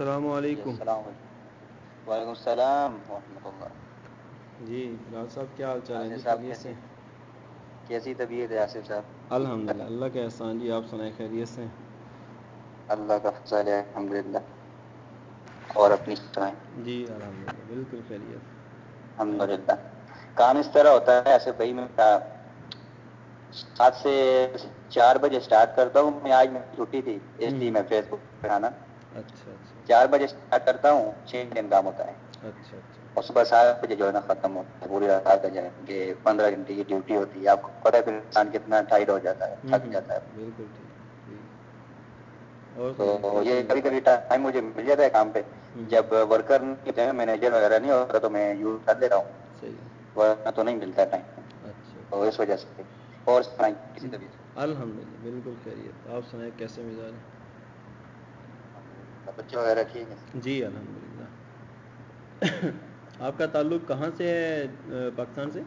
السلام علیکم. السلام علیکم. وعلیکم السلام ورحمۃ اللہ. جی راج صاحب کیا حال چال ہیں جی خیریت سے کیسی طبیعت ہے آصف صاحب؟ الحمد للہ اللہ کے احسان جی آپ سنائیں خیریت سے اللہ کا فضل ہے الحمد للہ اور اپنی سنائیں؟ جی الحمد للہ بالکل خیریت۔ الحمد للہ کام اس طرح ہوتا ہے ایسے بھائی میں سات سے چار بجے اسٹارٹ کرتا ہوں میں آج میں چھٹی تھی اس لیے میں فیس بک پہ آنا۔ اچھا اچھا۔ چار بجے اسٹارٹ کرتا ہوں چھ دن کام ہوتا ہے۔ اچھا اور صبح سات بجے جو ہے نا ختم ہوتا ہے پوری رات جائیں کہ پندرہ گھنٹے کی ڈیوٹی ہوتی ہے آپ کو پتا ہے پھر انسان کتنا ٹائٹ ہو جاتا ہے تھک جاتا ہے۔ بالکل تو یہ کبھی کبھی ٹائم مجھے مل جاتا ہے کام پہ۔ جب ورکر مینیجر وغیرہ نہیں ہوتا تو میں یوز کر لیتا ہوں۔ ہے ورنہ تو نہیں ملتا ٹائم تو اس وجہ سے اور الحمد للہ بالکل خیریت۔ آپ سنائیں کیسے مزاج ہیں؟ بچے وغیرہ ٹھیک ہے جی الحمد للہ آپ کا تعلق کہاں سے ہے پاکستان سے؟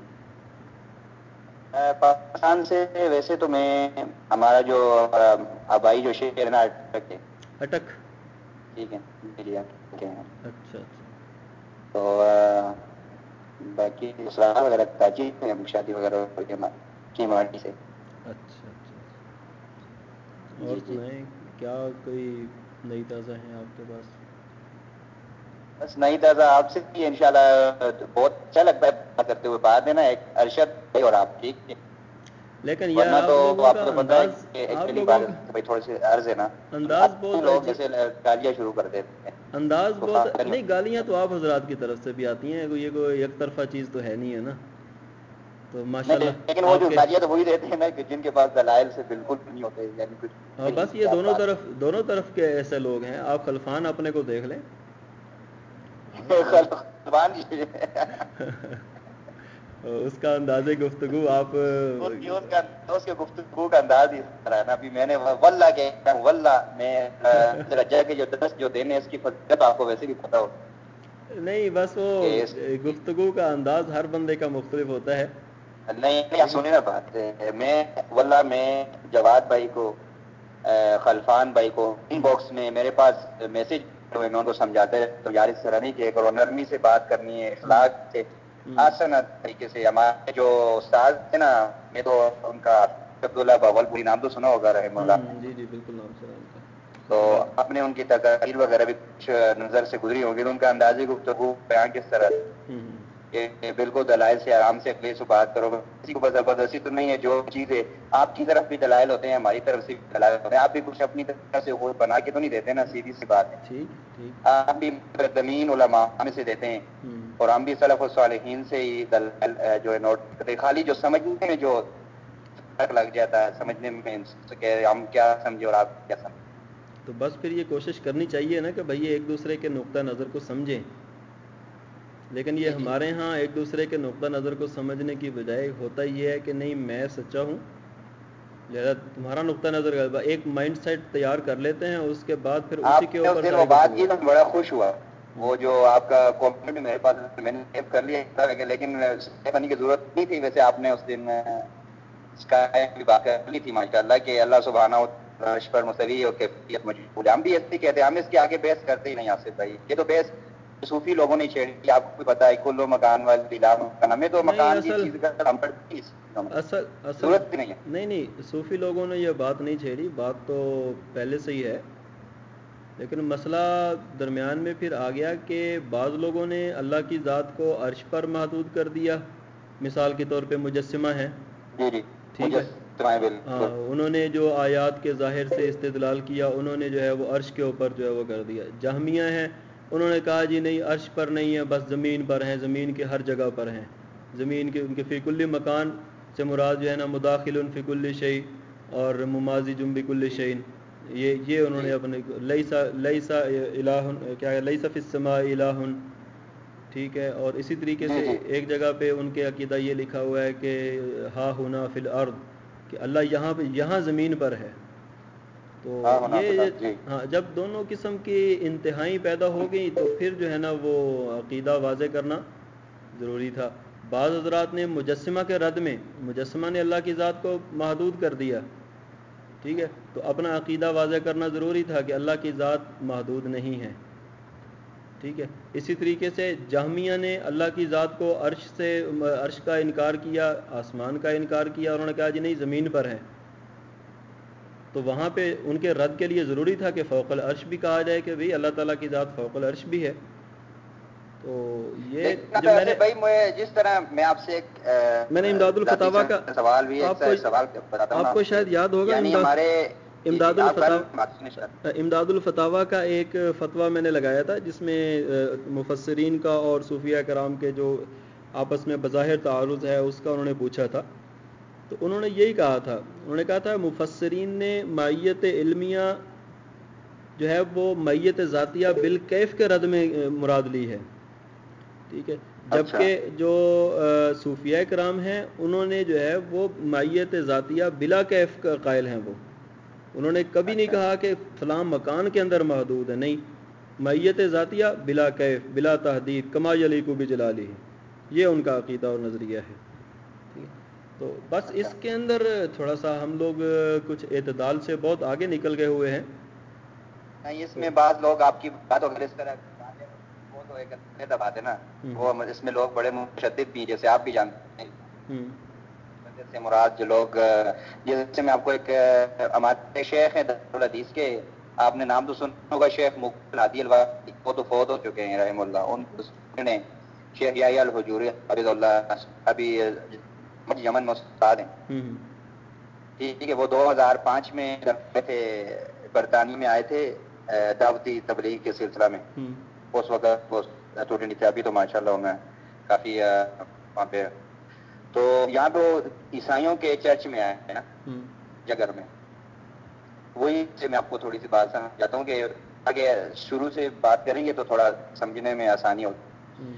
پاکستان سے ویسے تو میں ہمارا جو آبائی جو شہر ہے نا اٹک ٹھیک ہے ہیں۔ اچھا اچھا۔ تو باقی وغیرہ شادی وغیرہ کی مارٹی سے۔ اچھا اچھا اچھا۔ اور جی۔ جی سنائیں کیا کوئی نئی تازہ ہیں آپ کے پاس؟ بس نہیں تھا آپ سے بھی ان شاء اللہ بہت اچھا لگتا ہے بات کرتے ہوئے۔ بات ہے نا ایک ارشد اور آپ ٹھیک ہے لیکن ورنہ تو لوگوں آپ کا انداز آپ ایکچولی لوگوں بھائی تھوڑے سی عرض ہے نا۔ انداز بہت لوگ عجیب جیسے گالیاں شروع کر دیتے ہیں۔ انداز بہت نہیں گالیاں تو آپ حضرات کی طرف سے بھی آتی ہیں یہ کوئی یک طرفہ چیز تو ہے نہیں ہے نا؟ تو ماشاء اللہ لیکن وہ جو تو وہی دیتے ہیں نا کہ جن کے پاس دلائل سے بالکل نہیں ہوتے یعنی کچھ ہاں بس یہ دونوں طرف دونوں طرف کے ایسے لوگ ہیں۔ آپ خلفان اپنے کو دیکھ لیں۔ خلفان جی۔ اس کا انداز گفتگو آپ اس کے گفتگو کا انداز ہی نا۔ ابھی میں نے ولہ کہ ولہ میں رجا کے جو دس جو دینے اس کی فضیلت آپ کو ویسے بھی پتا ہو۔ نہیں بس وہ گفتگو کا انداز ہر بندے کا مختلف ہوتا ہے۔ نہیں سنی نا بات۔ میں واللہ میں جواد بھائی کو خلفان بھائی کو ان باکس میں میرے پاس میسج میں ان کو سمجھاتے تو یار اس طرح نہیں کہ کرو نرمی سے بات کرنی ہے اخلاق سے۔ آسن طریقے سے ہمارے جو استاد تھے نا میں تو ان کا عبداللہ باول پوری نام تو سنا ہوگا رحمہ اللہ۔ جی جی بالکل نام کا تو آپ نے ان کی تقاریر وغیرہ بھی کچھ نظر سے گزری ہوگی تو ان کا اندازی گفتگو بیان کس طرح۔ کہ بالکل دلائل سے آرام سے اگلے سے بات کرو۔ کسی کو زبردستی تو نہیں ہے جو چیز ہے آپ کی طرف بھی دلائل ہوتے ہیں ہماری طرف سے بھی دلائل ہوتے ہیں۔ آپ بھی کچھ اپنی طرح سے وہ بنا کے تو نہیں دیتے نا سیدھی سی بات ہے۔ آپ بھی زمین علماء میں سے دیتے ہیں۔ اور ہم بھی صلف الصالحین سے ہی دلائل جو ہے نوٹ کرتے خالی جو سمجھنے میں جو فرق لگ جاتا ہے سمجھنے میں کہ ہم کیا سمجھے اور آپ کیا سمجھیں۔ تو بس پھر یہ کوشش کرنی چاہیے نا کہ بھائی ایک دوسرے کے نقطۂ نظر کو سمجھیں۔ لیکن یہ ہمارے ہاں ایک دوسرے کے نقطہ نظر کو سمجھنے کی بجائے ہوتا یہ ہے کہ نہیں میں سچا ہوں۔ لہذا تمہارا نقطہ نظر ایک مائنڈ سیٹ تیار کر لیتے ہیں اس کے بعد پھر اسی کے اس اوپر بات کی تو بڑا خوش ہوا۔ وہ جو آپ کا کومنٹ میرے پاس میں نے سیو کر لیا لیکن کرنے کی ضرورت نہیں تھی۔ ویسے آپ نے اس دن بات کرنی تھی ماشاء اللہ کہ اللہ سبحانہ پر مسوی مجبور۔ ہم بھی ایسے کہتے ہیں ہم اس کے آگے بحث کرتے ہی نہیں آصف بھائی۔ یہ تو بحث صوفی لوگوں نے چھیڑی آپ کو پتا ہے؟ کلو مکان والی مکان۔ ہمیں تو مکان کی چیز کا اصل اصل ضرورت نہیں ہے۔ نہیں نہیں صوفی لوگوں نے یہ بات نہیں چھیڑی۔ بات تو پہلے سے ہی ہے۔ لیکن مسئلہ درمیان میں پھر آ گیا کہ بعض لوگوں نے اللہ کی ذات کو عرش پر محدود کر دیا۔ مثال کے طور پہ مجسمہ ہیں۔ جی جی ٹھیک ہے؟ ہاں انہوں نے جو آیات کے ظاہر سے استدلال کیا انہوں نے جو ہے وہ عرش کے اوپر جو ہے وہ کر دیا۔ جامعہ ہیں۔ انہوں نے کہا جی نہیں عرش پر نہیں ہے بس زمین پر ہیں زمین کے ہر جگہ پر ہیں۔ زمین کے ان کے فیک ال مکان سے مراد جو ہے نا مداخل الفک الشعی اور مماضی جنبک الشعین یہ یہ انہوں نے جی۔ اپنے لئی سا لئی سا الہ کیا لئی صفما الہن۔ ٹھیک ہے اور اسی طریقے سے جی۔ ایک جگہ پہ ان کے عقیدہ یہ لکھا ہوا ہے کہ ہا ہنا فل ارد کہ اللہ یہاں پہ یہاں زمین پر ہے۔ تو ہاں فی یہ جی۔ ہاں جب دونوں قسم کی انتہائی پیدا ہو گئی تو پھر جو ہے نا وہ عقیدہ واضح کرنا ضروری تھا۔ بعض حضرات نے مجسمہ کے رد میں مجسمہ نے اللہ کی ذات کو محدود کر دیا ٹھیک ہے؟ تو اپنا عقیدہ واضح کرنا ضروری تھا کہ اللہ کی ذات محدود نہیں ہے ٹھیک ہے؟ اسی طریقے سے جہمیہ نے اللہ کی ذات کو عرش سے عرش کا انکار کیا آسمان کا انکار کیا اور انہوں نے کہا جی نہیں زمین پر ہے۔ تو وہاں پہ ان کے رد کے لیے ضروری تھا کہ فوق العرش بھی کہا جائے کہ بھئی اللہ تعالیٰ کی ذات فوق العرش بھی ہے۔ تو یہ جو میں نے بھائی میں جس طرح میں آپ سے ایک میں نے امداد الفتاوا کا سوال بھی آپ کو سوال بتاتا ہوں آپ کو شاید یاد ہوگا یعنی امداد ہمارے امداد جی، آپ الفتاوا امداد الفتاوا کا ایک فتویٰ میں نے لگایا تھا جس میں مفسرین کا اور صوفیہ کرام کے جو آپس میں بظاہر تعارض ہے اس کا انہوں نے پوچھا تھا۔ تو انہوں نے یہی کہا تھا انہوں نے کہا تھا مفسرین نے مائیت علمیہ جو ہے وہ میت ذاتیہ بالکیف کے رد میں مراد لی ہے۔ ٹھیک ہے؟ جبکہ جو صوفیہ کرام ہیں انہوں نے جو ہے وہ مائیت ذاتیہ بلا کیف کا قائل ہیں وہ۔ انہوں نے کبھی نہیں کہا کہ فلاں مکان کے اندر محدود ہے نہیں۔ میت ذاتیہ بلا کیف بلا تحدید کما علی کو بھی جلالی یہ ان کا عقیدہ اور نظریہ ہے۔ ٹھیک ہے؟ تو بس اس کے اندر تھوڑا سا ہم لوگ کچھ اعتدال سے بہت آگے نکل گئے ہوئے ہیں۔ اس میں بعض لوگ آپ کی بات اگر اس طرح بات ہے نا۔ وہ اس میں لوگ بڑے مشدد بھی جیسے آپ بھی جانتے ہیں۔ سے مراد جو لوگ جیسے میں آپ کو ایک ہمارے شیخ ہیں دارالحدیث کے۔ آپ نے نام تو سنا ہوگا شیخ مقبل عادی الواقعی وہ تو فوت ہو چکے ہیں رحم اللہ۔ ان نے شیخ یحییٰ الحجوری حفظ اللہ ابھی یمن میں استاد ہیں۔ ٹھیک ہے وہ دو ہزار پانچ میں تھے برطانیہ میں آئے تھے دعوتی تبلیغ کے سلسلہ میں۔ اس وقت وہ اسٹوڈنٹ تھے ابھی تو ماشاء اللہ میں کافی وہاں پہ۔ تو یہاں پہ وہ عیسائیوں کے چرچ میں آئے ہیں نا جگر میں۔ وہی سے میں آپ کو تھوڑی سی بات سمجھاتا ہوں کہ آگے شروع سے بات کریں گے تو تھوڑا سمجھنے میں آسانی ہوگی۔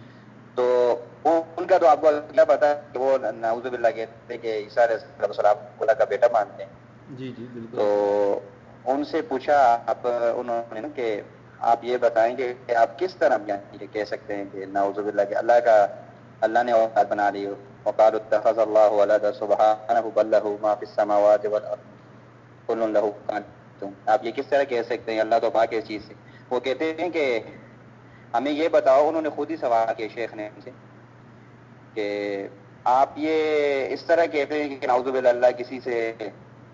تو ان کا تو آپ کو کیا پتا ہے کہ وہ نعوذ باللہ کہتے ہیں کہ عیسیٰ علیہ السلام خدا کا بیٹا مانتے ہیں۔ جی جی بالکل۔ تو ان سے پوچھا آپ انہوں نے نا کہ آپ یہ بتائیں گے کہ آپ کس طرح کہ کہہ سکتے ہیں کہ نعوذ باللہ کہ اللہ کا اللہ نے اوقات بنا لی۔ وقال اتخذ اللہ ولد سبحانہ بل له ما فی السماوات والارض۔ کل له قانتون۔ آپ یہ کس طرح کہہ سکتے ہیں؟ اللہ تو پاک اس چیز سے۔ وہ کہتے ہیں کہ ہمیں یہ بتاؤ، انہوں نے خود ہی سوال کیا شیخ نے ان سے کہ آپ یہ اس طرح کہتے ہیں کہ نعوذ باللہ اللہ کسی سے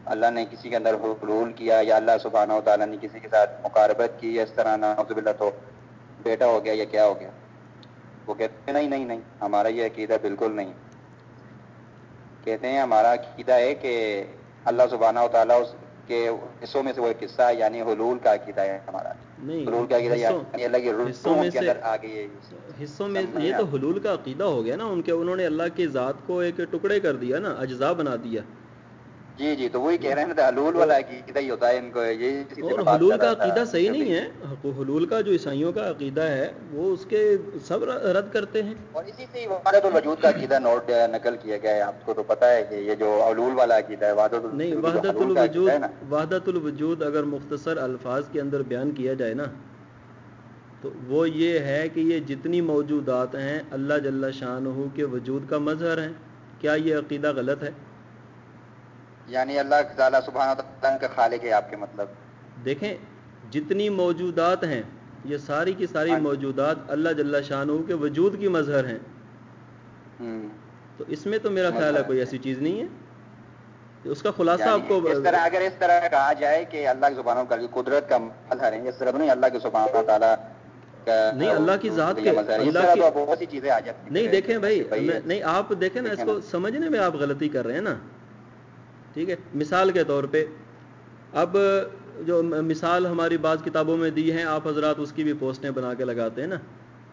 اللہ نے کسی کے اندر حلول کیا یا اللہ سبحانہ و تعالیٰ نے کسی کے ساتھ مقاربت کی یا اس طرح نعوذ باللہ تو بیٹا ہو گیا یا کیا ہو گیا؟ وہ کہتے ہیں، نہیں نہیں نہیں، ہمارا یہ عقیدہ بالکل نہیں۔ کہتے ہیں، ہمارا عقیدہ ہے کہ اللہ سبحانہ و تعالیٰ اس کے، حصوں میں سے وہ ایک قصہ ہے یعنی حلول کا عقیدہ ہے ہمارا۔ نہیں حلول کا عقیدہ حصوں- یعنی اللہ میں سے- آ گئی حصوں میں یہ تو حلول کا عقیدہ ہو گیا نا ان کے انہوں نے اللہ کی ذات کو ایک ٹکڑے کر دیا نا اجزاء بنا دیا۔ جی جی تو وہی کہہ رہے ہیں نا حلول والا عقیدہ ہی ہوتا ہے ان کو سے اور حلول کا عقیدہ صحیح۔ نہیں ہے حلول کا جو عیسائیوں کا عقیدہ ہے وہ اس کے سب رد کرتے ہیں۔ اور اسی سے ہی وحدت الوجود کا عقیدہ نوٹ نقل کیا گیا ہے آپ کو تو پتا ہے کہ یہ جو حلول والا عقیدہ ہے وحدت نہیں وحدت الوجود وحدت الوجود اگر مختصر الفاظ کے اندر بیان کیا جائے نا تو وہ یہ ہے کہ یہ جتنی موجودات ہیں اللہ جل شانہ کے وجود کا مظہر ہیں۔ کیا یہ عقیدہ غلط ہے؟ یعنی اللہ تعالیٰ سبحانہ تعالیٰ کا خالق ہے آپ کے مطلب دیکھیں جتنی موجودات ہیں یہ ساری کی ساری ہاں جی۔ موجودات اللہ جل شانہ کے وجود کی مظہر ہیں۔ تو اس میں تو میرا خیال ہے کوئی۔ ایسی چیز نہیں ہے اس کا خلاصہ یعنی آپ کو اس طرح اگر اس طرح کہا جائے کہ اللہ کی زبانوں کا قدرت کا مظہر ہے اس طرح نہیں اللہ کی زبان و تعالیٰ کا نہیں اللہ کی ذات کے اللہ کی بہت سی چیزیں آ جاتی ہیں نہیں دیکھیں بھائی نہیں آپ دیکھیں نا اس کو۔ سمجھنے میں آپ غلطی کر رہے ہیں نا ٹھیک ہے؟ مثال کے طور پہ، اب جو مثال ہماری بعض کتابوں میں دی ہیں، آپ حضرات اس کی بھی پوسٹیں بنا کے لگاتے ہیں نا۔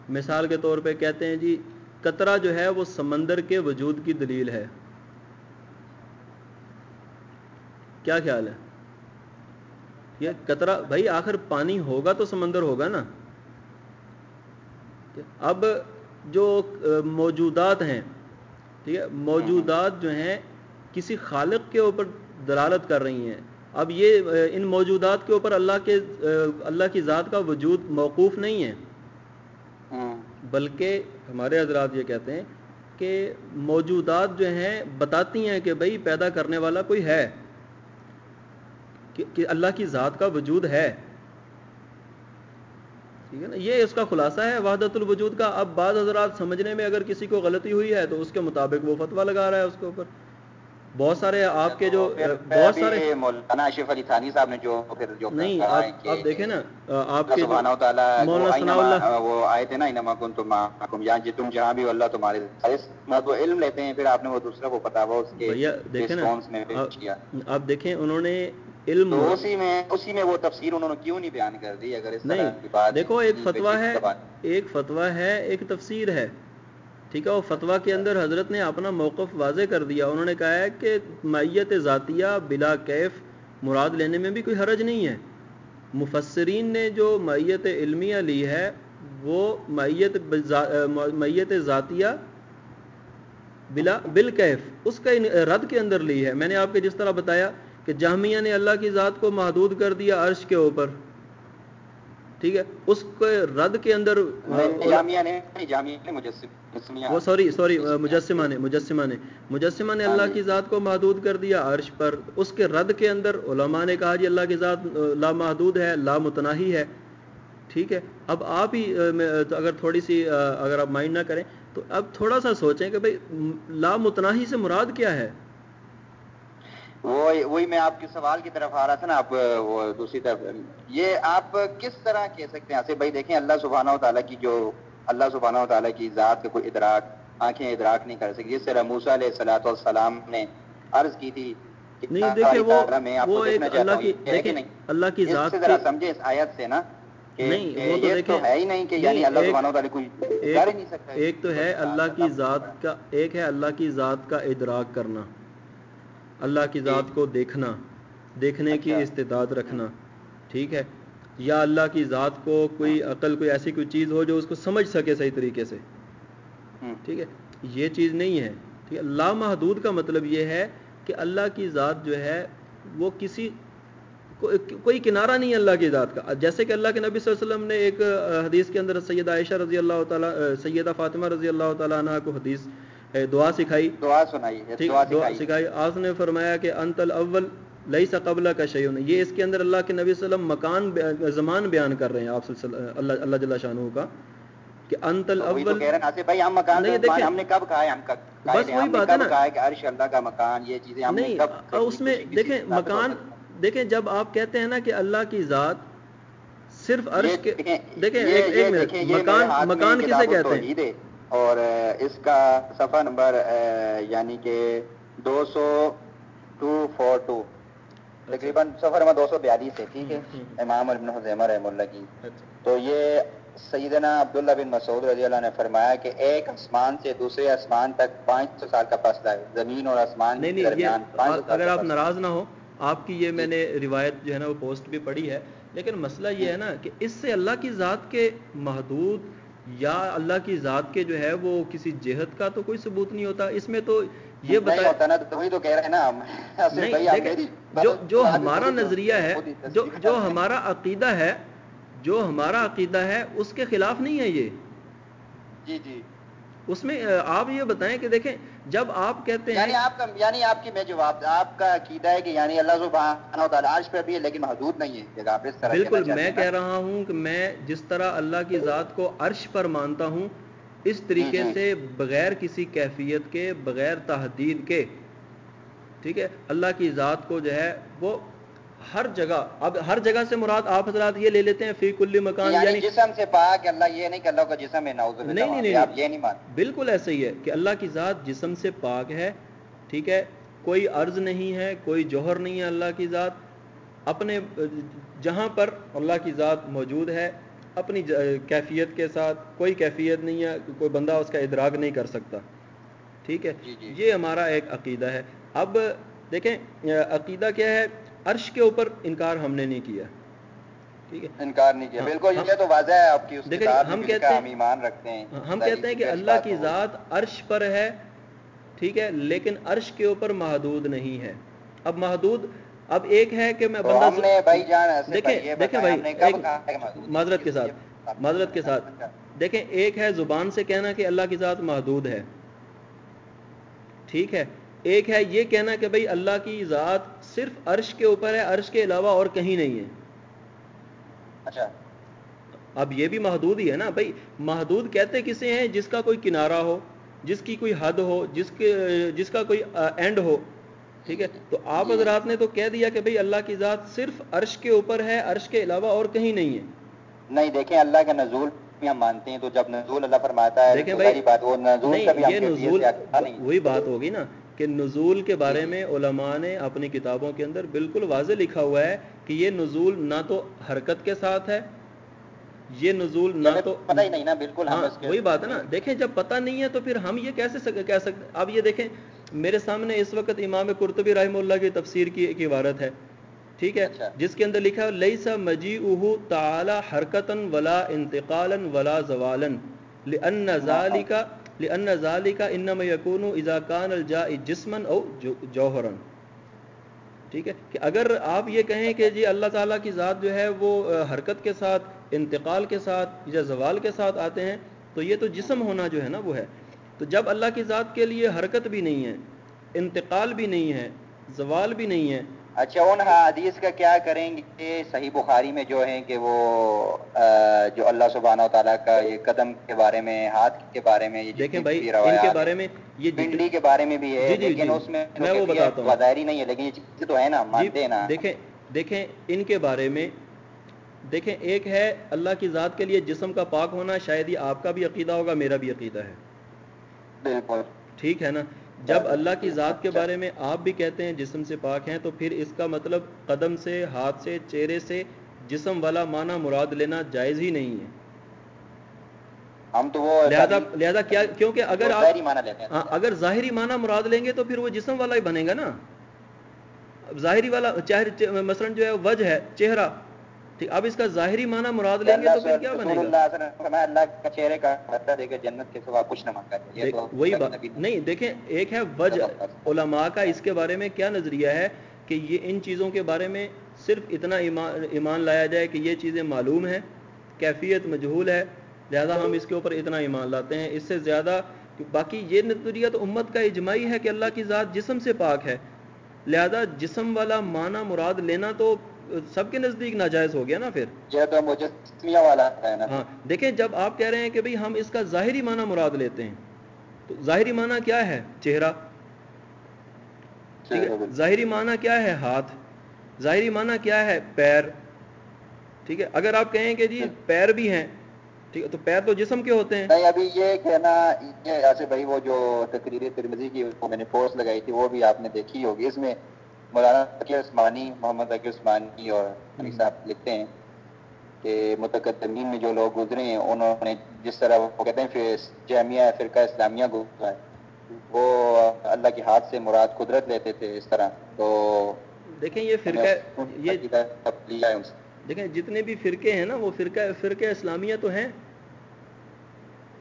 مثال کے طور پہ کہتے ہیں جی قطرہ جو ہے وہ سمندر کے وجود کی دلیل ہے۔ کیا خیال ہے؟ یہ قطرہ، بھائی آخر پانی ہوگا تو سمندر ہوگا نا۔ اب جو موجودات ہیں، ٹھیک ہے؟ موجودات جو ہیں کسی خالق کے اوپر دلالت کر رہی ہیں۔ اب یہ ان موجودات کے اوپر اللہ کے اللہ کی ذات کا وجود موقوف نہیں ہے۔ ہم۔ بلکہ ہمارے حضرات یہ کہتے ہیں کہ موجودات جو ہیں بتاتی ہیں کہ بھئی پیدا کرنے والا کوئی ہے۔ کہ اللہ کی ذات کا وجود ہے۔ ٹھیک ہے نا؟ یہ اس کا خلاصہ ہے وحدت الوجود کا۔ اب بعض حضرات سمجھنے میں اگر کسی کو غلطی ہوئی ہے تو اس کے مطابق وہ فتویٰ لگا رہا ہے اس کے اوپر۔ بہت سارے آپ کے جو بہت سارے مولانا اشرف علی تھانی صاحب نے جو پھر جو نہیں آپ دیکھیں نا آپ کے سبحانہ تعالیٰ وہ آئے تھے نا انما کن تم یا جی تم جہاں بھی اللہ تمہارے وہ علم لیتے ہیں پھر آپ نے وہ دوسرا کو پتا وہ اس کے دیکھیں نا آپ دیکھیں انہوں نے علم اسی میں اسی میں وہ تفسیر انہوں نے کیوں نہیں بیان کر دی؟ اگر اس طرح کی بات دیکھو ایک فتویٰ ہے ایک فتویٰ ہے ایک تفسیر ہے۔ ٹھیک ہے، وہ فتویٰ کے اندر حضرت نے اپنا موقف واضح کر دیا۔ انہوں نے کہا ہے کہ میت ذاتیہ بلا کیف مراد لینے میں بھی کوئی حرج نہیں ہے۔ مفسرین نے جو میت علمیہ لی ہے، وہ میت میت ذاتیہ بلا، بالکیف، اس کا رد کے اندر لی ہے۔ میں نے آپ کے جس طرح بتایا کہ جامعہ نے اللہ کی ذات کو محدود کر دیا عرش کے اوپر۔ ٹھیک ہے؟ اس کے رد کے اندر وہ سوری سوری مجسمہ نے مجسمہ نے۔ مجسمہ نے اللہ کی ذات کو محدود کر دیا عرش پر۔ اس کے رد کے اندر علماء نے کہا جی اللہ کی ذات لا محدود ہے لا متناہی ہے۔ ٹھیک ہے؟ اب آپ ہی اگر تھوڑی سی اگر آپ مائنڈ نہ کریں تو اب تھوڑا سا سوچیں کہ بھائی لا متناہی سے مراد کیا ہے؟ وہ وہی میں آپ کے سوال کی طرف آ رہا تھا نا آپ وہ دوسری طرف۔ یہ آپ کس طرح کہہ سکتے ہیں؟ بھائی دیکھیں اللہ سبحانہ و تعالیٰ کی جو اللہ سبحانہ و تعالیٰ کی ذات کا کوئی ادراک آنکھیں ادراک نہیں کر سکتی۔ جس طرح موسا علیہ السلاۃ والسلام نے عرض کی تھی نہیں دیکھیں وہ وہ ایک اللہ کی دیکھیں اللہ کی ذات سے ذرا سمجھے اس آیت سے نا نہیں وہ تو دیکھیں ہے ہی نہیں کہ یعنی اللہ سبحانہ و تعالیٰ کوئی کر ہی نہیں سکتا۔ ایک تو ہے اللہ کی ذات کا ایک ہے اللہ کی ذات کا ادراک کرنا۔ اللہ کی ذات کو دیکھنا دیکھنے کی اچھا۔ استطاعت رکھنا ٹھیک ہے؟ یا اللہ کی ذات کو کوئی عقل کوئی ایسی کوئی چیز ہو جو اس کو سمجھ سکے صحیح طریقے سے۔ ٹھیک ہے؟ یہ چیز نہیں ہے۔ ٹھیک ہے؟ اللہ محدود کا مطلب یہ ہے کہ اللہ کی ذات جو ہے وہ کسی کوئی کنارہ نہیں ہے اللہ کی ذات کا۔ جیسے کہ اللہ کے نبی صلی اللہ علیہ وسلم نے ایک حدیث کے اندر سیدہ عائشہ رضی اللہ تعالیٰ سیدہ فاطمہ رضی اللہ تعالیٰ عنہ کو حدیث دعا سکھائی۔ دعا سنائی دعا سکھائی۔ آپ نے فرمایا کہ انت الاول لئی قبل کا شیون یہ اس کے اندر اللہ کے نبی صلی اللہ علیہ وسلم مکان زمان بیان کر رہے ہیں آپ اللہ اللہ جل شاہ کا کہ انت الاول بھائی ہم مکان نہیں دیکھیں ہم نے کب کہا ہے ہم بس وہی بات ہے نا۔ کہا ہے کہ عرش اللہ کا مکان یہ چیزیں ہم نہیں اس میں دیکھیں مکان دیکھیں جب آپ کہتے ہیں نا کہ اللہ کی ذات صرف عرش کے دیکھیں ایک منٹ مکان مکان کسے کہتے ہیں؟ اور اس کا صفحہ نمبر یعنی کہ دو سو ٹو فور ٹو تقریباً سفر نمبر دو سو بیالیس ہے ٹھیک ہے؟ امام ابن حزیمہ رحم اللہ کی۔ اچھا۔ تو یہ سیدنا عبداللہ بن مسعود رضی اللہ نے فرمایا کہ ایک آسمان سے دوسرے آسمان تک پانچ سو سال کا فاصلہ ہے زمین اور آسمان کے درمیان اگر آپ ناراض نہ ہو آپ کی یہ میں نے روایت جو ہے نا وہ پوسٹ بھی پڑھی ہے لیکن مسئلہ یہ ہے نا کہ اس سے اللہ کی ذات کے محدود یا اللہ کی ذات کے جو ہے وہ کسی جہت کا تو کوئی ثبوت نہیں ہوتا۔ اس میں تو یہ بتایا جو جو ہمارا نظریہ ہے جو جو ہمارا عقیدہ ہے جو ہمارا عقیدہ ہے اس کے خلاف نہیں ہے یہ۔ جی جی۔ اس میں آپ یہ بتائیں کہ دیکھیں جب آپ کہتے ہیں یعنی آپ کا یعنی آپ کی میں جواب آپ کا عقیدہ ہے کہ یعنی اللہ سبحانہ و تعالی عرش پہ بھی ہے لیکن محدود نہیں ہے جگہ آپ اس طرح بالکل میں کہہ رہا ہوں کہ میں جس طرح اللہ کی ذات کو عرش پر مانتا ہوں اس طریقے سے بغیر کسی کیفیت کے بغیر تحدید کے ٹھیک ہے اللہ کی ذات کو جو ہے وہ ہر جگہ اب ہر جگہ سے مراد آپ حضرات یہ لے لیتے ہیں فی کلی مکان یعنی, یعنی جسم سے پاک اللہ یہ نہیں کہ اللہ کا جسم ہے نعوذ باللہ نہیں نہیں آپ یہ نہیں مان بالکل ایسا ہی ہے کہ اللہ کی ذات جسم سے پاک ہے ٹھیک ہے کوئی عرض نہیں ہے کوئی جوہر نہیں ہے اللہ کی ذات۔ اپنے جہاں پر اللہ کی ذات موجود ہے اپنی کیفیت کے ساتھ کوئی کیفیت نہیں ہے کوئی بندہ اس کا ادراک نہیں کر سکتا ٹھیک ہے۔ جی جی۔ یہ ہمارا ایک عقیدہ ہے۔ اب دیکھیں عقیدہ کیا ہے؟ عرش کے اوپر انکار ہم نے نہیں کیا۔ ٹھیک ہے۔ انکار نہیں کیا۔ ہاں، بالکل یہ تو واضح ہے۔ آپ کی اس دیکھیں ہم کہتے ہیں ایمان رکھتے ہیں۔ ہم کہتے ہیں کہ اللہ کی ذات عرش پر ہے ٹھیک ہے لیکن عرش کے اوپر محدود نہیں ہے۔ اب محدود اب ایک ہے کہ میں بندہ دیکھیں دیکھیں بھائی معذرت کے ساتھ معذرت کے ساتھ۔ دیکھیں ایک ہے زبان سے کہنا کہ اللہ کی ذات محدود ہے۔ ٹھیک ہے۔ ایک ہے یہ کہنا کہ بھائی اللہ کی ذات صرف عرش کے اوپر ہے عرش کے علاوہ اور کہیں نہیں ہے۔ اچھا۔ اب یہ بھی محدود ہی ہے نا بھائی۔ محدود کہتے کسے ہیں جس کا کوئی کنارہ ہو جس کی کوئی حد ہو جس کے جس کا کوئی اینڈ ہو۔ ٹھیک ہے؟ تو آپ جی۔ حضرات نے تو کہہ دیا کہ بھئی اللہ کی ذات صرف عرش کے اوپر ہے عرش کے علاوہ اور کہیں نہیں ہے۔ نہیں دیکھیں اللہ کا نزول بھی ہم مانتے ہیں تو جب نزول اللہ فرماتا ہے دیکھیں بھائی بات وہ نزول یہ نزول۔ وہی بات ہوگی نا۔ کہ نزول کے بارے۔ میں علماء نے اپنی کتابوں کے اندر بالکل واضح لکھا ہوا ہے کہ یہ نزول نہ تو حرکت کے ساتھ ہے یہ نزول نہ تو پتہ ہی نہیں نا بالکل ہم ہاں وہی بات ہے نا دیکھیں جب پتہ نہیں ہے تو پھر ہم یہ کیسے کہہ سکتے اب یہ دیکھیں میرے سامنے اس وقت امام قرطبی رحمہ اللہ کی تفسیر کی ایک عبارت ہے ٹھیک ہے اچھا۔ جس کے اندر لکھا ہے لیسا مجیعہ تعالی حرکتن ولا انتقالا ولا زوالا لان ذالک لان ذالک انما یکون اذا کان الجاء جسما او جوہرا۔ ٹھیک ہے؟ کہ اگر آپ یہ کہیں کہ جی اللہ تعالیٰ کی ذات جو ہے وہ حرکت کے ساتھ، انتقال کے ساتھ یا زوال کے ساتھ آتے ہیں، تو یہ تو جسم ہونا جو ہے نا وہ ہے۔ تو جب اللہ کی ذات کے لیے حرکت بھی نہیں ہے، انتقال بھی نہیں ہے، زوال بھی نہیں ہے اچھا ان حدیث کا کیا کریں گے؟ صحیح بخاری میں جو ہیں کہ وہ جو اللہ سبحانہ و تعالیٰ کا یہ قدم کے بارے میں ہاتھ کے بارے میں یہ دیکھیں بھائی ان کے بارے میں یہ پنڈلی کے بارے میں بھی ہے جی، جی، لیکن جی، اس میں میں وہ بتاتا ہوں۔ ظاہری نہیں ہے لیکن یہ چیزیں تو ہے نا مانتے نا۔ دیکھیں دیکھیں ان کے بارے میں دیکھیں ایک ہے اللہ کی ذات کے لیے جسم کا پاک ہونا شاید یہ آپ کا بھی عقیدہ ہوگا میرا بھی عقیدہ ہے۔ بالکل۔ ٹھیک ہے نا؟ جب اللہ کی ذات کے بارے میں آپ بھی کہتے ہیں جسم سے پاک ہیں تو پھر اس کا مطلب قدم سے ہاتھ سے چہرے سے جسم والا معنی مراد لینا جائز ہی نہیں ہے۔ ہم تو وہ لہذا لہذا کیا کیونکہ اگر آپ ہاں اگر ظاہری معنی مراد لیں گے تو پھر وہ جسم والا ہی بنے گا نا۔ ظاہری والا مثلا جو ہے وجہ ہے چہرہ۔ ٹھیک اب اس کا ظاہری معنی مراد لیں گے تو پھر کیا بنے گا؟ اللہ صلی اللہ علیہ وسلم نے فرمایا اللہ کا چہرے کا بدلہ دے کے جنت کے سوا کچھ نہ مانگا یہ دیکھ- تو وہی بات نہیں دیکھیں ایک ہے وجہ علماء کا اس کے بارے میں کیا نظریہ ہے کہ یہ ان چیزوں کے بارے میں صرف اتنا ایمان ایمان لایا جائے کہ یہ چیزیں معلوم ہیں کیفیت مجہول ہے لہذا ہم اس کے اوپر اتنا ایمان لاتے ہیں۔ اس سے زیادہ باقی یہ نظریہ تو امت کا اجماعی ہے کہ اللہ کی ذات جسم سے پاک ہے لہذا جسم والا معنی مراد لینا تو سب کے نزدیک ناجائز ہو گیا نا پھر؟ مجسمیہ والا ہے نا۔ ہاں دیکھیں جب آپ کہہ رہے ہیں کہ بھئی ہم اس کا ظاہری معنی مراد لیتے ہیں تو ظاہری معنی کیا ہے؟ چہرہ۔ ٹھیک ہے؟ ظاہری معنی کیا ہے؟ ہاتھ۔ ظاہری معنی کیا ہے؟ پیر۔ ٹھیک ہے؟ اگر آپ کہیں کہ جی پیر بھی ہیں ٹھیک ہے تو پیر تو جسم کے ہوتے ہیں۔ نہیں ابھی یہ کہ نا یہ ایسے بھائی وہ جو تقریر ترمزی کی میں نے پوسٹ لگائی تھی وہ بھی آپ نے دیکھی ہوگی۔ اس میں مولانا ذکر عثمانی محمد ذکر عثمانی اور علی صاحب لکھتے ہیں کہ متقدمین میں جو لوگ گزرے ہیں انہوں نے جس طرح وہ کہتے ہیں جامعہ فرقہ اسلامیہ گزرا ہے۔ وہ اللہ کے ہاتھ سے مراد قدرت لیتے تھے اس طرح۔ تو دیکھیں یہ فرقہ یہ دیکھیں جتنے بھی فرقے ہیں نا وہ فرقہ فرقہ اسلامیہ تو ہیں نہیں جامعہ اسلامی اسلامیہ نہیں فرقہ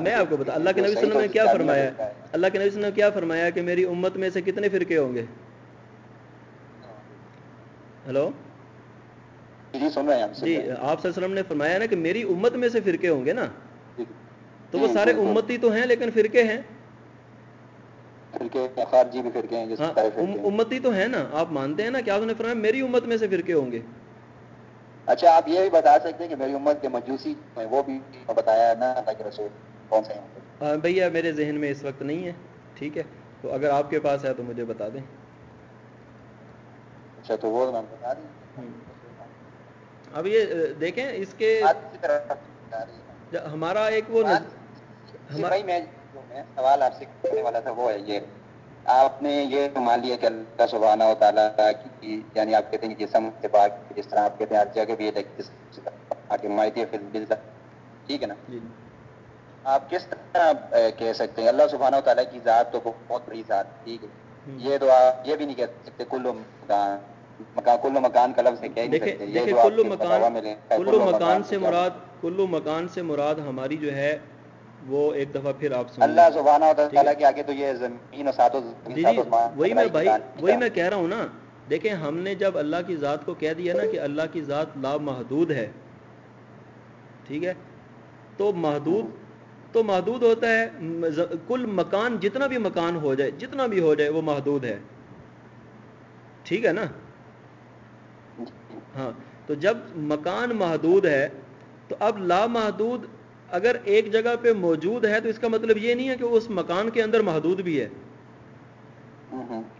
میں آپ کو بتا اللہ کے نبی صلی اللہ علیہ وسلم نے کیا فرمایا؟ اللہ کے نبی صلی اللہ علیہ وسلم نے کیا فرمایا کہ میری امت میں سے کتنے فرقے ہوں گے؟ ہلو؟ جی سن رہے ہیں ہم جی آپ صلی اللہ علیہ وسلم نے فرمایا نا کہ میری امت میں سے فرقے ہوں گے نا۔ جی۔ تو وہ سارے امتی تو ہیں لیکن ہاں فرقے ہیں۔ امتی تو ہیں نا آپ مانتے ہیں نا کہ آپ نے فرمایا میری امت میں سے فرقے ہوں گے۔ اچھا آپ یہ بھی بتا سکتے ہیں کہ میری امت کے مجوسی ہیں وہ بھی بتایا نا اللہ کے رسول کون سے ہیں؟ بھیا میرے ذہن میں اس وقت نہیں ہے ٹھیک ہے؟ تو اگر آپ کے پاس ہے تو مجھے بتا دیں۔ اچھا تو وہ میں بتا دیں۔ اب یہ دیکھیں اس کے ہمارا ایک وہ میں میں سوال آپ سے کرنے والا تھا وہ ہے یہ۔ آپ نے یہ مان لیا کہ اللہ سبحانہ و تعالیٰ کی یعنی آپ کہتے ہیں کہ جسم سے پاک جس طرح آپ کہتے ہیں ہر جگہ بھی ٹھیک ہے نا؟ آپ کس طرح کہہ سکتے ہیں؟ اللہ سبحانہ و تعالیٰ کی ذات تو بہت بڑی ذات ٹھیک ہے۔ یہ تو آپ یہ بھی نہیں کہہ سکتے کلو مکان مکان کلو مکان کا لفظ کہہ نہیں سکتے یہ جو کلو آپ مکان کلو مکان سے مراد کلو مکان سے مراد ہماری جو ہے وہ ایک دفعہ پھر آپ سن اللہ سبحانہ و تعالیٰ کے آگے تو یہ زمین و ساتوں جی جی وہی میں بھائی وہی میں کہہ رہا ہوں نا۔ دیکھیں ہم نے جب اللہ کی ذات کو کہہ دیا نا کہ اللہ کی ذات لا محدود ہے ٹھیک ہے؟ تو محدود تو محدود ہوتا ہے کل مکان جتنا بھی مکان ہو جائے جتنا بھی ہو جائے وہ محدود ہے۔ ٹھیک ہے نا؟ ہاں تو جب مکان محدود ہے تو اب لا محدود اگر ایک جگہ پہ موجود ہے تو اس کا مطلب یہ نہیں ہے کہ اس مکان کے اندر محدود بھی ہے۔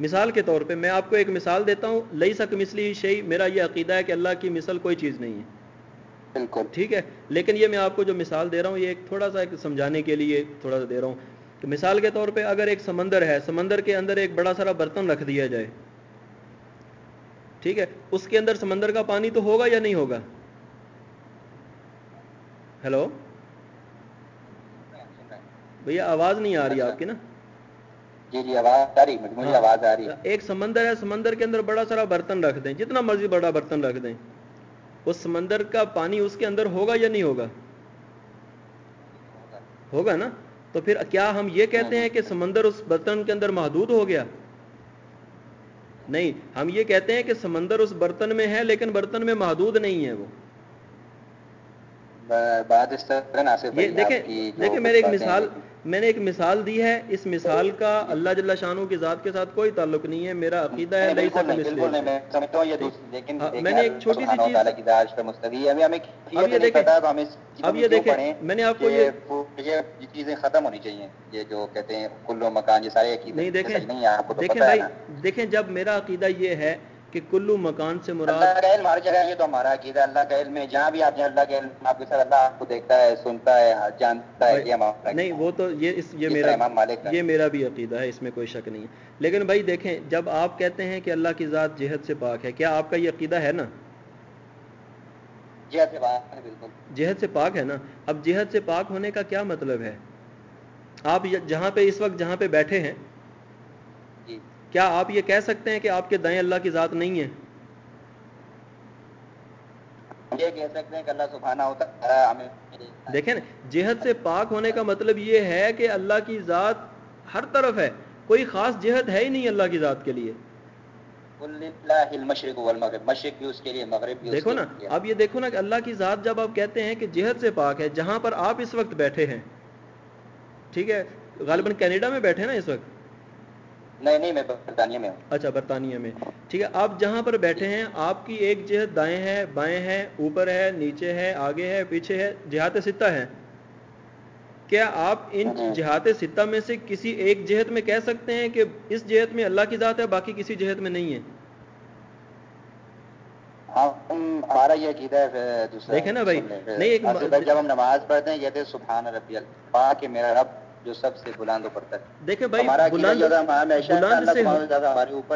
مثال کے طور پہ میں آپ کو ایک مثال دیتا ہوں لئی سک مسلی شہی میرا یہ عقیدہ ہے کہ اللہ کی مثل کوئی چیز نہیں ہے۔ بالکل۔ ٹھیک ہے لیکن یہ میں آپ کو جو مثال دے رہا ہوں یہ ایک تھوڑا سا سمجھانے کے لیے تھوڑا سا دے رہا ہوں۔ کہ مثال کے طور پہ اگر ایک سمندر ہے سمندر کے اندر ایک بڑا سارا برتن رکھ دیا جائے۔ ٹھیک ہے اس کے اندر سمندر کا پانی تو ہوگا یا نہیں ہوگا؟ ہیلو؟ بھیا آواز نہیں آ رہی آپ کی نا؟ جی جی آواز آ رہی مجھے آواز آ رہی۔ ہے ایک سمندر ہے سمندر کے اندر بڑا سارا برتن رکھ دیں۔ جتنا مرضی بڑا برتن رکھ دیں۔ اس سمندر کا پانی اس کے اندر ہوگا یا نہیں ہوگا؟ ہوگا نا؟ تو پھر کیا ہم یہ کہتے ہیں کہ سمندر اس برتن کے اندر محدود ہو گیا؟ نہیں ہم یہ کہتے ہیں کہ سمندر اس برتن میں ہے لیکن برتن میں محدود نہیں ہے وہ۔ بات اس طرح دیکھیں دیکھیں میرے ایک مثال میں نے ایک مثال دی ہے۔ اس مثال کا اللہ جل شانوں کی ذات کے ساتھ کوئی تعلق نہیں ہے میرا عقیدہ ہے میں نے ایک چھوٹی سی چیز اب یہ دیکھیں اب یہ دیکھیں میں نے آپ کو یہ چیزیں ختم ہونی چاہیے۔ یہ جو کہتے ہیں کلو مکان یہ سارے نہیں دیکھیں دیکھیں بھائی دیکھیں جب میرا عقیدہ یہ ہے کہ کلو مکان سے مراد اللہ کا علم ہر جگہ یہ تو ہمارا عقیدہ اللہ کا علم ہے۔ جہاں بھی آپ جہاں اللہ کا علم آپ کے ساتھ اللہ آپ کو دیکھتا ہے سنتا ہے جانتا ہے یہ ہمارا نہیں وہ تو یہ اس یہ میرا یہ میرا بھی عقیدہ ہے اس میں کوئی شک نہیں ہے۔ لیکن بھائی دیکھیں جب آپ کہتے ہیں کہ اللہ کی ذات جہد سے پاک ہے کیا آپ کا یہ عقیدہ ہے نا؟ جہد سے پاک ہے بالکل۔ جہد سے پاک ہے نا؟ اب جہد سے پاک ہونے کا کیا مطلب ہے؟ آپ جہاں پہ اس وقت جہاں پہ بیٹھے ہیں کیا آپ یہ کہہ سکتے ہیں کہ آپ کے دائیں اللہ کی ذات نہیں ہے؟ یہ کہہ سکتے ہیں کہ اللہ سبحانہ ہوتا دیکھیں جہد سے پاک ہونے کا مطلب یہ ہے کہ اللہ کی ذات ہر طرف ہے۔ کوئی خاص جہد ہے ہی نہیں اللہ کی ذات کے لیے۔ دیکھو نا اب یہ دیکھو نا کہ اللہ کی ذات جب آپ کہتے ہیں کہ جہد سے پاک ہے جہاں پر آپ اس وقت بیٹھے ہیں ٹھیک ہے؟ غالباً کینیڈا میں بیٹھے نا اس وقت۔ نہیں نہیں میں برطانیہ میں ہوں۔ اچھا برطانیہ میں۔ ٹھیک ہے آپ جہاں پر بیٹھے ہیں آپ کی ایک جہت دائیں ہے بائیں ہے اوپر ہے نیچے ہے آگے ہے پیچھے ہے جہات ستہ ہے کیا آپ ان جہات ستہ میں سے کسی ایک جہت میں کہہ سکتے ہیں کہ اس جہت میں اللہ کی ذات ہے باقی کسی جہت میں نہیں ہے؟ ہمارا یہ عقیدہ ہے دیکھیں نا بھائی نہیں ایک جب ہم نماز پڑھتے ہیں کہتے ہیں سبحان ربی اللہ کہ میرا رب جو سب سے بلند اوپر دیکھیں بھائی بلند بلند سے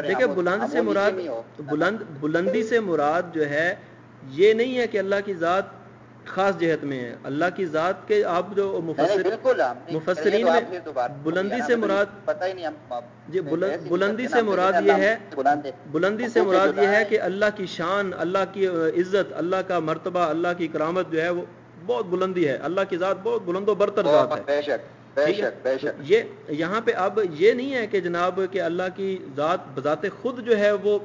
دیکھیں بلند سے مراد بلند بلندی سے مراد جو ہے یہ نہیں ہے کہ اللہ کی ذات خاص جہت میں ہے۔ اللہ کی ذات کے آپ جو مفسر مفسرین میں بلندی سے مراد پتہ ہی نہیں جی بلندی سے مراد یہ ہے بلندی سے مراد یہ ہے کہ اللہ کی شان اللہ کی عزت اللہ کا مرتبہ اللہ کی کرامت جو ہے وہ بہت بلندی ہے۔ اللہ کی ذات بہت بلند و برتر ذات ہے۔ یہ یہاں پہ اب یہ نہیں ہے کہ جناب کہ اللہ کی ذات بذات خود جو ہے وہ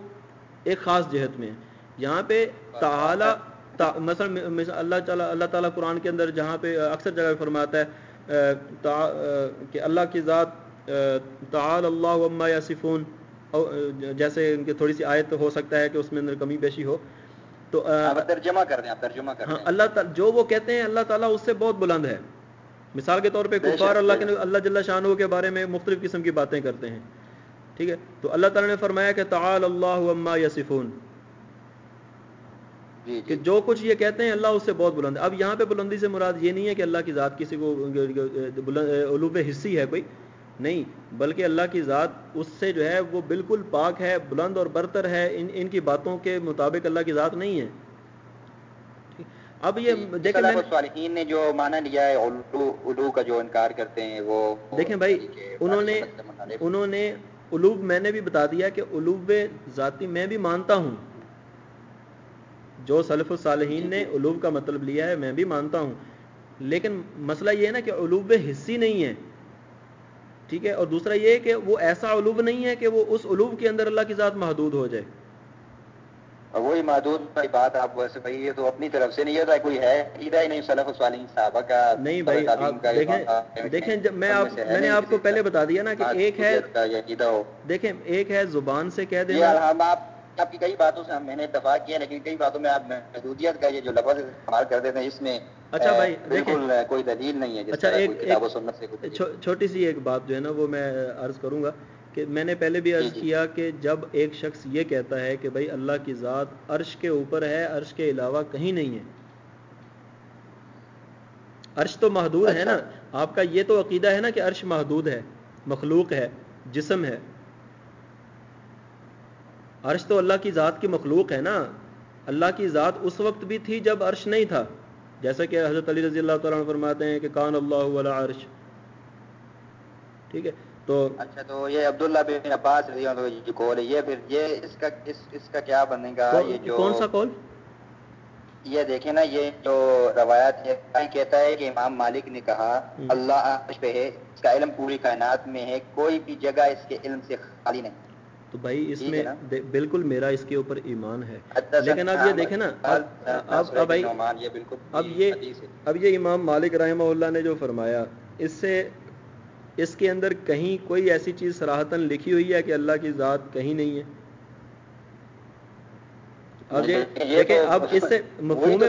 ایک خاص جہت میں یہاں پہ تعالی مثلا اللہ تعالیٰ اللہ تعالیٰ قرآن کے اندر جہاں پہ اکثر جگہ فرماتا ہے کہ اللہ کی ذات تعال اللہ عما یا سفون جیسے ان کی تھوڑی سی آیت ہو سکتا ہے کہ اس میں اندر کمی بیشی ہو۔ تو ترجمہ کر دیں ترجمہ کر ہاں اللہ جو وہ کہتے ہیں اللہ تعالیٰ اس سے بہت بلند ہے۔ مثال کے طور پہ کفار اللہ کے اللہ جل شاہ کے بارے میں مختلف قسم کی باتیں کرتے ہیں۔ ٹھیک ہے؟ تو اللہ تعالیٰ نے فرمایا کہ تعال اللہ عما یا سفون جی، کہ جی۔ جو کچھ یہ کہتے ہیں اللہ اس سے بہت بلند ہے۔ اب یہاں پہ بلندی سے مراد یہ نہیں ہے کہ اللہ کی ذات کسی کو علوب حصی ہے کوئی۔ نہیں بلکہ اللہ کی ذات اس سے جو ہے وہ بالکل پاک ہے بلند اور برتر ہے۔ ان ان کی باتوں کے مطابق اللہ کی ذات نہیں ہے۔ اب یہ جی، دیکھیں نے جو معنی لیا ہے علو کا جو انکار کرتے ہیں وہ دیکھیں بھائی انہوں نے انہوں نے علوب میں نے بھی بتا دیا کہ علوب ذاتی میں بھی مانتا ہوں۔ جو سلف الصالحین نے علوب کا مطلب لیا ہے میں بھی مانتا ہوں۔ لیکن مسئلہ یہ ہے نا کہ علوب حصی نہیں ہے۔ ٹھیک ہے؟ اور دوسرا یہ کہ وہ ایسا علوب نہیں ہے کہ وہ اس علوب کے اندر اللہ کی ذات محدود ہو جائے۔ وہی محدود بات آپ ویسے بھائی یہ تو اپنی طرف سے نہیں ہے کوئی ہے ہی نہیں سلف الصالحین صحابہ کا نہیں بھائی دیکھیں دیکھیں جب میں آپ میں نے آپ کو پہلے بتا دیا نا کہ ایک ہے دیکھیں ایک ہے زبان سے کہہ دینا۔ ہم آپ آپ کی کئی باتوں سے میں نے اتفاق کیا لیکن کئی باتوں میں آپ محدودیت کا یہ جو لفظ استعمال کر دیتے ہیں اس میں اچھا بھائی بالکل کوئی دلیل نہیں ہے اچھا ایک چھوٹی سی ایک بات جو ہے نا وہ میں عرض کروں گا۔ کہ میں نے پہلے بھی عرض۔ کیا کہ جب ایک شخص یہ کہتا ہے کہ بھائی اللہ کی ذات عرش کے اوپر ہے عرش کے علاوہ کہیں نہیں ہے۔ عرش تو محدود ہے نا۔ اچھا۔ آپ کا یہ تو عقیدہ ہے نا کہ عرش محدود ہے مخلوق ہے جسم ہے۔ عرش تو اللہ کی ذات کی مخلوق ہے نا۔ اللہ کی ذات اس وقت بھی تھی جب عرش نہیں تھا۔ جیسا کہ حضرت علی رضی اللہ تعالیٰ فرماتے ہیں کہ کان اللہ عرش۔ ٹھیک ہے۔ تو اچھا تو یہ عبداللہ بن عباس رضی اللہ عنہ جو قول ہے۔ یہ پھر یہ اس کا اس, اس کا کیا بنے گا؟ یہ جو کون سا قول؟ یہ دیکھیں نا یہ جو روایت ہے کہتا ہے کہ امام مالک نے کہا اللہ عرش پہ ہے اس کا علم پوری کائنات میں ہے کوئی بھی جگہ اس کے علم سے خالی نہیں۔ تو بھائی اس میں بالکل میرا اس کے اوپر ایمان ہے۔ لیکن اب یہ دیکھیں نا اب اب اب بھائی یہ بالکل اب یہ حدیث ہے۔ اب یہ امام مالک رحمہ اللہ نے جو فرمایا اس سے اس کے اندر کہیں کوئی ایسی چیز سراہتاً لکھی ہوئی ہے کہ اللہ کی ذات کہیں نہیں ہے؟ اب یہ دیکھیں اب اس سے مفہوم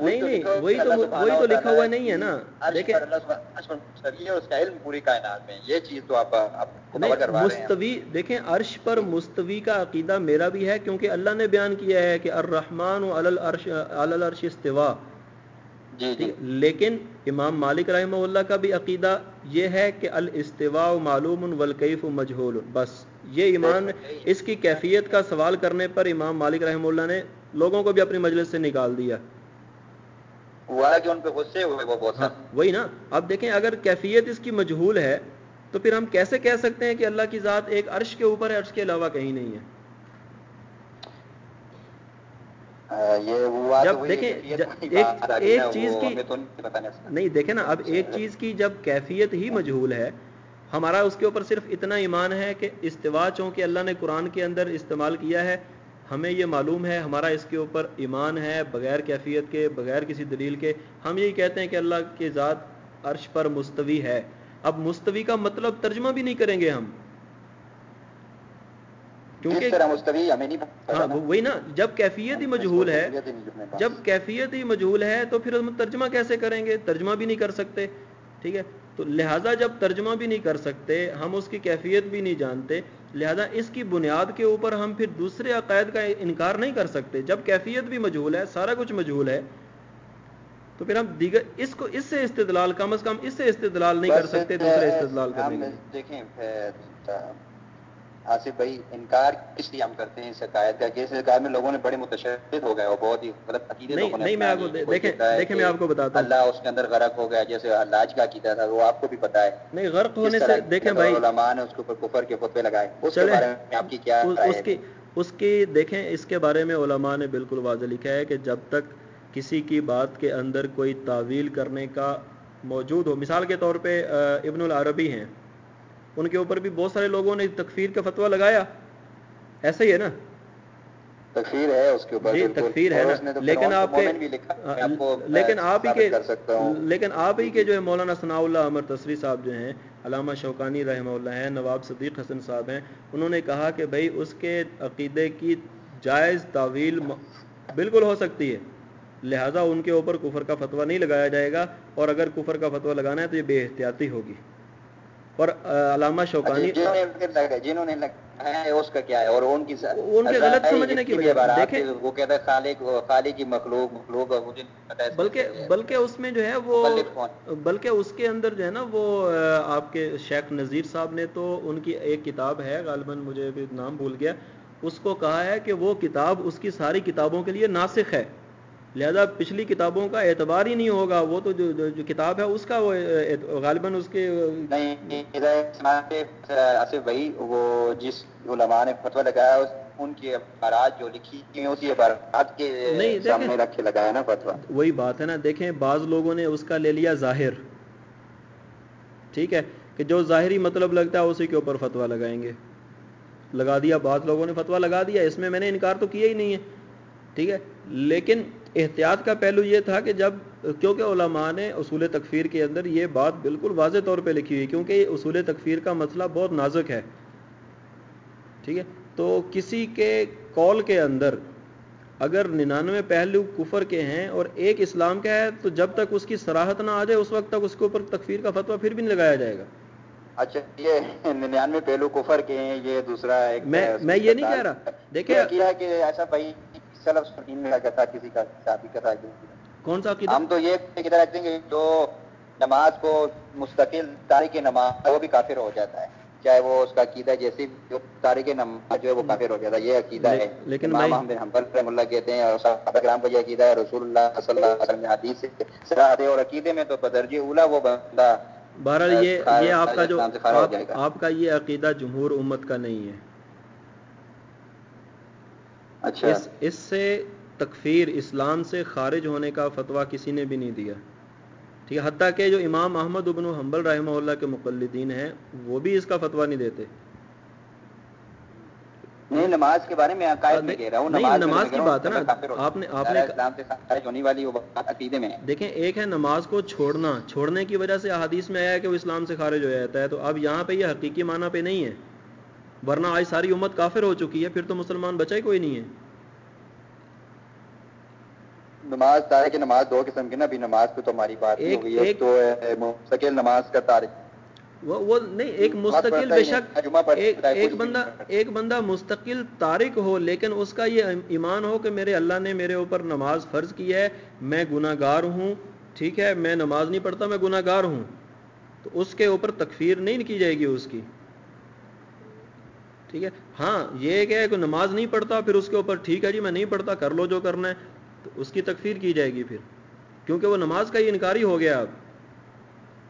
نہیں نہیں وہی تو وہی تو لکھا ہوا نہیں ہے نا؟ دیکھیں۔ یہ چیز تو مستوی دیکھیں عرش پر مستوی کا عقیدہ میرا بھی ہے کیونکہ اللہ نے بیان کیا ہے کہ الرحمن علی العرش استوا جی جی؟ لیکن امام مالک رحمہ اللہ کا بھی عقیدہ یہ ہے کہ الاستواء معلوم والکیف مجہول۔ بس یہ ایمان اس کی کیفیت کا سوال کرنے پر امام مالک رحمہ اللہ نے لوگوں کو بھی اپنی مجلس سے نکال دیا۔ ہوا ہے کہ ان پہ غصے ہوئے وہ بہت ہاں وہی نا۔ اب دیکھیں اگر کیفیت اس کی مجہول ہے تو پھر ہم کیسے کہہ سکتے ہیں کہ اللہ کی ذات ایک عرش کے اوپر ہے عرش کے علاوہ کہیں نہیں ہے آ، یہ ہوا جب دیکھیں ایک چیز کی نہیں دیکھیں نا اب ایک چیز کی جب کیفیت ہی مجہول ہے ہمارا اس کے اوپر صرف اتنا ایمان ہے کہ استوا چونکہ اللہ نے قرآن کے اندر استعمال کیا ہے ہمیں یہ معلوم ہے ہمارا اس کے اوپر ایمان ہے بغیر کیفیت کے بغیر کسی دلیل کے۔ ہم یہی کہتے ہیں کہ اللہ کی ذات عرش پر مستوی ہے۔ اب مستوی کا مطلب ترجمہ بھی نہیں کریں گے ہم۔ کیونکہ طرح مستوی ہمیں نہیں پتہ ہاں وہی نا جب کیفیت ہی مجہول ہے۔ جب کیفیت ہی مجہول ہے تو پھر ہم ترجمہ کیسے کریں گے؟ ترجمہ بھی نہیں کر سکتے ٹھیک ہے؟ تو لہٰذا جب ترجمہ بھی نہیں کر سکتے ہم اس کی کیفیت بھی نہیں جانتے لہٰذا اس کی بنیاد کے اوپر ہم پھر دوسرے عقائد کا انکار نہیں کر سکتے۔ جب کیفیت بھی مجہول ہے سارا کچھ مجہول ہے تو پھر ہم دیگر اس کو اس سے استدلال کم از کم اس سے استدلال نہیں کر سکتے دوسرے استدلال کرنے دیکھیں آصف بھائی انکار کس لیے ہم کرتے ہیں اس عقائد کا؟ کہ اس عقائد میں لوگوں نے بڑے متشدد ہو گئے اور بہت ہی غلط عقیدے نہیں- لوگوں نے میں دیکھیں- میں آپ کو بتاتا ہوں۔ اللہ اس کے اندر غرق ہو گیا جیسے حلاج کا عقیدہ تھا وہ آپ کو بھی پتا ہے۔ نہیں غرق ہونے سے دیکھیں بھائی۔ علماء نے اس کے اوپر کفر کے فتوے لگائے اس کے بارے میں آپ کی کیا اس- کی اس کی دیکھیں اس کے بارے میں علماء نے بالکل واضح لکھا ہے کہ جب تک کسی کی بات کے اندر کوئی تعویل کرنے کا موجود ہو مثال کے طور پہ ابن العربی ہیں۔ ان کے اوپر بھی بہت سارے لوگوں نے تکفیر کا فتویٰ لگایا۔ ایسا ہی ہے نا؟ تکفیر ہے اس کے اوپر جی تکفیر ہے نا۔ لیکن آپ کے لیکن آپ ہی کے لیکن آپ ہی کے جو ہے مولانا ثناء اللہ عمر تصری صاحب جو ہیں علامہ شوکانی رحمہ اللہ ہیں نواب صدیق حسن صاحب ہیں انہوں نے کہا کہ بھائی اس کے عقیدے کی جائز تعویل بالکل ہو سکتی ہے۔ لہٰذا ان کے اوپر کفر کا فتویٰ نہیں لگایا جائے گا اور اگر کفر کا فتویٰ لگانا ہے تو یہ بے احتیاطی ہوگی۔ اور علامہ شوکانی اچھا، جنہوں نے اس کا کیا ہے؟ اور ان کی ان کے غلط سمجھنے کی وجہ دیکھیں وہ کہتا ہے خالق خالق کی مخلوق مخلوق اور مجھے بلکہ بلکہ اس میں جو ہے وہ؟ بلکہ اس کے اندر جو ہے نا وہ آپ کے شیخ نذیر صاحب نے تو ان کی ایک کتاب ہے غالباً مجھے ابھی نام بھول گیا اس کو کہا ہے کہ وہ کتاب اس کی ساری کتابوں کے لیے ناسخ ہے۔ لہذا پچھلی کتابوں کا اعتبار ہی نہیں ہوگا وہ تو جو, جو, جو کتاب ہے اس کا وہ غالباً اس کے بھائی وہ جس علماء نے فتویٰ لگایا اس ان کی عبارات جو لکھی ہیں اسی عبارات کے۔ سامنے رکھ کے لگایا نا فتویٰ۔ وہی بات ہے نا دیکھیں بعض لوگوں نے اس کا لے لیا ظاہر۔ ٹھیک ہے کہ جو ظاہری مطلب لگتا ہے اسی کے اوپر فتویٰ لگائیں گے۔ لگا دیا بعض لوگوں نے فتویٰ لگا دیا اس میں میں نے انکار تو کیا ہی نہیں ہے۔ ٹھیک ہے لیکن احتیاط کا پہلو یہ تھا کہ جب کیونکہ علماء نے اصول تکفیر کے اندر یہ بات بالکل واضح طور پہ لکھی ہوئی کیونکہ یہ اصول تکفیر کا مسئلہ بہت نازک ہے ٹھیک ہے؟ تو کسی کے کال کے اندر اگر ننانوے پہلو کفر کے ہیں اور ایک اسلام کا ہے تو جب تک اس کی سراہت نہ آ جائے اس وقت تک اس کے اوپر تکفیر کا فتویٰ پھر بھی نہیں لگایا جائے گا۔ اچھا یہ ننانوے پہلو کفر کے ہیں یہ دوسرا ایک میں میں یہ نہیں کہہ رہا۔ دیکھیں کہ ایسا بھائی سلف میں کا تھا کسی کا شادی کا تھا کون سا ہم تو یہ عقیدہ رکھتے ہیں کہ جو نماز کو مستقل تاریخ نماز وہ بھی کافر ہو جاتا ہے۔ چاہے وہ اس کا عقیدہ جیسی جو تاریخ نماز جو ہے وہ کافر ہو جاتا ہے۔ یہ عقیدہ ہے۔ لیکن امام حنبل رحم اللہ کہتے ہیں اور صحابہ کرام کا یہ عقیدہ ہے رسول اللہ صلی اللہ علیہ وسلم نے حدیث سے صراحت اور عقیدے میں تو بدرجہ اولا وہ بندہ بہرحال یہ یہ آپ کا جو آپ کا یہ عقیدہ جمہور امت کا نہیں ہے۔ اچھا۔ اس اس سے تکفیر اسلام سے خارج ہونے کا فتویٰ کسی نے بھی نہیں دیا۔ ٹھیک ہے حتیٰ کہ جو امام محمد ابن حنبل رحمہ اللہ کے مقلدین ہیں وہ بھی اس کا فتویٰ نہیں دیتے۔ نہیں نماز کے بارے میں عقائد میں کہہ رہا ہوں نہیں نماز کی بات ہے نا۔ آپ نے آپ نے اسلام سے خارج ہونے والی وہ عقیدے میں دیکھیں ایک ہے نماز کو چھوڑنا۔ چھوڑنے کی وجہ سے احادیث میں آیا ہے کہ وہ اسلام سے خارج ہو جاتا ہے تو اب یہاں پہ یہ حقیقی معنی پہ نہیں ہے۔ ورنہ آج ساری امت کافر ہو چکی ہے پھر تو مسلمان بچا ہی کوئی نہیں ہے۔ نماز تارک نماز دو قسم کی نا ابھی نماز پہ تو ہماری بات ایک- ہوئی ایک- تو مستقل نماز کا تارک وہ وہ نہیں ایک مستقل بے شک ایک ایک بندہ۔ ایک بندہ مستقل تارک ہو لیکن اس کا یہ ایمان ہو کہ میرے اللہ نے میرے اوپر نماز فرض کی ہے میں گناہ گار ہوں ٹھیک ہے میں نماز نہیں پڑھتا میں گناہ گار ہوں۔ تو اس کے اوپر تکفیر نہیں کی جائے گی اس کی۔ ٹھیک ہے ہاں یہ کہ کوئی نماز نہیں پڑھتا پھر اس کے اوپر ٹھیک ہے جی میں نہیں پڑھتا کر لو جو کرنا ہے تو اس کی تکفیر کی جائے گی پھر کیونکہ وہ نماز کا ہی انکاری ہو گیا اب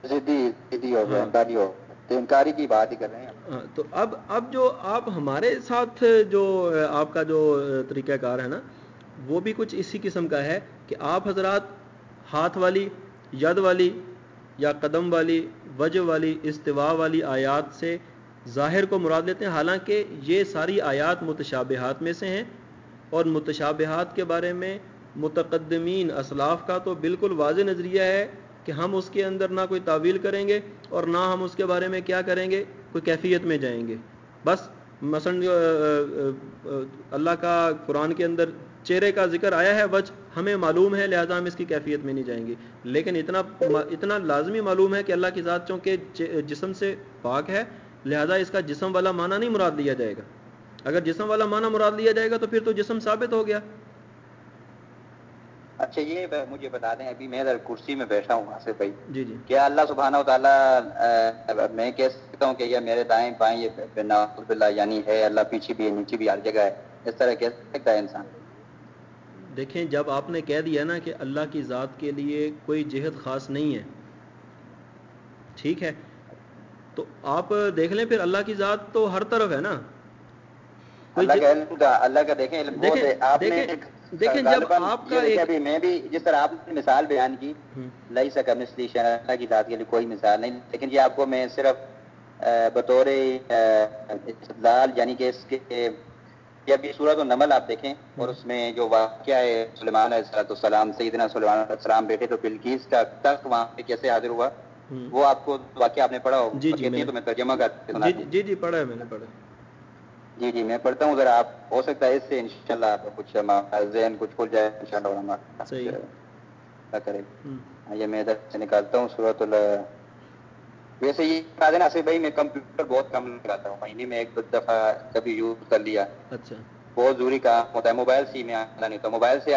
ہو گیا ہاں۔ انکاری ہو گیا۔ تو انکاری کی بات ہی کر رہے ہیں ہاں، تو اب اب جو آپ ہمارے ساتھ جو آپ کا جو طریقہ کار ہے نا وہ بھی کچھ اسی قسم کا ہے کہ آپ حضرات ہاتھ والی ید والی یا قدم والی وجہ والی استوا والی آیات سے ظاہر کو مراد لیتے ہیں، حالانکہ یہ ساری آیات متشابہات میں سے ہیں اور متشابہات کے بارے میں متقدمین اسلاف کا تو بالکل واضح نظریہ ہے کہ ہم اس کے اندر نہ کوئی تعویل کریں گے اور نہ ہم اس کے بارے میں کیا کریں گے، کوئی کیفیت میں جائیں گے۔ بس مثلا اللہ کا قرآن کے اندر چہرے کا ذکر آیا ہے، وجہ ہمیں معلوم ہے، لہذا ہم اس کی کیفیت میں نہیں جائیں گے۔ لیکن اتنا اتنا لازمی معلوم ہے کہ اللہ کی ذات چونکہ جسم سے پاک ہے لہذا اس کا جسم والا معنی نہیں مراد لیا جائے گا۔ اگر جسم والا معنی مراد لیا جائے گا تو پھر تو جسم ثابت ہو گیا۔ اچھا یہ مجھے بتا دیں ابھی میں کرسی میں بیٹھا ہوں سے بھائی۔ جی جی۔ کیا اللہ سبحانہ و تعالیٰ میں کہہ سکتا ہوں کہ یہ میرے دائیں بائیں یہ باللہ یعنی ہے اللہ پیچھے بھی ہے نیچے بھی ہر جگہ ہے۔ اس طرح کہہ سکتا ہے انسان۔ دیکھیں جب آپ نے کہہ دیا نا کہ اللہ کی ذات کے لیے کوئی جہد خاص نہیں ہے ٹھیک ہے؟ تو آپ دیکھ لیں پھر اللہ کی ذات تو ہر طرف ہے نا اللہ کا علم کا اللہ کا دیکھیں علم آپ نے دیکھیں- جب کا یہ ایک- میں بھی جس طرح آپ نے مثال بیان کی لئی سکا مثلی اللہ کی ذات کے لیے کوئی مثال نہیں لیکن یہ آپ کو میں صرف بطور استدلال یعنی کہ اس کے یہ ابھی صورت النمل آپ دیکھیں اور اس میں جو واقعہ ہے سلیمان علیہ السلام سیدنا سلیمان علیہ السلام بیٹھے تو بلقیس کا تخت وہاں پہ کیسے حاضر ہوا۔ وہ آپ کو واقعہ آپ نے پڑھا ہو جی، جی، تو میں ترجمہ کر جی جی جی پڑھا ہے میں نے پڑھا جی جی میں پڑھتا ہوں۔ ذرا آپ ہو سکتا ہے اس سے انشاءاللہ آپ کو کچھ ذہن کچھ کھل جائے انشاءاللہ اور ہمارا صحیح۔ اللہ کرے یہ میں ادھر سے نکالتا ہوں صورت ال ویسے یہ بتا دینا آصف بھائی میں کمپیوٹر بہت کم لگاتا ہوں۔ مہینے میں ایک دو دفعہ کبھی یوز کر لیا۔ اچھا۔ بہت ضروری کام ہوتا ہے۔ موبائل سے ہی میں آتا نہیں ہوتا۔ موبائل سے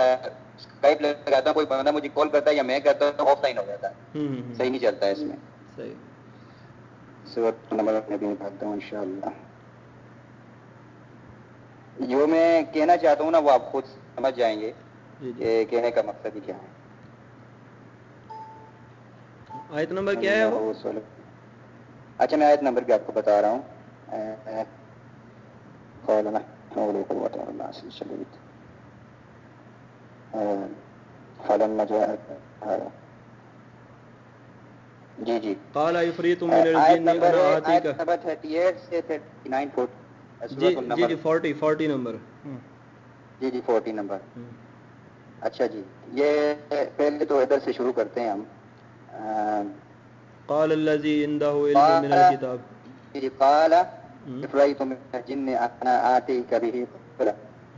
اسکائپ لگاتا ہوں کوئی بندہ مجھے کال کرتا ہے یا میں کرتا ہوں آف لائن ہو جاتا ہے۔ صحیح نہیں چلتا ہے اس میں۔ صحیح۔ صورت نمبر میں بھی نکالتا ہوں انشاءاللہ۔ جو میں کہنا چاہتا ہوں نا وہ آپ خود سمجھ جائیں گے جی جی۔ کہ کہنے کا مقصد ہی کیا ہے۔ آیت نمبر کیا ہے وہ؟ اچھا میں آیت نمبر بھی آپ کو بتا رہا ہوں۔ نحن حول قوة بالله الشديد اے، فلما جاء جی جی۔ قال عفریت من الجن انا آتی آیت نمبر 38 سے 39 فٹ جی جی جی فورٹی فورٹی نمبر۔ ہم، جی جی 40 نمبر۔ اچھا جی یہ پہلے تو ادھر سے شروع کرتے ہیں ہم۔ قال الذي عنده علم من الكتاب۔ جی قال افرأيت من الجن أنا آتيك به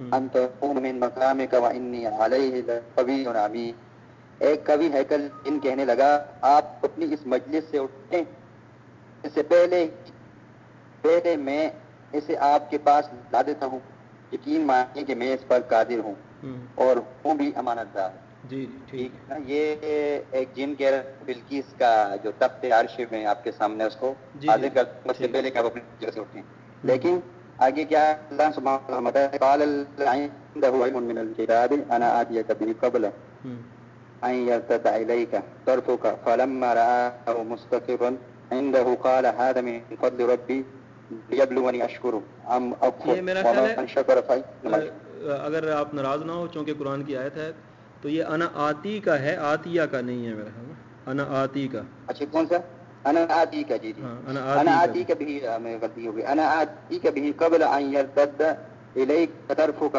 أن تقوم من مقامك وإني عليه لقوي أمين ایک کبھی ہیکل ان کہنے لگا آپ اپنی اس مجلس سے اٹھیں اس سے پہلے پہلے میں اسے آپ کے پاس لا دیتا ہوں۔ یقین مانیے کہ میں اس پر قادر ہوں۔ اور ہوں بھی امانت دار۔ جی ٹھیک ہے۔ یہ ایک جن کے بلکیس کا جو تخت عرش میں آپ کے سامنے اس کو جی، حاضر جی، کر اس سے پہلے کہ آپ اپنی جگہ سے اٹھیں۔ لیکن آگے کیا اللہ سبحانہ و تعالی قال عنده علم من الكتاب انا آتيك به قبل ان يرتد اليك طرفك فلما رآه مستقرا عنده قال هذا من فضل ربي ليبلوني اشكر ام اكفر یہ میرا خیال ہے ومن شكر يشكر. اگر آپ ناراض نہ ہو چونکہ قرآن کی آیت ہے تو یہ انا آتی کا ہے آتیہ کا نہیں ہے میرا خیال انا آتی کا۔ اچھا کون سا؟ انا آتی کا جی جی ہاں، انا میں غلطی ہوگی انا آتی کا بھی قبل ان يرتد اليك طرفك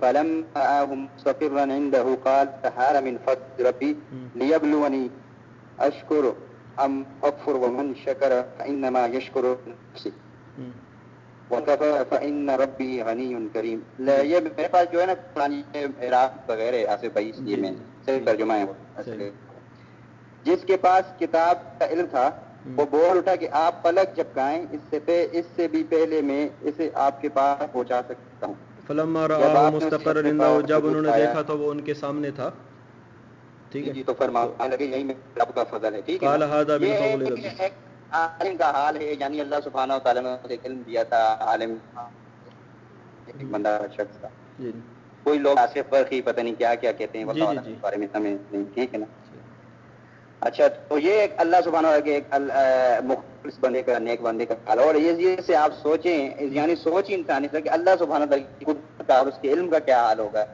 فلما آه مستقرا عنده قال هذا من فضل ربي ليبلوني اشكر ام اكفر ومن شكر فانما يشكر نفسه وكفى فان ربي غني كريم لا یہ میرے پاس جو ہے نا قرآن عراق وغیرہ آصف بھائی اس لیے جی، میں جی، صرف جی۔ ترجمہ ہے۔ جس کے پاس کتاب کا علم تھا۔ وہ بول اٹھا کہ آپ پلک جھپکائیں اس سے پہ اس سے بھی پہلے میں اسے آپ کے پاس پہنچا سکتا ہوں۔ فلما اسے مستقر جب انہوں نے دیکھا تو وہ ان کے سامنے تھا۔ ٹھیک جی ہے۔ جی تو فرمانے لگے یہی رب کا فضل ہے ٹھیک ہے۔ قال؟ هذا من فضل ربی۔ عالم کا حال ہے یعنی اللہ سبحانہ و تعالیٰ نے اسے علم دیا تھا عالم ایک بندہ شخص تھا۔ جی۔ کوئی لوگ آصف برقی پتہ نہیں کیا کیا کہتے ہیں جی، واللہ جی، جی۔ بارے میں سمجھ نہیں ٹھیک ہے نا۔ اچھا تو یہ ایک اللہ سبحانہ کے ایک مخلص بندے کا نیک بندے کا حال۔ اور یہ سے آپ سوچیں یعنی سوچ انسانی سے کہ اللہ سبحانہ کی قدرت اور اس کے علم کا کیا حال ہوگا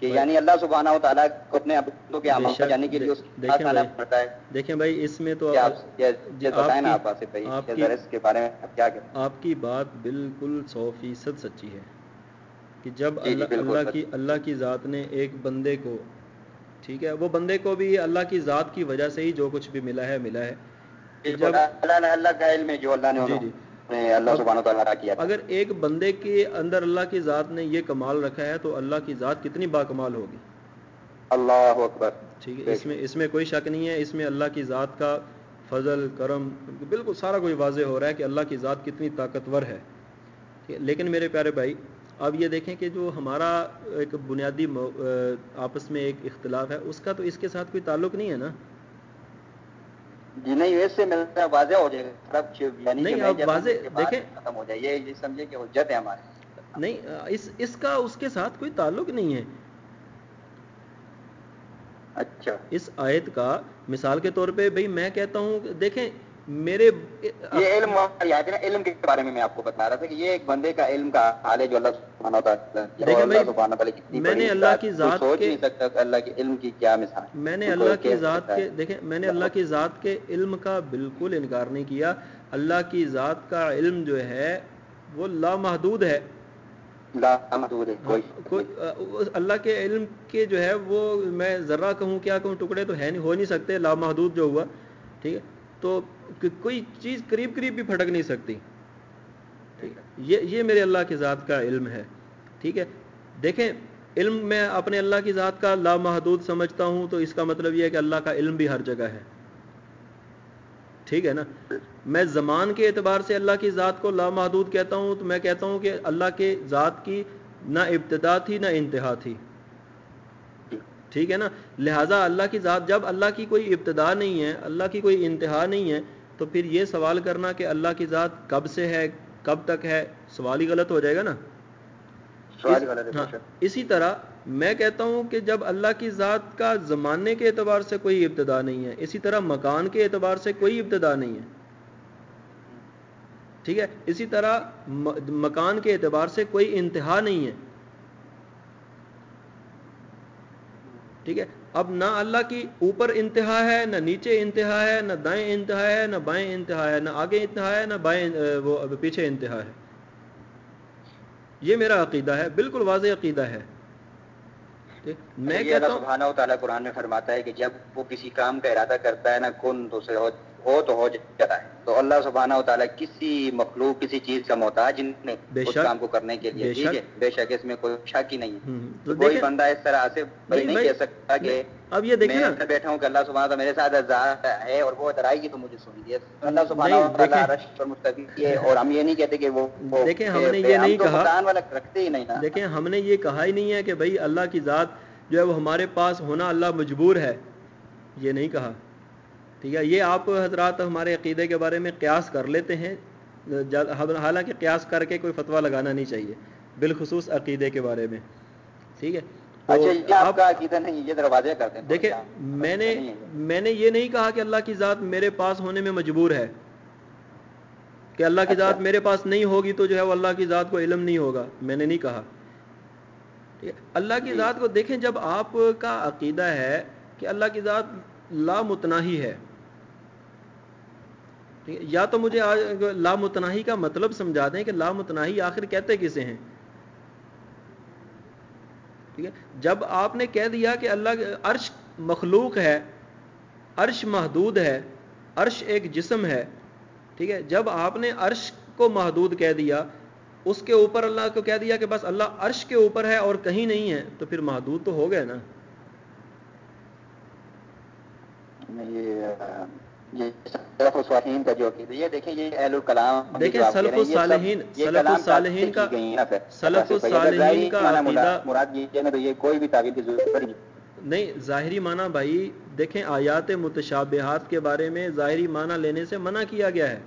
کہ یعنی اللہ سبحانہ وتعالی کو اپنے عبدوں کے اعمال شک، جاننے کے لیے اس پاس آنا بھائی، پڑتا ہے دیکھیں بھائی اس میں تو آپ یہ بتائیں نا آپ آصف بھائی اس کے بارے میں کیا کہتے ہیں آپ کی بات بالکل سو فیصد سچی ہے کہ جب جی، جی، اللہ اللہ۔ کی اللہ کی ذات نے ایک بندے کو ٹھیک ہے وہ بندے کو بھی اللہ کی ذات کی وجہ سے ہی جو کچھ بھی ملا ہے ملا ہے جب اللہ نے اللہ کا علم ہے جو اللہ نے جی، جی۔ اللہ سبحانہ کیا اگر ایک بندے کے اندر اللہ کی ذات نے یہ کمال رکھا ہے تو اللہ کی ذات کتنی با کمال ہوگی اللہ اکبر ٹھیک ہے اس میں اس میں کوئی شک نہیں ہے اس میں اللہ کی ذات کا فضل کرم بالکل سارا کوئی واضح ہو رہا ہے کہ اللہ کی ذات کتنی طاقتور ہے؟ لیکن میرے پیارے بھائی اب یہ دیکھیں کہ جو ہمارا ایک بنیادی آپس میں ایک اختلاف ہے اس کا تو اس کے ساتھ کوئی تعلق نہیں ہے نا؟ جی نہیں ویسے میرا واضح ہو جائے گا۔ یعنی نہیں، واضح- بات دیکھیں- ختم ہو جائے یہ یہ سمجھے کہ حجت ہے ہماری نہیں آ، اس اس کا اس کے ساتھ کوئی تعلق نہیں ہے۔ اچھا۔ اس آیت کا مثال کے طور پہ بھئی میں کہتا ہوں دیکھیں میرے یہ علم آیت ہے نا علم کے بارے میں میں آپ کو بتا رہا تھا کہ یہ ایک بندے کا علم کا حال ہے جو اللہ سبحانہ و تعالیٰ دیکھیں میں نے اللہ کی ذات سوچ کے- نہیں سکتا کہ اللہ کے علم کی کیا مثال میں نے اللہ کی ذات کے۔ دیکھیں میں نے اللہ کی ذات کے علم کا بالکل انکار نہیں کیا۔ اللہ کی ذات کا علم جو ہے وہ لامحدود ہے۔ اللہ کے علم کے جو ہے وہ میں ذرہ کہوں کیا کہوں ٹکڑے تو ہے نہیں ہو نہیں سکتے لامحدود جو ہوا۔ ٹھیک ہے؟ تو کوئی چیز قریب قریب بھی پھٹک نہیں سکتی۔ یہ یہ میرے اللہ کی ذات کا علم ہے۔ ٹھیک ہے۔ دیکھیں، علم میں اپنے اللہ کی ذات کا لامحدود سمجھتا ہوں تو اس کا مطلب یہ ہے کہ اللہ کا علم بھی ہر جگہ ہے۔ ٹھیک ہے نا؟ میں زمان کے اعتبار سے اللہ کی ذات کو لامحدود کہتا ہوں تو میں کہتا ہوں کہ اللہ کے ذات کی نہ ابتدا تھی نہ انتہا تھی۔ ٹھیک ہے نا؟ لہٰذا اللہ کی ذات جب اللہ کی کوئی ابتدا نہیں ہے اللہ کی کوئی انتہا نہیں ہے تو پھر یہ سوال کرنا کہ اللہ کی ذات کب سے ہے کب تک ہے؟ سوال ہی غلط ہو جائے گا نا؟ سوال غلط ہاں،۔ اسی طرح میں کہتا ہوں کہ جب اللہ کی ذات کا زمانے کے اعتبار سے کوئی ابتدا نہیں ہے اسی طرح مکان کے اعتبار سے کوئی ابتدا نہیں ہے۔ ٹھیک ہے؟ اسی طرح مکان کے اعتبار سے کوئی انتہا نہیں ہے۔ ٹھیک ہے؟ اب نہ اللہ کی اوپر انتہا ہے نہ نیچے انتہا ہے نہ دائیں انتہا ہے نہ بائیں انتہا ہے نہ آگے انتہا ہے نہ بائیں وہ پیچھے انتہا ہے۔ یہ میرا عقیدہ ہے بالکل واضح عقیدہ ہے؟ میں یہ کہتا ہوں سبحانہ و تعالیٰ قرآن میں فرماتا ہے کہ جب وہ کسی کام کا ارادہ کرتا ہے نا کن تو اسے ہو تو ہو جاتا ہے۔ تو اللہ سبحانہ و تعالیٰ کسی مخلوق کسی چیز کا محتاج نہیں اس کام کو کرنے کے لیے ٹھیک ہے؟ بے شک اس میں کوئی شک ہی نہیں ہے۔ کوئی بندہ اس طرح سے نہیں کہہ سکتا کہ اب یہ دیکھیں میں بیٹھا ہوں کہ اللہ سبحانہ تعالیٰ میرے ساتھ ذات ہے اور وہ ادھر آئے گی تو مجھے دیے اللہ سبحانہ و تعالیٰ عرش پر مستقبل ہے اور ہم یہ نہیں کہتے کہ وہ دیکھیں ہم نے یہ نہیں کہا۔ والا رکھتے ہی نہیں دیکھیں ہم نے یہ کہا ہی نہیں ہے کہ بھائی اللہ کی ذات جو ہے وہ ہمارے پاس ہونا اللہ مجبور ہے۔ یہ نہیں کہا۔ ٹھیک ہے یہ آپ حضرات ہمارے عقیدے کے بارے میں قیاس کر لیتے ہیں حالانکہ قیاس کر کے کوئی فتویٰ لگانا نہیں چاہیے بالخصوص عقیدے کے بارے میں ٹھیک ہے تو یہ آپ آپ کا عقیدہ نہیں یہ دروازے کرتے ہیں دیکھیں میں نے۔ میں نے یہ نہیں کہا کہ اللہ کی ذات میرے پاس ہونے میں مجبور ہے کہ اللہ کی ذات اچھا۔ میرے پاس نہیں ہوگی تو جو ہے وہ اللہ کی ذات کو علم نہیں ہوگا میں نے نہیں کہا؟ اللہ کی جی۔ ذات کو دیکھیں جب آپ کا عقیدہ ہے کہ اللہ کی ذات لامتناہی ہے؟ یا تو مجھے آج لامتناہی کا مطلب سمجھا دیں کہ لامتناہی آخر کہتے کسے ہیں؟ ٹھیک ہے؟ جب آپ نے کہہ دیا کہ اللہ عرش مخلوق ہے، عرش محدود ہے، عرش ایک جسم ہے، ٹھیک ہے؟ جب آپ نے عرش کو محدود کہہ دیا، اس کے اوپر اللہ کو کہہ دیا کہ بس اللہ عرش کے اوپر ہے اور کہیں نہیں ہے، تو پھر محدود تو ہو گئے نا؟ یہ سلف الصالحین کا جو یہ دیکھیں یہ اہل الکلام دیکھیں سلف الصالحین یہ سلف الصالحین تعبیر کا۔ سلف الصالحین ظاہری کا عقیدہ مراد یہ ہے یہ کوئی بھی تعبیر کی ضرورت نہیں نہیں ظاہری معنی بھائی دیکھیں آیات متشابہات کے بارے میں ظاہری معنی لینے سے منع کیا گیا ہے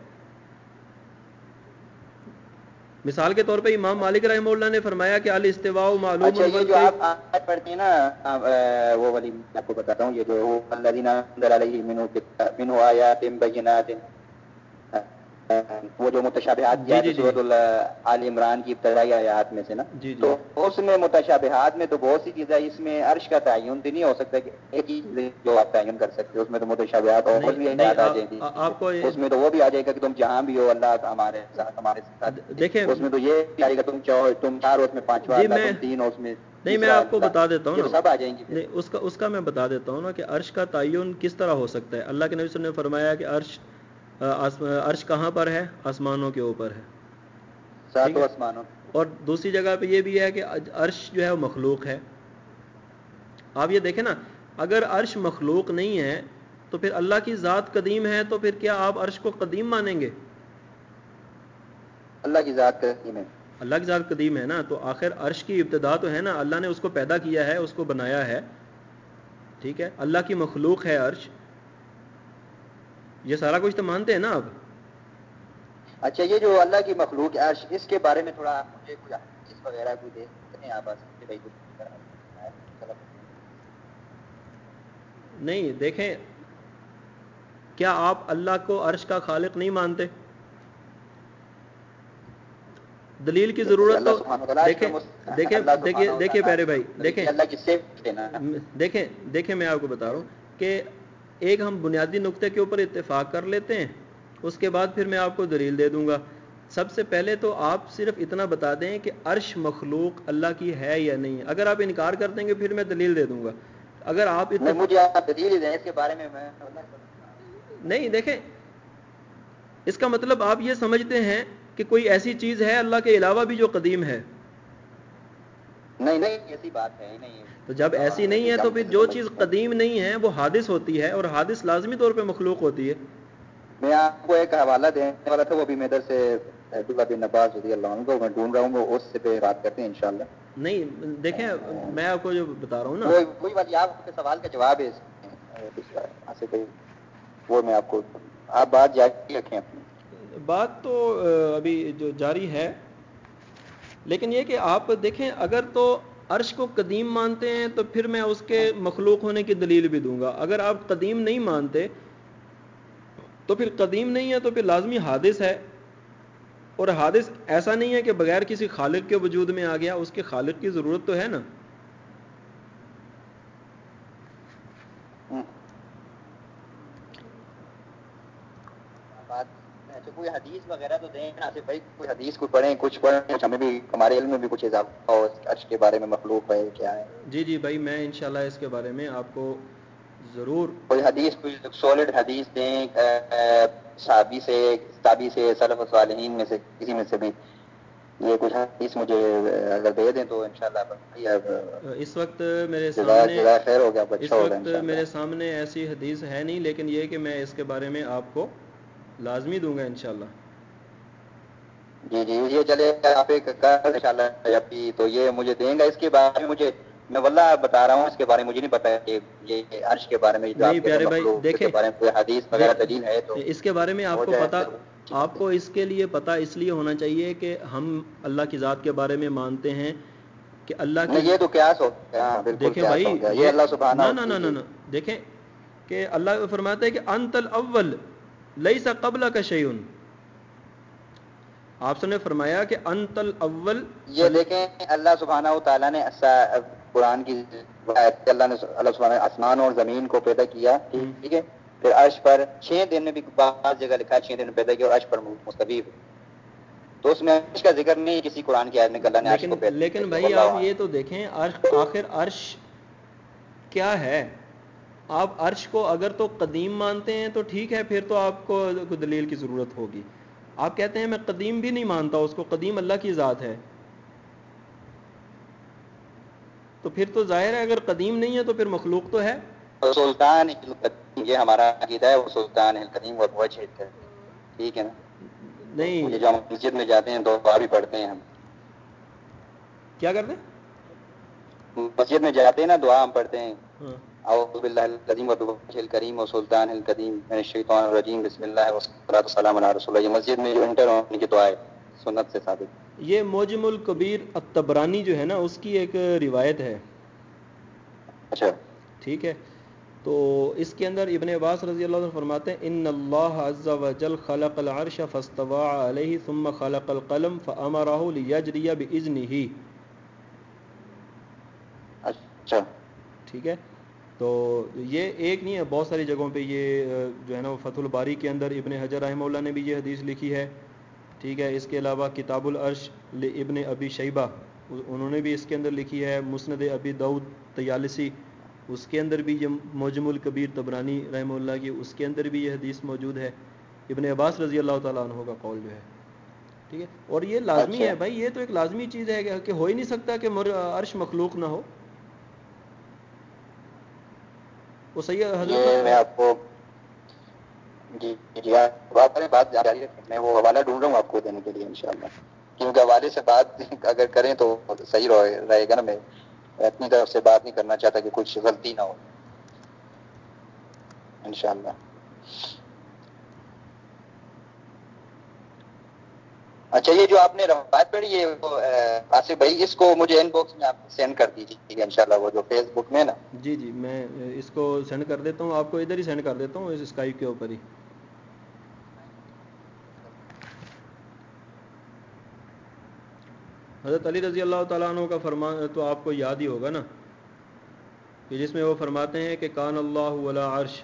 مثال کے طور پہ امام مالک رحمہ اللہ نے فرمایا کہ الاستواء معلوم اچھا یہ جو آپ آیت پڑھتے ہیں نا وہ والی میں آپ کو بتاتا ہوں یہ جو انزل عليه منه كتاب- منه آیات بینات وہ جو متشابہات جی، جی، جی۔ آل عمران کی ابتدائی آیات میں سے نا جی، جی۔ تو اس میں متشابہات میں تو بہت سی چیزیں اس میں عرش کا تعین تو نہیں ہو سکتا کہ ایک ہی جو آپ تعین کر سکتے ہو اس میں تو متشابہات اور بھی آیات آ جائیں گی اس میں تو وہ بھی آ جائے گا کہ تم جہاں بھی ہو اللہ ہمارے ساتھ ہمارے ساتھ دیکھیں اس میں تو یہ آئے گا تم چاہو تم چار ہو اس میں پانچواں جی، تین ہو اس میں نہیں میں آپ کو۔ بتا دیتا ہوں سب آ جائیں۔ نہیں اس کا اس کا میں بتا دیتا ہوں نا کہ عرش کا تعین کس طرح ہو سکتا ہے اللہ کے نبی صلی اللہ علیہ وسلم نے فرمایا کہ عرش عرش کہاں پر ہے؟ آسمانوں کے اوپر ہے۔ ٹھیک ساتوں ہے؟ آسمانوں۔ اور دوسری جگہ پہ یہ بھی ہے کہ عرش جو ہے وہ مخلوق ہے۔ آپ یہ دیکھیں نا اگر عرش مخلوق نہیں ہے تو پھر اللہ کی ذات قدیم ہے تو پھر کیا آپ عرش کو قدیم مانیں گے؟ اللہ کی ذات کرتی میں اللہ کی ذات قدیم ہے نا تو آخر عرش کی ابتدا تو ہے نا اللہ نے اس کو پیدا کیا ہے اس کو بنایا ہے۔ ٹھیک ہے؟ اللہ کی مخلوق ہے عرش۔ یہ سارا کچھ تو مانتے ہیں نا آپ؟ اچھا یہ جو اللہ کی مخلوق ہے عرش اس کے بارے میں تھوڑا مجھے کوئی حدیث وغیرہ کوئی دے سکتے ہیں؟ آپ بس کہ بھائی کچھ اس طرح ہے۔ نہیں دیکھیں کیا آپ اللہ کو عرش کا خالق نہیں مانتے؟ دلیل کی ضرورت تو دیکھیں دیکھیں دیکھیں دیکھیں پیارے بھائی دیکھیں دیکھیں دیکھیں میں آپ کو بتا رہا ہوں کہ ایک ہم بنیادی نقطے کے اوپر اتفاق کر لیتے ہیں اس کے بعد پھر میں آپ کو دلیل دے دوں گا۔ سب سے پہلے تو آپ صرف اتنا بتا دیں کہ عرش مخلوق اللہ کی ہے یا نہیں۔ اگر آپ انکار کر دیں گے پھر میں دلیل دے دوں گا۔ اگر آپ مجھے آپ دلیل دیں اس کے بارے میں میں نہیں دیکھیں اس کا مطلب آپ یہ سمجھتے ہیں کہ کوئی ایسی چیز ہے اللہ کے علاوہ بھی جو قدیم ہے۔ نہیں نہیں ایسی بات ہے ہی نہیں۔ تو جب ایسی نہیں ہے تو پھر جو چیز قدیم نہیں ہے وہ حادث ہوتی ہے اور حادث لازمی طور پہ مخلوق ہوتی ہے۔ میں آپ کو ایک حوالہ دینے والا تھا وہ بھی میں ادھر سے عبداللہ بن رضی اللہ عنہ کو میں ڈھونڈ رہا ہوں وہ اس سے پہ بات کرتے ہیں انشاءاللہ۔ نہیں دیکھیں میں آپ کو جو بتا رہا ہوں نا۔ والی آپ کے سوال کا جواب ہے وہ میں آپ کو آپ بات جاری رکھیں اپنی۔ بات تو ابھی جو جاری ہے لیکن یہ کہ آپ دیکھیں اگر تو عرش کو قدیم مانتے ہیں تو پھر میں اس کے مخلوق ہونے کی دلیل بھی دوں گا۔ اگر آپ قدیم نہیں مانتے تو پھر قدیم نہیں ہے تو پھر لازمی حادث ہے۔ اور حادث ایسا نہیں ہے کہ بغیر کسی خالق کے وجود میں آ گیا، اس کے خالق کی ضرورت تو ہے نا اچھا کوئی حدیث وغیرہ تو دیں نا بھائی کوئی حدیث کو پڑھیں کچھ پڑھیں کچھ ہمیں بھی ہمارے علم میں بھی کچھ اضافہ ہو عرش کے بارے میں مخلوق ہے کیا ہے۔ جی جی بھائی میں انشاءاللہ اس کے بارے میں آپ کو ضرور کوئی حدیث کوئی سولڈ حدیث دیں صحابی سے صحابی سے صلف صالحین میں سے کسی میں سے بھی۔ یہ کچھ حدیث مجھے اگر دے دیں تو انشاءاللہ اس وقت میرے سامنے خیر ہو گیا اس وقت میرے سامنے ایسی حدیث ہے نہیں لیکن یہ کہ میں اس کے بارے میں آپ کو لازمی دوں گا انشاءاللہ۔ جی جی یہ چلے آپ ایک ان شاء اللہ تو یہ مجھے دیں گا۔ اس کے بارے میں مجھے میں واللہ بتا رہا ہوں اس کے بارے میں مجھے نہیں پتا کہ یہ عرش کے بارے میں نہیں پیارے بھائی دیکھیں حدیث وغیرہ دلیل ہے تو اس کے بارے میں آپ کو پتا آپ کو اس کے لیے پتا اس لیے ہونا چاہیے کہ ہم اللہ کی ذات کے بارے میں مانتے ہیں کہ اللہ کی یہ تو قیاس ہو ہاں، دیکھیں بھائی یہ اللہ سبحانہ نہ نہ نہ دیکھیں کہ اللہ فرماتا ہے کہ انت الاول لیس قبل کا شیون آپ نے فرمایا کہ انت الاول یہ دیکھیں اللہ سبحانہ و تعالیٰ نے قرآن کی اللہ نے اللہ سبحانہ آسمان اور زمین کو پیدا کیا ٹھیک ہے؟ پھر عرش پر چھ دن میں بھی بعض جگہ لکھا ہے چھ دن میں پیدا کیا اور عرش پر مستبیب تو اس میں عرش کا ذکر نہیں کسی قرآن کی آیت میں اللہ نے عرش کو پیدا لیکن بھائی آپ یہ تو دیکھیں آخر عرش کیا ہے؟ آپ عرش کو اگر تو قدیم مانتے ہیں تو ٹھیک ہے پھر تو آپ کو دلیل کی ضرورت ہوگی۔ آپ کہتے ہیں میں قدیم بھی نہیں مانتا اس کو قدیم اللہ کی ذات ہے۔ تو پھر تو ظاہر ہے اگر قدیم نہیں ہے تو پھر مخلوق تو ہے۔ سلطان یہ ہمارا عقیدہ ہے وہ سلطان القدیم و ٹھیک ہے نا؟ نہیں۔ جو ہم مسجد میں جاتے ہیں تو دعا بھی پڑھتے ہیں ہم۔ کیا کرتے ہیں؟ مسجد میں جاتے ہیں نا دعا ہم پڑھتے ہیں۔ ہاں۔ اعوذ باللہ القدیم و الکریم و سلطان القدیم من الشیطان الرجیم. بسم اللہ والصلاة والسلام علی رسول اللہ. یہ مسجد میں جو انٹر ہونے کی دعا ہے سنت سے ثابت. یہ موجم الکبیر التبرانی جو ہے نا اس کی ایک روایت ہے۔ اچھا۔ ٹھیک ہے۔ تو اس کے اندر ابن عباس رضی اللہ عنہ فرماتے ہیں ان اللہ عز و جل خلق العرش فاستوى علیہ ثم خلق القلم فامرہ لیجری باذنہ اچھا۔ ٹھیک ہے۔ تو یہ ایک نہیں ہے بہت ساری جگہوں پہ یہ جو ہے نا فتح الباری کے اندر ابن حجر رحمہ اللہ نے بھی یہ حدیث لکھی ہے۔ ٹھیک ہے اس کے علاوہ کتاب العرش ابن ابی شیبہ انہوں نے بھی اس کے اندر لکھی ہے۔ مسند ابی دعود تیالسی اس کے اندر بھی یہ موجم الکبیر تبرانی رحمہ اللہ کی اس کے اندر بھی یہ حدیث موجود ہے۔ ابن عباس رضی اللہ تعالیٰ عنہ کا قول جو ہے۔ ٹھیک ہے اور یہ لازمی اچھا۔ ہے بھائی یہ تو ایک لازمی چیز ہے کہ ہو ہی نہیں سکتا کہ عرش مخلوق نہ ہو۔ وہ صحیح حضرت میں آپ کو جی جی بات جاری رکھیں۔ میں وہ حوالہ ڈھونڈ رہا ہوں آپ کو دینے کے لیے، انشاءاللہ۔ کیونکہ حوالے سے بات اگر کریں تو صحیح رہے گا نا۔ میں اپنی طرف سے بات نہیں کرنا چاہتا کہ کچھ غلطی نہ ہو۔ انشاءاللہ۔ اچھا یہ جو آپ نے روایت پڑھی ہے آصف بھائی، اس کو مجھے ان باکس میں آپ سینڈ کر دیجیے ان شاء وہ جو فیس بک میں نا۔ جی جی میں اس کو سینڈ کر دیتا ہوں، آپ کو ادھر ہی سینڈ کر دیتا ہوں، اس اسکائپ کے اوپر ہی۔ حضرت علی رضی اللہ تعالیٰ عنہ کا فرمان، تو آپ کو یاد ہی ہوگا نا، کہ جس میں وہ فرماتے ہیں کہ کان اللہ ولا عرش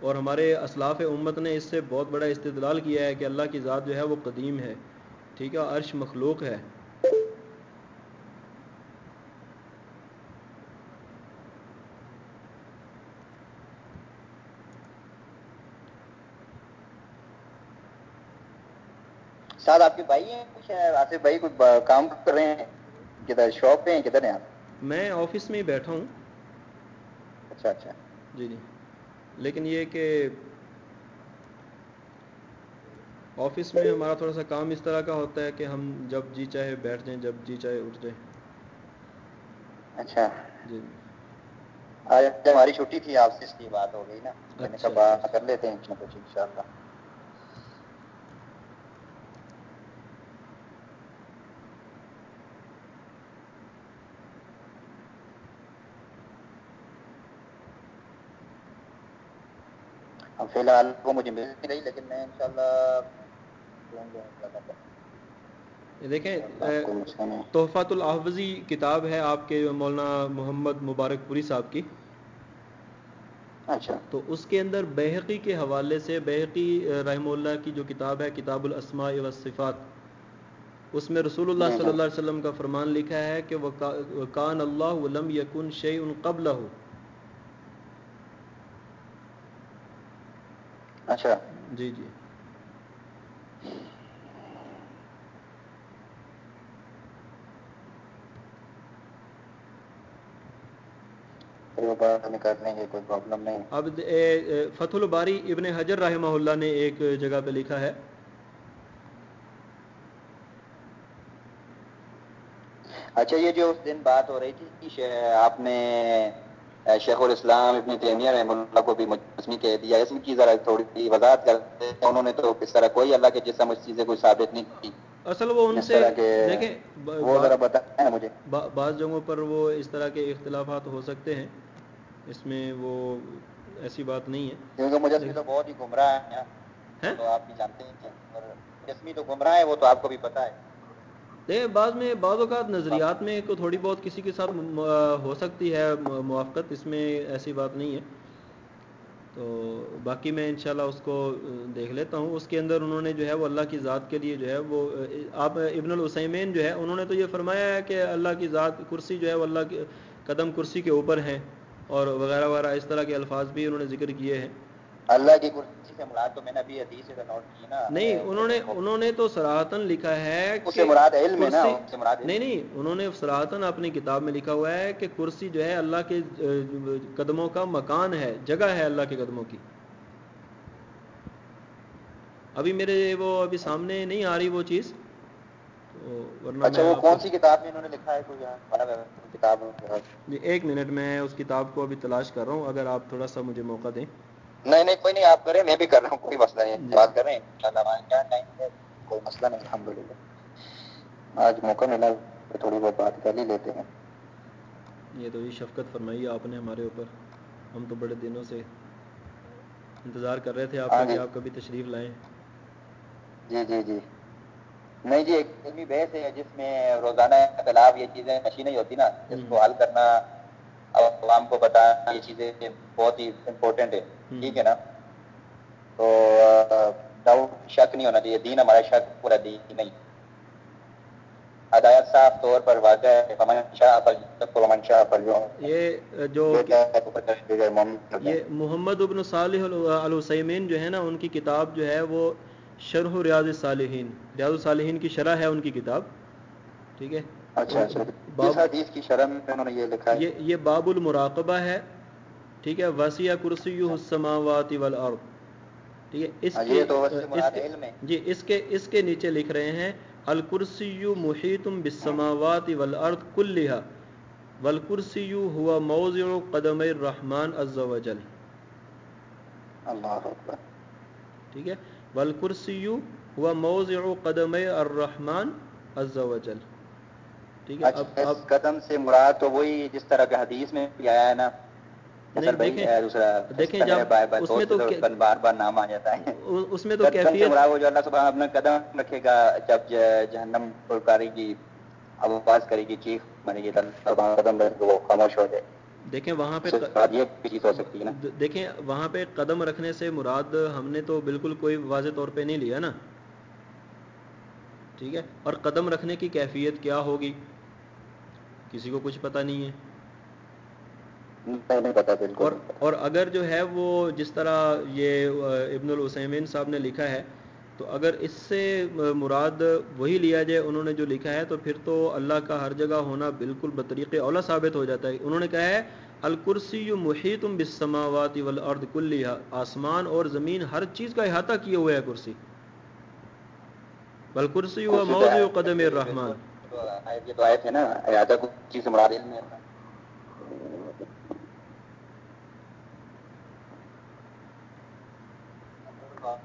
اور ہمارے اسلاف امت نے اس سے بہت بڑا استدلال کیا ہے کہ اللہ کی ذات جو ہے وہ قدیم ہے ٹھیک ہے عرش مخلوق ہے۔ ساتھ آپ کے بھائی ہیں کچھ آصف بھائی کچھ کام کر رہے ہیں؟ کدھر شاپ پہ ہیں کدھر ہیں آپ؟ میں آفس میں ہی بیٹھا ہوں۔ اچھا اچھا۔ جی جی۔ لیکن یہ کہ آفس میں ہمارا تھوڑا سا کام اس طرح کا ہوتا ہے کہ ہم جب جی چاہے بیٹھ جائیں جب جی چاہے اٹھ جائیں۔ اچھا۔ جی۔ آج ہماری چھٹی تھی آپ سے اس کی بات ہو گئی نا۔ اچھا, اچھا۔ کر لیتے ہیں کچھ ان شاء اللہ فی الحال وہ مجھے مل نہیں رہی لیکن میں انشاءاللہ دیکھیں تحفات الحفظی کتاب ہے آپ کے مولانا محمد مبارک پوری صاحب کی۔ اچھا۔ تو اس کے اندر بحقی کے حوالے سے بحقی رحمہ اللہ کی جو کتاب ہے کتاب الاسماء والصفات اس میں رسول اللہ جی، صلی جی۔ اللہ علیہ وسلم کا فرمان لکھا ہے کہ وہ کان اللہ ولم یکن شیء قبلہ اچھا۔ جی جی۔ کوئی پرابلم نہیں۔ اب فتح الباری ابن حجر رحمہ اللہ نے ایک جگہ پہ لکھا ہے۔ اچھا یہ جو اس دن بات ہو رہی تھی آپ نے شیخ الاسلام ابن تیمیہ رحمہ اللہ کو بھی مجسمی کہہ دیا اس کی ذرا تھوڑی وضاحت کرتے ہیں انہوں نے تو اس طرح کوئی اللہ کے جسم اس چیزیں کوئی ثابت نہیں کی۔ اصل وہ ان سے دیکھیں وہ ذرا بتائیں مجھے۔ بعض جگہوں پر وہ اس طرح کے اختلافات ہو سکتے ہیں۔ اس میں وہ ایسی بات نہیں ہے۔ کیونکہ مجسمی تو بہت ہی گمراہ ہے ہیں؟ تو آپ بھی جانتے ہیں مجسمی تو گمراہ ہے وہ تو آپ کو بھی پتا ہے۔ دیکھیں بعض میں، بعض اوقات نظریات میں کو تھوڑی بہت کسی کے ساتھ ہو سکتی ہے موافقت، اس میں ایسی بات نہیں ہے۔ تو باقی میں انشاءاللہ اس کو دیکھ لیتا ہوں۔ اس کے اندر انہوں نے جو ہے وہ اللہ کی ذات کے لیے جو ہے وہ، آپ ابن العثیمین جو ہے، انہوں نے تو یہ فرمایا ہے کہ اللہ کی ذات کرسی جو ہے وہ اللہ کی قدم کرسی کے اوپر ہے اور وغیرہ وغیرہ، اس طرح کے الفاظ بھی انہوں نے ذکر کیے ہیں۔ اللہ کی کرسی سے مراد تو میں نے ابھی حدیث سے نوٹ کی نا نہیں انہوں نے انہوں نے تو سراہتن لکھا ہے سے مراد علم ہے نا مراد نہیں نہیں انہوں نے سراہتن اپنی کتاب میں لکھا ہوا ہے کہ کرسی جو ہے اللہ کے قدموں کا مکان ہے جگہ ہے اللہ کے قدموں کی۔ ابھی میرے وہ ابھی سامنے نہیں آ رہی وہ چیز اچھا وہ کون کو- سی کتاب میں انہوں نے لکھا ہے؟ کوئی کتاب جی ایک منٹ میں اس کتاب کو ابھی تلاش کر رہا ہوں اگر آپ تھوڑا سا مجھے موقع دیں۔ نہیں نہیں کوئی نہیں آپ کریں میں بھی کر رہا ہوں کوئی مسئلہ نہیں جی۔ بات کر رہے ہیں کوئی مسئلہ نہیں الحمدللہ آج موقع ملا تھوڑی بہت بات کر ہی لیتے ہیں یہ تو یہ شفقت فرمائی آپ نے ہمارے اوپر ہم تو بڑے دنوں سے انتظار کر رہے تھے آپ ہاں کا کہ جی۔ آپ کبھی تشریف لائیں جی جی جی نہیں جی ایک علمی بحث ہے جس میں روزانہ اختلاف یہ چیزیں نشی نہیں ہوتی نا اس کو حل کرنا عوام کو بتانا یہ چیزیں بہت ہی امپورٹنٹ ہے۔ ٹھیک ہے نا؟ تو ڈاؤٹ شک نہیں ہونا چاہیے۔ دین ہمارا شک پورا دین نہیں۔ ہدایت صاف طور پر واضح ہے۔ فمن ومن شاء فلیؤمن یہ جو یہ محمد ابن صالح الحسیمین جو ہے نا ان کی کتاب جو ہے وہ شرح ریاض الصالحین۔ ریاض الصالحین کی شرح ہے ان کی کتاب۔ ٹھیک ہے؟ اچھا اچھا۔ حدیث کی شرح میں انہوں نے یہ لکھا ہے۔ یہ یہ باب المراقبہ ہے۔ ٹھیک ہے وسیع کرسی السماوات والارض۔ ٹھیک ہے اس ہاں، کے اس کے جی اس کے اس کے نیچے لکھ رہے ہیں الکرسی محیط بالسماوات والارض کلھا۔ والکرسی ہوا موضع قدم الرحمن عز وجل۔ اللہ اکبر۔ ٹھیک ہے والکرسی ہوا موضع قدم الرحمن عز وجل۔ ٹھیک ہے اچھا اب قدم سے مراد تو وہی جس طرح کا حدیث میں بھی آیا ہے نا دیکھیں- بار بار نام آ جاتا ہے۔ اس میں تو اللہ سبحانہ اپنا قدم رکھے گا جب جہنم پرکاری کی آواز کرے گی چیخ گی قدم وہ خاموش ہو جائے۔ دیکھیں وہاں پہ دیکھیں وہاں پہ قدم رکھنے سے مراد ہم نے تو بالکل کوئی واضح طور پہ نہیں لیا نا۔ ٹھیک ہے؟ اور قدم رکھنے کی کیفیت کیا ہوگی؟ کسی کو کچھ پتہ نہیں ہے۔ نہیں پتا اور اور اگر جو ہے وہ جس طرح یہ ابن العثیمین صاحب نے لکھا ہے تو اگر اس سے مراد وہی لیا جائے انہوں نے جو لکھا ہے تو پھر تو اللہ کا ہر جگہ ہونا بالکل بطریق اولا ثابت ہو جاتا ہے۔ انہوں نے کہا ہے الکرسی محیط بالسماوات والارض کلھا آسمان اور زمین ہر چیز کا احاطہ کیے ہوئے ہے کرسی۔ ہوا کرسی تو موضع ہے، قدم الرحمن۔ تو آیت- یہ تو آئے تھے نا اعادہ کو چیز مراد علم ہے۔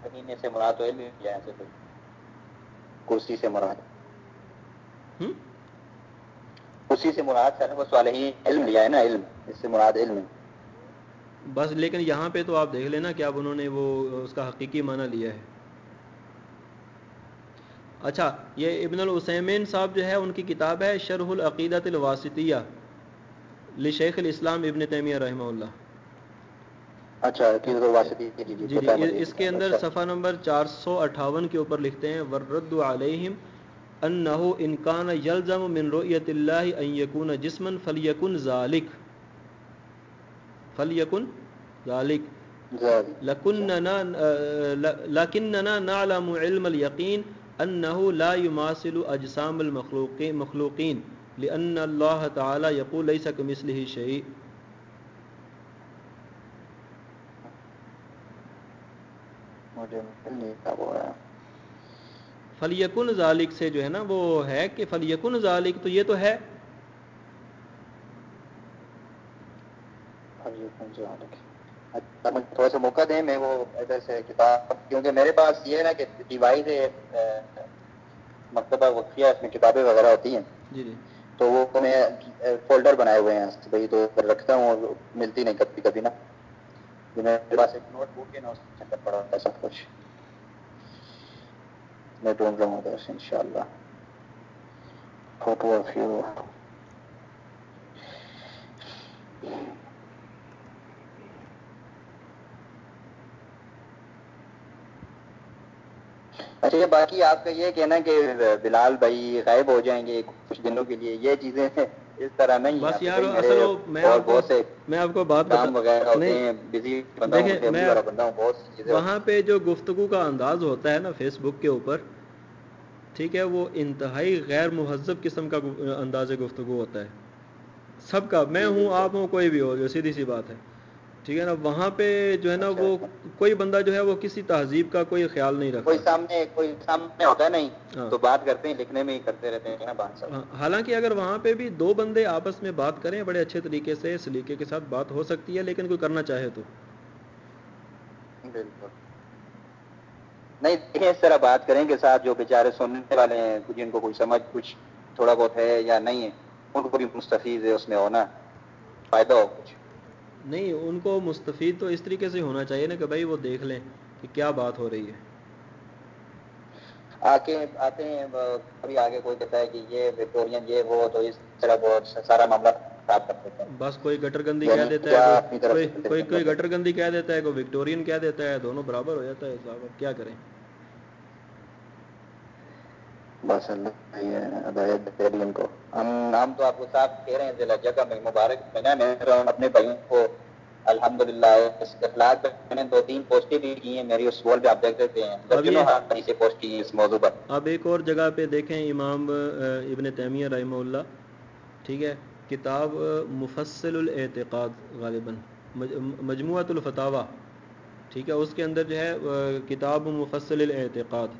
زمین سے مراد تو علم ہی ہے ایسے تو کرسی سے مراد؟ کرسی سے مراد سر وہ صالحین علم لیا ہے نا علم اس سے مراد علم بس لیکن یہاں پہ تو آپ دیکھ لینا کہ اب انہوں نے وہ اس کا حقیقی معنی لیا ہے۔ اچھا یہ ابن العثیمین صاحب جو ہے ان کی کتاب ہے شرح العقیدت الواسطیہ لشیخ الاسلام ابن تیمیہ رحمہ اللہ۔ اچھا جی جی اس کے اندر اچھا۔ صفحہ نمبر چار سو اٹھاون کے اوپر لکھتے ہیں ورد علیہم انہو انکان یلزم من رؤیت اللہ ان یکون جسما فلیکن ذالک فلیکن ذالک لکننا نعلم علم اليقین انه لا يماثل اجسام المخلوقین لان اللہ تعالی یقول شيء فلیکن ذالک سے جو ہے نا وہ ہے کہ فلیکن ذالک تو یہ تو ہے۔ تھوڑا سا موقع دیں میں وہ ادھر سے کتاب کیونکہ میرے پاس یہ ہے نا کہ ڈیوائس ہے مکتبہ وقفیہ اس میں کتابیں وغیرہ ہوتی ہیں۔ جی جی۔ تو وہ میں فولڈر بنائے ہوئے ہیں۔ بھائی تو رکھتا ہوں ملتی نہیں کبھی کبھی نا۔ میرے پاس ایک نوٹ بک ہے نا اس کے اندر پڑا ہوتا ہے سب کچھ۔ میں ڈھونڈ رہا ہوں ادھر ان شاء اللہ فوٹو آف یو اچھا باقی آپ کا یہ کہنا کہ بلال بھائی غائب ہو جائیں گے کچھ دنوں کے لیے، یہ چیزیں اس طرح نہیں بس یار اصل میں آپ کو میں آپ کو بات بہت چیزیں وہاں پہ جو گفتگو کا انداز ہوتا ہے نا فیس بک کے اوپر ٹھیک ہے وہ انتہائی غیر مہذب قسم کا انداز گفتگو ہوتا ہے۔ سب کا میں ہوں آپ ہوں کوئی بھی ہو جو سیدھی سی بات ہے۔ ٹھیک ہے نا وہاں پہ جو ہے نا وہ کوئی بندہ جو ہے وہ کسی تہذیب کا کوئی خیال نہیں رکھتا۔ کوئی سامنے کوئی سامنے ہوتا نہیں تو بات کرتے ہیں لکھنے میں ہی کرتے رہتے ہیں نا بات حالانکہ اگر وہاں پہ بھی دو بندے آپس میں بات کریں بڑے اچھے طریقے سے سلیقے کے ساتھ بات ہو سکتی ہے لیکن کوئی کرنا چاہے تو۔ بالکل۔ نہیں دیکھیں اس طرح بات کریں کہ ساتھ جو بیچارے سننے والے ہیں جن کو کوئی سمجھ کچھ تھوڑا بہت ہے یا نہیں ہے ان کو بھی مستفیض ہے اس میں ہونا فائدہ ہو کچھ۔ نہیں ان کو مستفید تو اس طریقے سے ہونا چاہیے نا کہ بھائی وہ دیکھ لیں کہ کیا بات ہو رہی ہے۔ آ کے آتے ہیں کبھی آگے کوئی کہتا ہے کہ یہ وکٹورین یہ وہ تو اس طرح بہت سارا معاملہ خراب کر دیتا ہے بس کوئی گٹر گندی کہہ دیتا ہے کوئی کوئی گٹر گندی کہہ دیتا ہے کوئی وکٹورین کہہ دیتا ہے دونوں برابر ہو جاتا ہے صاحب کیا کریں؟ بس اللہ ہدایت دے ان کو۔ ہم ہم تو آپ کو صاف کہہ رہے ہیں ضلع جگہ میں مبارک میں میں اپنے بھائیوں کو۔ الحمد للہ اخلاق میں نے دو تین پوسٹیں بھی کی ہیں میری اس وال پہ آپ دیکھ سکتے ہیں۔ ہاتھ سے پوسٹ کی اس موضوع پر۔ اب ایک اور جگہ پہ دیکھیں امام ابن تیمیہ رحمہ اللہ۔ ٹھیک ہے کتاب مفصل الاعتقاد غالباً مجموعۃ الفتاوہ ٹھیک ہے اس کے اندر جو ہے کتاب مفصل الاعتقاد۔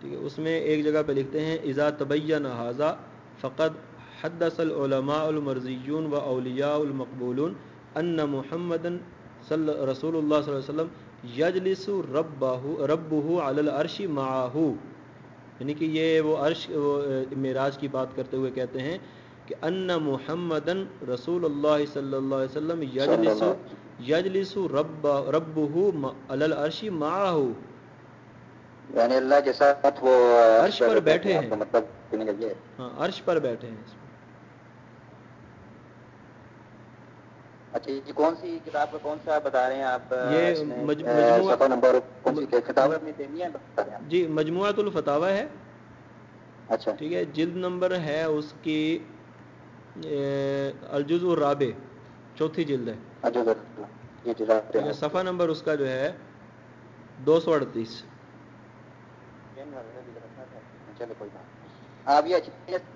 ٹھیک ہے، اس میں ایک جگہ پہ لکھتے ہیں، اذا طبیہ نہذا فقط حدث العلماء المرضیون و اولیاء المقبولون ان محمد رسول اللہ صلی اللہ علیہ وسلم یجلس ربہ ربہ علی العرش معاہو یعنی کہ یہ وہ عرش، وہ معراج کی بات کرتے ہوئے کہتے ہیں کہ ان محمد رسول اللہ صلی اللہ علیہ وسلم یجلس یجلس رب ربہ علی العرش معاہو یعنی اللہ کے ساتھ وہ عرش پر بیٹھے ہیں۔ مطلب ہاں عرش پر بیٹھے ہیں اچھا یہ کون سی کتاب کا کون سا بتا رہے ہیں آپ؟ یہ مجموعہ جی مجموعۃ الفتاوہ ہے۔ اچھا۔ ٹھیک ہے جلد نمبر ہے اس کی الجز الرابع۔ چوتھی جلد ہے صفحہ نمبر اس کا جو ہے دو سو اڑتیس۔ چلو کوئی بات آپ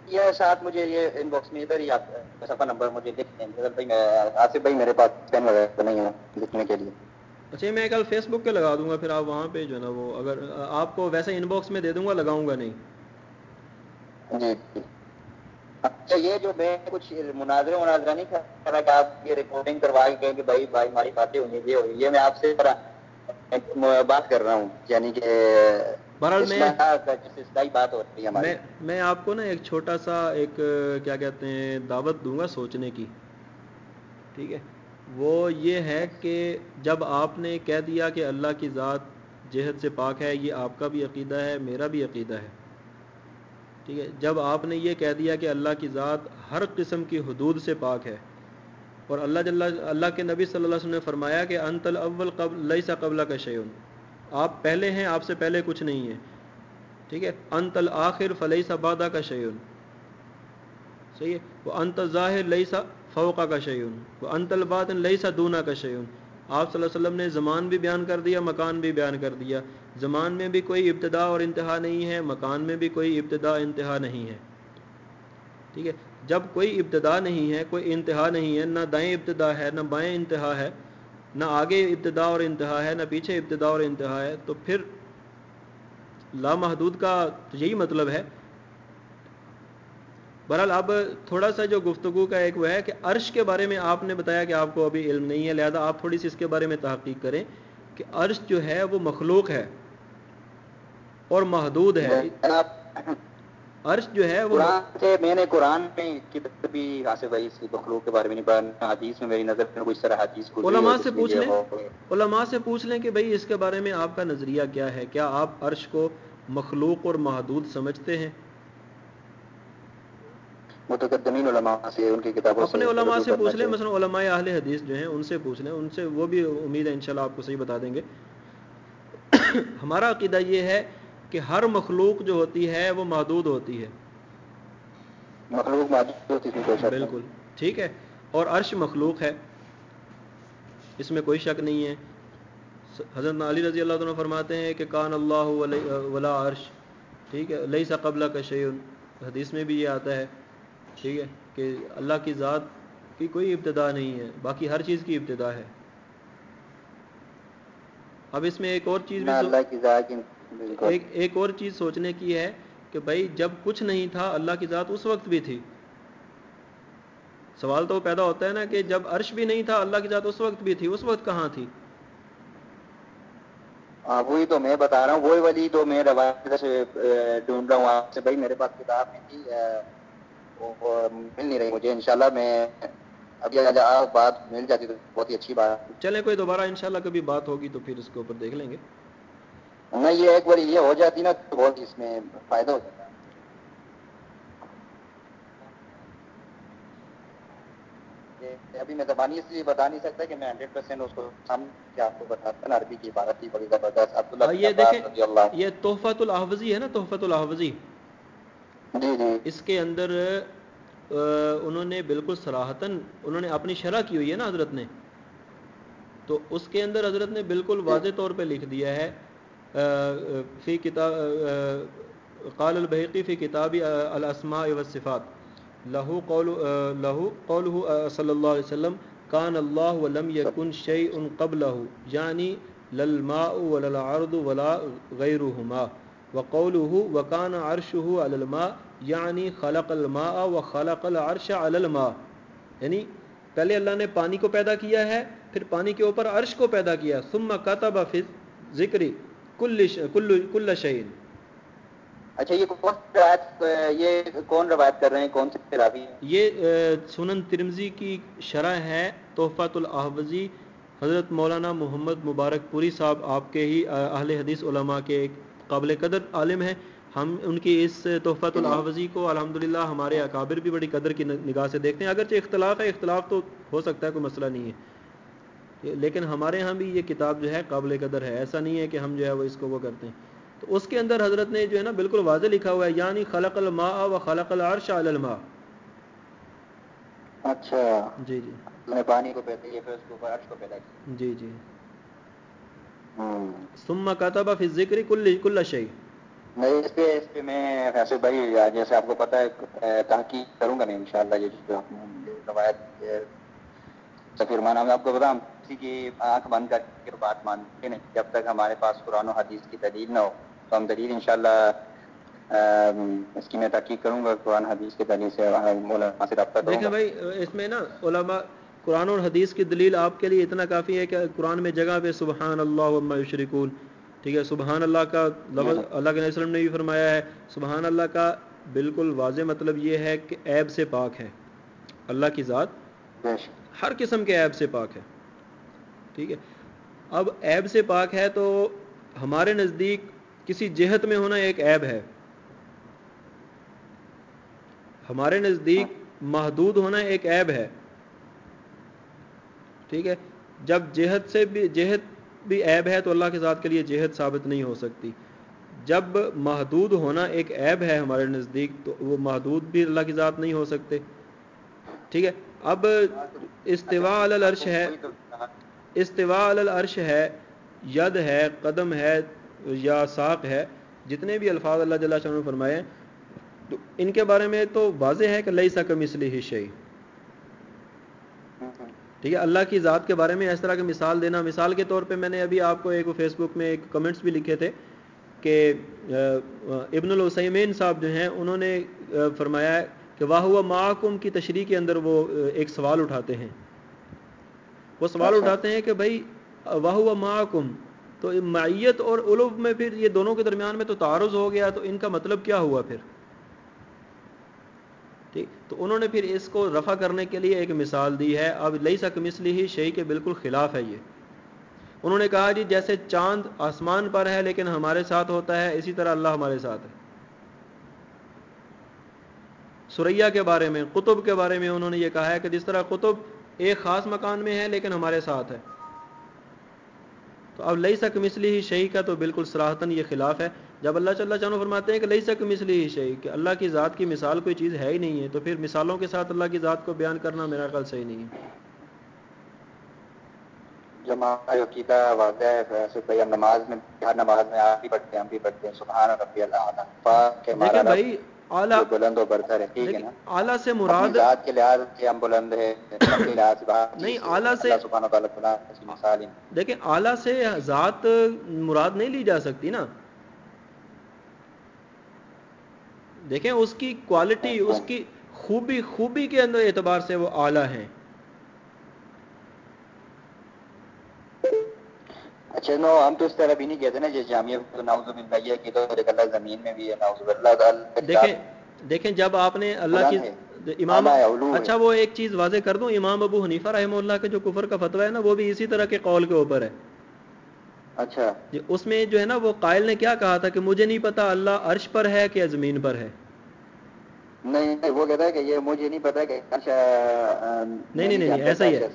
یہ ساتھ مجھے یہ ان باکس میں ادھر ہی آپ صفحہ نمبر مجھے لکھ دیں۔ آصف بھائی میرے پاس پین وغیرہ نہیں ہے لکھنے کے لیے۔ اچھا میں کل فیس بک پہ لگا دوں گا پھر آپ وہاں پہ جو ہے نا وہ اگر آپ کو ویسے ان باکس میں دے دوں گا لگاؤں گا نہیں۔ جی جی۔ اچھا یہ جو میں کچھ مناظرہ مناظرہ نہیں رہا کہ آپ یہ ریکارڈنگ کروا کے کہ بھائی بھائی ہماری باتیں ہونی یہ ہوئی یہ میں آپ سے بات کر رہا ہوں یعنی کہ بہرحال میں میں آپ کو نا ایک چھوٹا سا ایک کیا کہتے ہیں دعوت دوں گا سوچنے کی۔ ٹھیک ہے؟ وہ یہ ہے کہ جب آپ نے کہہ دیا کہ اللہ کی ذات جہد سے پاک ہے یہ آپ کا بھی عقیدہ ہے میرا بھی عقیدہ ہے۔ ٹھیک ہے؟ جب آپ نے یہ کہہ دیا کہ اللہ کی ذات ہر قسم کی حدود سے پاک ہے اور اللہ جل اللہ کے نبی صلی اللہ علیہ وسلم نے فرمایا کہ انت الاول قبل لئی سا قبلہ کا شیون آپ پہلے ہیں، آپ سے پہلے کچھ نہیں ہے۔ ٹھیک ہے؟ انت الآخر فلئی سا بادہ کا شیون صحیح ہے؟ وہ انت ظاہر لئی سا فوقا کا شیون وہ انت الباطن لئی سا دونا کا شیون آپ صلی اللہ علیہ وسلم نے زمان بھی بیان کر دیا، مکان بھی بیان کر دیا۔ زمان میں بھی کوئی ابتدا اور انتہا نہیں ہے، مکان میں بھی کوئی ابتدا انتہا نہیں ہے۔ ٹھیک ہے؟ جب کوئی ابتدا نہیں ہے، کوئی انتہا نہیں ہے، نہ دائیں ابتدا ہے، نہ بائیں انتہا ہے نہ آگے ابتدا اور انتہا ہے، نہ پیچھے ابتدا اور انتہا ہے، تو پھر لامحدود کا یہی مطلب ہے۔ بہرحال اب تھوڑا سا جو گفتگو کا ایک وہ ہے کہ عرش کے بارے میں آپ نے بتایا کہ آپ کو ابھی علم نہیں ہے، لہذا آپ تھوڑی سی اس کے بارے میں تحقیق کریں کہ عرش جو ہے وہ مخلوق ہے اور محدود ہے۔ عرش جو ہے وہ قرآن سے میں نے قرآن میں بھی حاصل بھائی اس مخلوق کے بارے میں نہیں پڑھا حدیث میں میری نظر میں کوئی طرح حدیث کو علماء سے پوچھ لیں۔ علماء سے پوچھ لیں کہ بھائی اس کے بارے میں آپ کا نظریہ کیا ہے؟ کیا آپ عرش کو مخلوق اور محدود سمجھتے ہیں؟ متقدمین علماء سے ان کی کتابوں اپنے علماء سے پوچھ لیں مثلا علماء اہل حدیث جو ہیں ان سے پوچھ لیں ان سے وہ بھی امید ہے انشاءاللہ آپ کو صحیح بتا دیں گے۔ ہمارا عقیدہ یہ ہے کہ ہر مخلوق جو ہوتی ہے وہ محدود ہوتی ہے۔ مخلوق محدود ہوتی ہے بالکل ٹھیک ہے۔ اور عرش مخلوق ہے۔ اس میں کوئی شک نہیں ہے۔ حضرت علی رضی اللہ عنہ فرماتے ہیں کہ کان اللہ ولا عرش۔ ٹھیک ہے لئی سا قبلہ کا شعیل حدیث میں بھی یہ آتا ہے۔ ٹھیک ہے کہ اللہ کی ذات کی کوئی ابتدا نہیں ہے باقی ہر چیز کی ابتدا ہے۔ اب اس میں ایک اور چیز بھی ایک ایک اور چیز سوچنے کی ہے کہ بھائی جب کچھ نہیں تھا اللہ کی ذات اس وقت بھی تھی۔ سوال تو پیدا ہوتا ہے نا کہ جب عرش بھی نہیں تھا اللہ کی ذات اس وقت بھی تھی اس وقت کہاں تھی؟ ہاں وہی تو میں بتا رہا ہوں وہی والی تو میں روایت سے ڈھونڈ رہا ہوں۔ آپ سے بھائی میرے پاس کتاب نہیں تھی وہ مل نہیں رہی مجھے۔ انشاءاللہ میں ابھی بات مل جاتی تو بہت ہی اچھی بات۔ چلے کوئی دوبارہ انشاءاللہ کبھی بات ہوگی تو پھر اس کے اوپر دیکھ لیں گے۔ نہیں یہ ایک بار یہ ہو جاتی نا تو بہت اس میں فائدہ ہو جاتا ابھی میں زبانی اس لیے بتا نہیں سکتا کہ میں ہنڈریڈ پرسینٹ اس کو سامنے آپ کو بتاتا عربی کی عبارت تھی بڑی زبردست عبداللہ یہ دیکھیں یہ تحفت الحفظی ہے نا تحفت الحفظی جی جی۔ اس کے اندر انہوں نے بالکل سراہتاً انہوں نے اپنی شرح کی ہوئی ہے نا حضرت نے۔ تو اس کے اندر حضرت نے بالکل واضح طور پہ لکھ دیا ہے فی کتاب قال البحقی فی کتابی الاسماء والصفات۔ لہو قول لہو قول صلی اللہ علیہ وسلم، کان اللہ ولم یکن شیء قبلہ یعنی للماء ولا العرض ولا غیرهما وقوله وکان عرشه علی الماء یعنی خلق الماء وخلق العرش علی الماء۔ یعنی پہلے اللہ نے پانی کو پیدا کیا ہے، پھر پانی کے اوپر عرش کو پیدا کیا، ثم کتب فی ذکر کل کل شیء اچھا یہ کون روایت یہ کون روایت کر رہے ہیں؟ کون سے راوی ہیں؟ یہ سنن ترمزی کی شرح ہے تحفت الاحوزی حضرت مولانا محمد مبارک پوری صاحب آپ کے ہی اہل حدیث علماء کے ایک قابل قدر عالم ہیں۔ ہم ان کی اس تحفت الاحوزی کو الحمدللہ ہمارے اکابر بھی بڑی قدر کی نگاہ سے دیکھتے ہیں۔ اگرچہ اختلاف ہے اختلاف تو ہو سکتا ہے کوئی مسئلہ نہیں ہے۔ لیکن ہمارے ہاں بھی یہ کتاب جو ہے قابل قدر ہے۔ ایسا نہیں ہے کہ ہم جو ہے وہ اس کو وہ کرتے ہیں۔ تو اس کے اندر حضرت نے جو ہے نا بالکل واضح لکھا ہوا ہے یعنی خلق الماء و خلق العرش علی الماء۔ اچھا۔ جی جی۔ میں پانی کو پیدا کیا پھر اس کے اوپر عرش کو پیدا کیا۔ جی جی۔ ثم کتب فی الذکر کل کل شیء نہیں اس پہ اس پہ میں ایسے بھائی جیسے آپ کو پتا ہے تحقیق کروں گا میں انشاءاللہ یہ جو آپ نے روایت سفیر مانا میں آپ کو بتاؤں۔ کسی کی آنکھ بند کر کے بات مانتے نہیں جب تک ہمارے پاس قرآن و حدیث کی دلیل نہ ہو۔ تو ہم دلیل انشاءاللہ اس کی میں تحقیق کروں گا قرآن حدیث کی دلیل سے۔ مولانا سے رابطہ دیکھیں بھائی اس میں نا علماء قرآن اور حدیث کی دلیل آپ کے لیے اتنا کافی ہے کہ قرآن میں جگہ پہ سبحان اللہ یشرکون۔ ٹھیک ہے سبحان اللہ کا لفظ اللہ کے وسلم نے بھی فرمایا ہے۔ سبحان اللہ کا بالکل واضح مطلب یہ ہے کہ عیب سے پاک ہے۔ اللہ کی ذات ہر قسم کے عیب سے پاک ہے۔ ٹھیک ہے۔ اب عیب سے پاک ہے تو ہمارے نزدیک کسی جہت میں ہونا ایک عیب ہے۔ ہمارے نزدیک محدود ہونا ایک عیب ہے۔ ٹھیک ہے۔ جب جہت سے بھی، جہت بھی عیب ہے تو اللہ کے ذات کے لیے جہت ثابت نہیں ہو سکتی۔ جب محدود ہونا ایک عیب ہے ہمارے نزدیک تو وہ محدود بھی اللہ کی ذات نہیں ہو سکتے۔ ٹھیک ہے۔ اب استوا علی العرش ہے۔ استوا العرش ہے، ید ہے، قدم ہے یا ساق ہے، جتنے بھی الفاظ اللہ جل شاہ نے فرمائے، تو ان کے بارے میں تو واضح ہے کہ لئی سکم اس لیے شعی ٹھیک ہے، اللہ کی ذات کے بارے میں اس طرح کی مثال دینا، مثال کے طور پہ میں نے ابھی آپ کو ایک فیس بک میں ایک کمنٹس بھی لکھے تھے کہ ابن الوسیمین صاحب جو ہیں، انہوں نے فرمایا کہ واہ ہوا معکم کی تشریح کے اندر وہ ایک سوال اٹھاتے ہیں۔ وہ سوال اچھا۔ اٹھاتے ہیں کہ بھائی واہ ہوا معکم تو معیت اور علوب میں پھر یہ دونوں کے درمیان میں تو تعارض ہو گیا تو ان کا مطلب کیا ہوا پھر؟ ٹھیک تو انہوں نے پھر اس کو رفع کرنے کے لیے ایک مثال دی ہے۔ اب لئی سک مسلی ہی شہی کے بالکل خلاف ہے یہ۔ انہوں نے کہا جی جیسے چاند آسمان پر ہے لیکن ہمارے ساتھ ہوتا ہے اسی طرح اللہ ہمارے ساتھ ہے۔ سوریا کے بارے میں قطب کے بارے میں انہوں نے یہ کہا ہے کہ جس طرح قطب ایک خاص مکان میں ہے لیکن ہمارے ساتھ ہے۔ تو اب لئی سک مسلی ہی شہی کا تو بالکل سراہتن یہ خلاف ہے۔ جب اللہ چل چانو فرماتے ہیں کہ لئی سک مسلی ہی شہی کہ اللہ کی ذات کی مثال کوئی چیز ہے ہی نہیں ہے تو پھر مثالوں کے ساتھ اللہ کی ذات کو بیان کرنا میرا خیال صحیح نہیں ہے۔ جو ہمارا عقیدہ واضح ہے ہم نماز میں ہر نماز میں آپ بھی پڑھتے ہیں ہم بھی پڑھتے ہیں سبحان ربی اللہ لیکن بھائی اعلیٰ بلند و برتر ہے ٹھیک ہے نا؟ اعلیٰ سے مراد ذات کے لحاظ سے ہم بلند ہے نہیں اعلیٰ سے دیکھیں اعلیٰ سے ذات مراد نہیں لی جا سکتی نا۔ دیکھیں اس کی کوالٹی اس کی خوبی خوبی کے اندر اعتبار سے وہ اعلیٰ ہیں۔ اچھا نو ہم تو اس طرح بھی نہیں کہتے نا جیسے جامعہ تو ناؤز باللہ یہ کہ تو اللہ زمین میں بھی ہے ناؤز باللہ دیکھیں دیکھیں جب آپ نے اللہ کی امام اچھا وہ ایک چیز واضح کر دوں امام ابو حنیفہ رحمہ اللہ کے جو کفر کا فتویٰ ہے نا وہ بھی اسی طرح کے قول کے اوپر ہے۔ اچھا۔ جی اس میں جو ہے نا وہ قائل نے کیا کہا تھا کہ مجھے نہیں پتا اللہ عرش پر ہے کہ زمین پر ہے۔ نہیں وہ کہتا ہے کہ یہ مجھے نہیں پتا کہ نہیں نہیں نہیں ایسا ہی ہے۔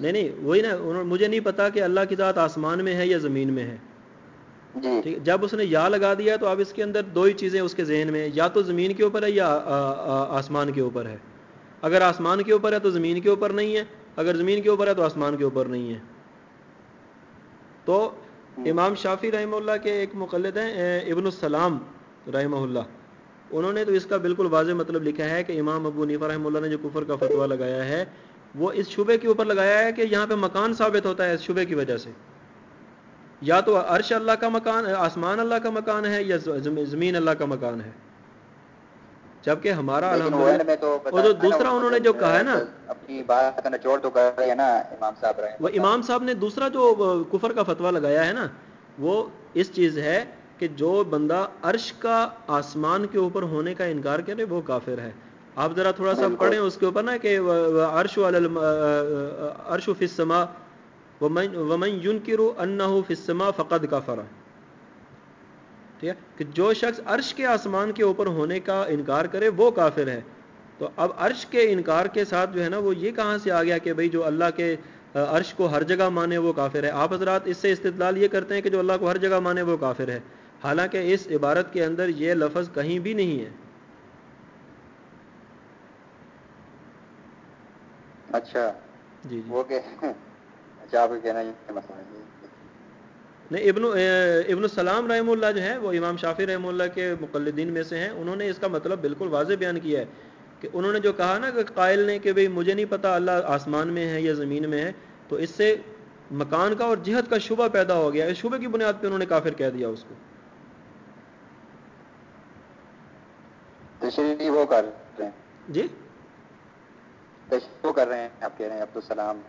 نہیں نہیں وہی نا مجھے نہیں پتا کہ اللہ کی ذات آسمان میں ہے یا زمین میں ہے۔ جی۔ جب اس نے یا لگا دیا تو اب اس کے اندر دو ہی چیزیں اس کے ذہن میں یا تو زمین کے اوپر ہے یا آسمان کے اوپر ہے۔ اگر آسمان کے اوپر ہے تو زمین کے اوپر نہیں ہے اگر زمین کے اوپر ہے تو آسمان کے اوپر نہیں ہے۔ تو امام شافی رحمہ اللہ کے ایک مقلد ہیں ابن السلام رحمہ اللہ۔ انہوں نے تو اس کا بالکل واضح مطلب لکھا ہے کہ امام ابو نیفا رحمہ اللہ نے جو کفر کا فتویٰ لگایا ہے وہ اس شبے کے اوپر لگایا ہے کہ یہاں پہ مکان ثابت ہوتا ہے اس شبے کی وجہ سے۔ یا تو عرش اللہ کا مکان آسمان اللہ کا مکان ہے یا زمین اللہ کا مکان ہے۔ جبکہ ہمارا تو دوسرا انہوں نے جو کہا ہے نا اپنی بات تو کر رہے ہیں نا امام صاحب وہ امام صاحب نے دوسرا جو کفر کا فتویٰ لگایا ہے نا وہ اس چیز ہے کہ جو بندہ عرش کا آسمان کے اوپر ہونے کا انکار کرے وہ کافر ہے۔ آپ ذرا تھوڑا سا پڑھیں اس کے اوپر نا کہ عرش عرش فسما ومن یون کرو ان فسما فقد کا فرا ٹھیک ہے؟ کہ جو شخص عرش کے آسمان کے اوپر ہونے کا انکار کرے وہ کافر ہے۔ تو اب عرش کے انکار کے ساتھ جو ہے نا وہ یہ کہاں سے آ گیا کہ بھائی جو اللہ کے عرش کو ہر جگہ مانے وہ کافر ہے؟ آپ حضرات اس سے استدلال یہ کرتے ہیں کہ جو اللہ کو ہر جگہ مانے وہ کافر ہے۔ حالانکہ اس عبارت کے اندر یہ لفظ کہیں بھی نہیں ہے۔ اچھا۔ جی جی۔ وہ کہ اچھا آپ کہنا مسئلہ نہیں ابن ابن السلام رحمہ اللہ جو ہے وہ امام شافی رحمہ اللہ کے مقلدین میں سے ہیں۔ انہوں نے اس کا مطلب بالکل واضح بیان کیا ہے کہ انہوں نے جو کہا نا کہ قائل نے کہ بھئی مجھے نہیں پتا اللہ آسمان میں ہے یا زمین میں ہے تو اس سے مکان کا اور جہت کا شبہ پیدا ہو گیا۔ اس شبہ کی بنیاد پہ انہوں نے کافر کہہ دیا اس کو۔ تشریح وہ کر رہے ہیں۔ جی؟ تشریح وہ کر رہے ہیں آپ کہہ رہے ہیں عبدالسلام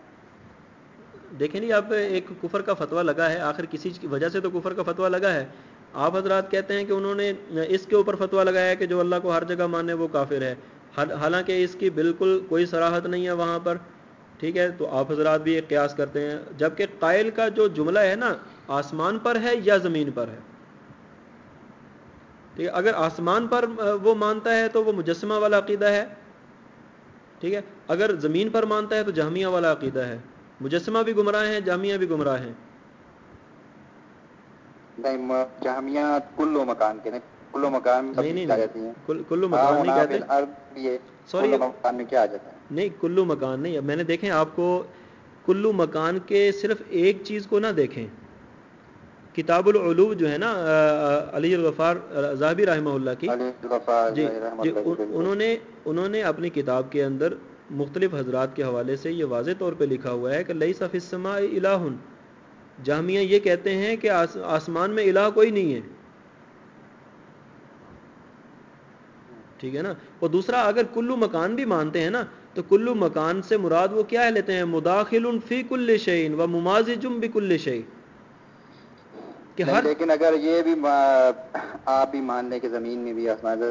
دیکھیں اب ایک کفر کا فتویٰ لگا ہے آخر کسی کی وجہ سے تو کفر کا فتویٰ لگا ہے۔ آپ حضرات کہتے ہیں کہ انہوں نے اس کے اوپر فتویٰ لگایا ہے کہ جو اللہ کو ہر جگہ مانے وہ کافر ہے۔ حالانکہ اس کی بالکل کوئی سراحت نہیں ہے وہاں پر۔ ٹھیک ہے تو آپ حضرات بھی ایک قیاس کرتے ہیں۔ جبکہ قائل کا جو جملہ ہے نا آسمان پر ہے یا زمین پر ہے؟ ٹھیک ہے اگر آسمان پر وہ مانتا ہے تو وہ مجسمہ والا عقیدہ ہے۔ ٹھیک ہے اگر زمین پر مانتا ہے تو جامعہ والا عقیدہ ہے۔ مجسمہ بھی گمراہ ہیں جامعہ بھی گمراہ ہیں۔ جامعہ کلو مکان کے کلو مکان نہیں نہیں کلو مکان نہیں کہتے۔ سوری مکان میں کیا آ جاتا ہے؟ نہیں کلو مکان نہیں میں نے دیکھیں آپ کو کلو مکان کے صرف ایک چیز کو نہ دیکھیں۔ کتاب العلو جو ہے نا علی الغفار زابی رحمہ اللہ کی۔ جی جی انہوں نے انہوں نے اپنی کتاب کے اندر مختلف حضرات کے حوالے سے یہ واضح طور پہ لکھا ہوا ہے کہ لئی صف السماء الہ جامعہ یہ کہتے ہیں کہ آسمان میں الہ کوئی نہیں ہے۔ ٹھیک ہے نا؟ اور دوسرا اگر کلو مکان بھی مانتے ہیں نا تو کلو مکان سے مراد وہ کیا ہے لیتے ہیں؟ مداخل فی کل شعین و ممازجم بکل شعی کہ ہر لیکن اگر یہ بھی آپ بھی مان لیں کہ زمین میں بھی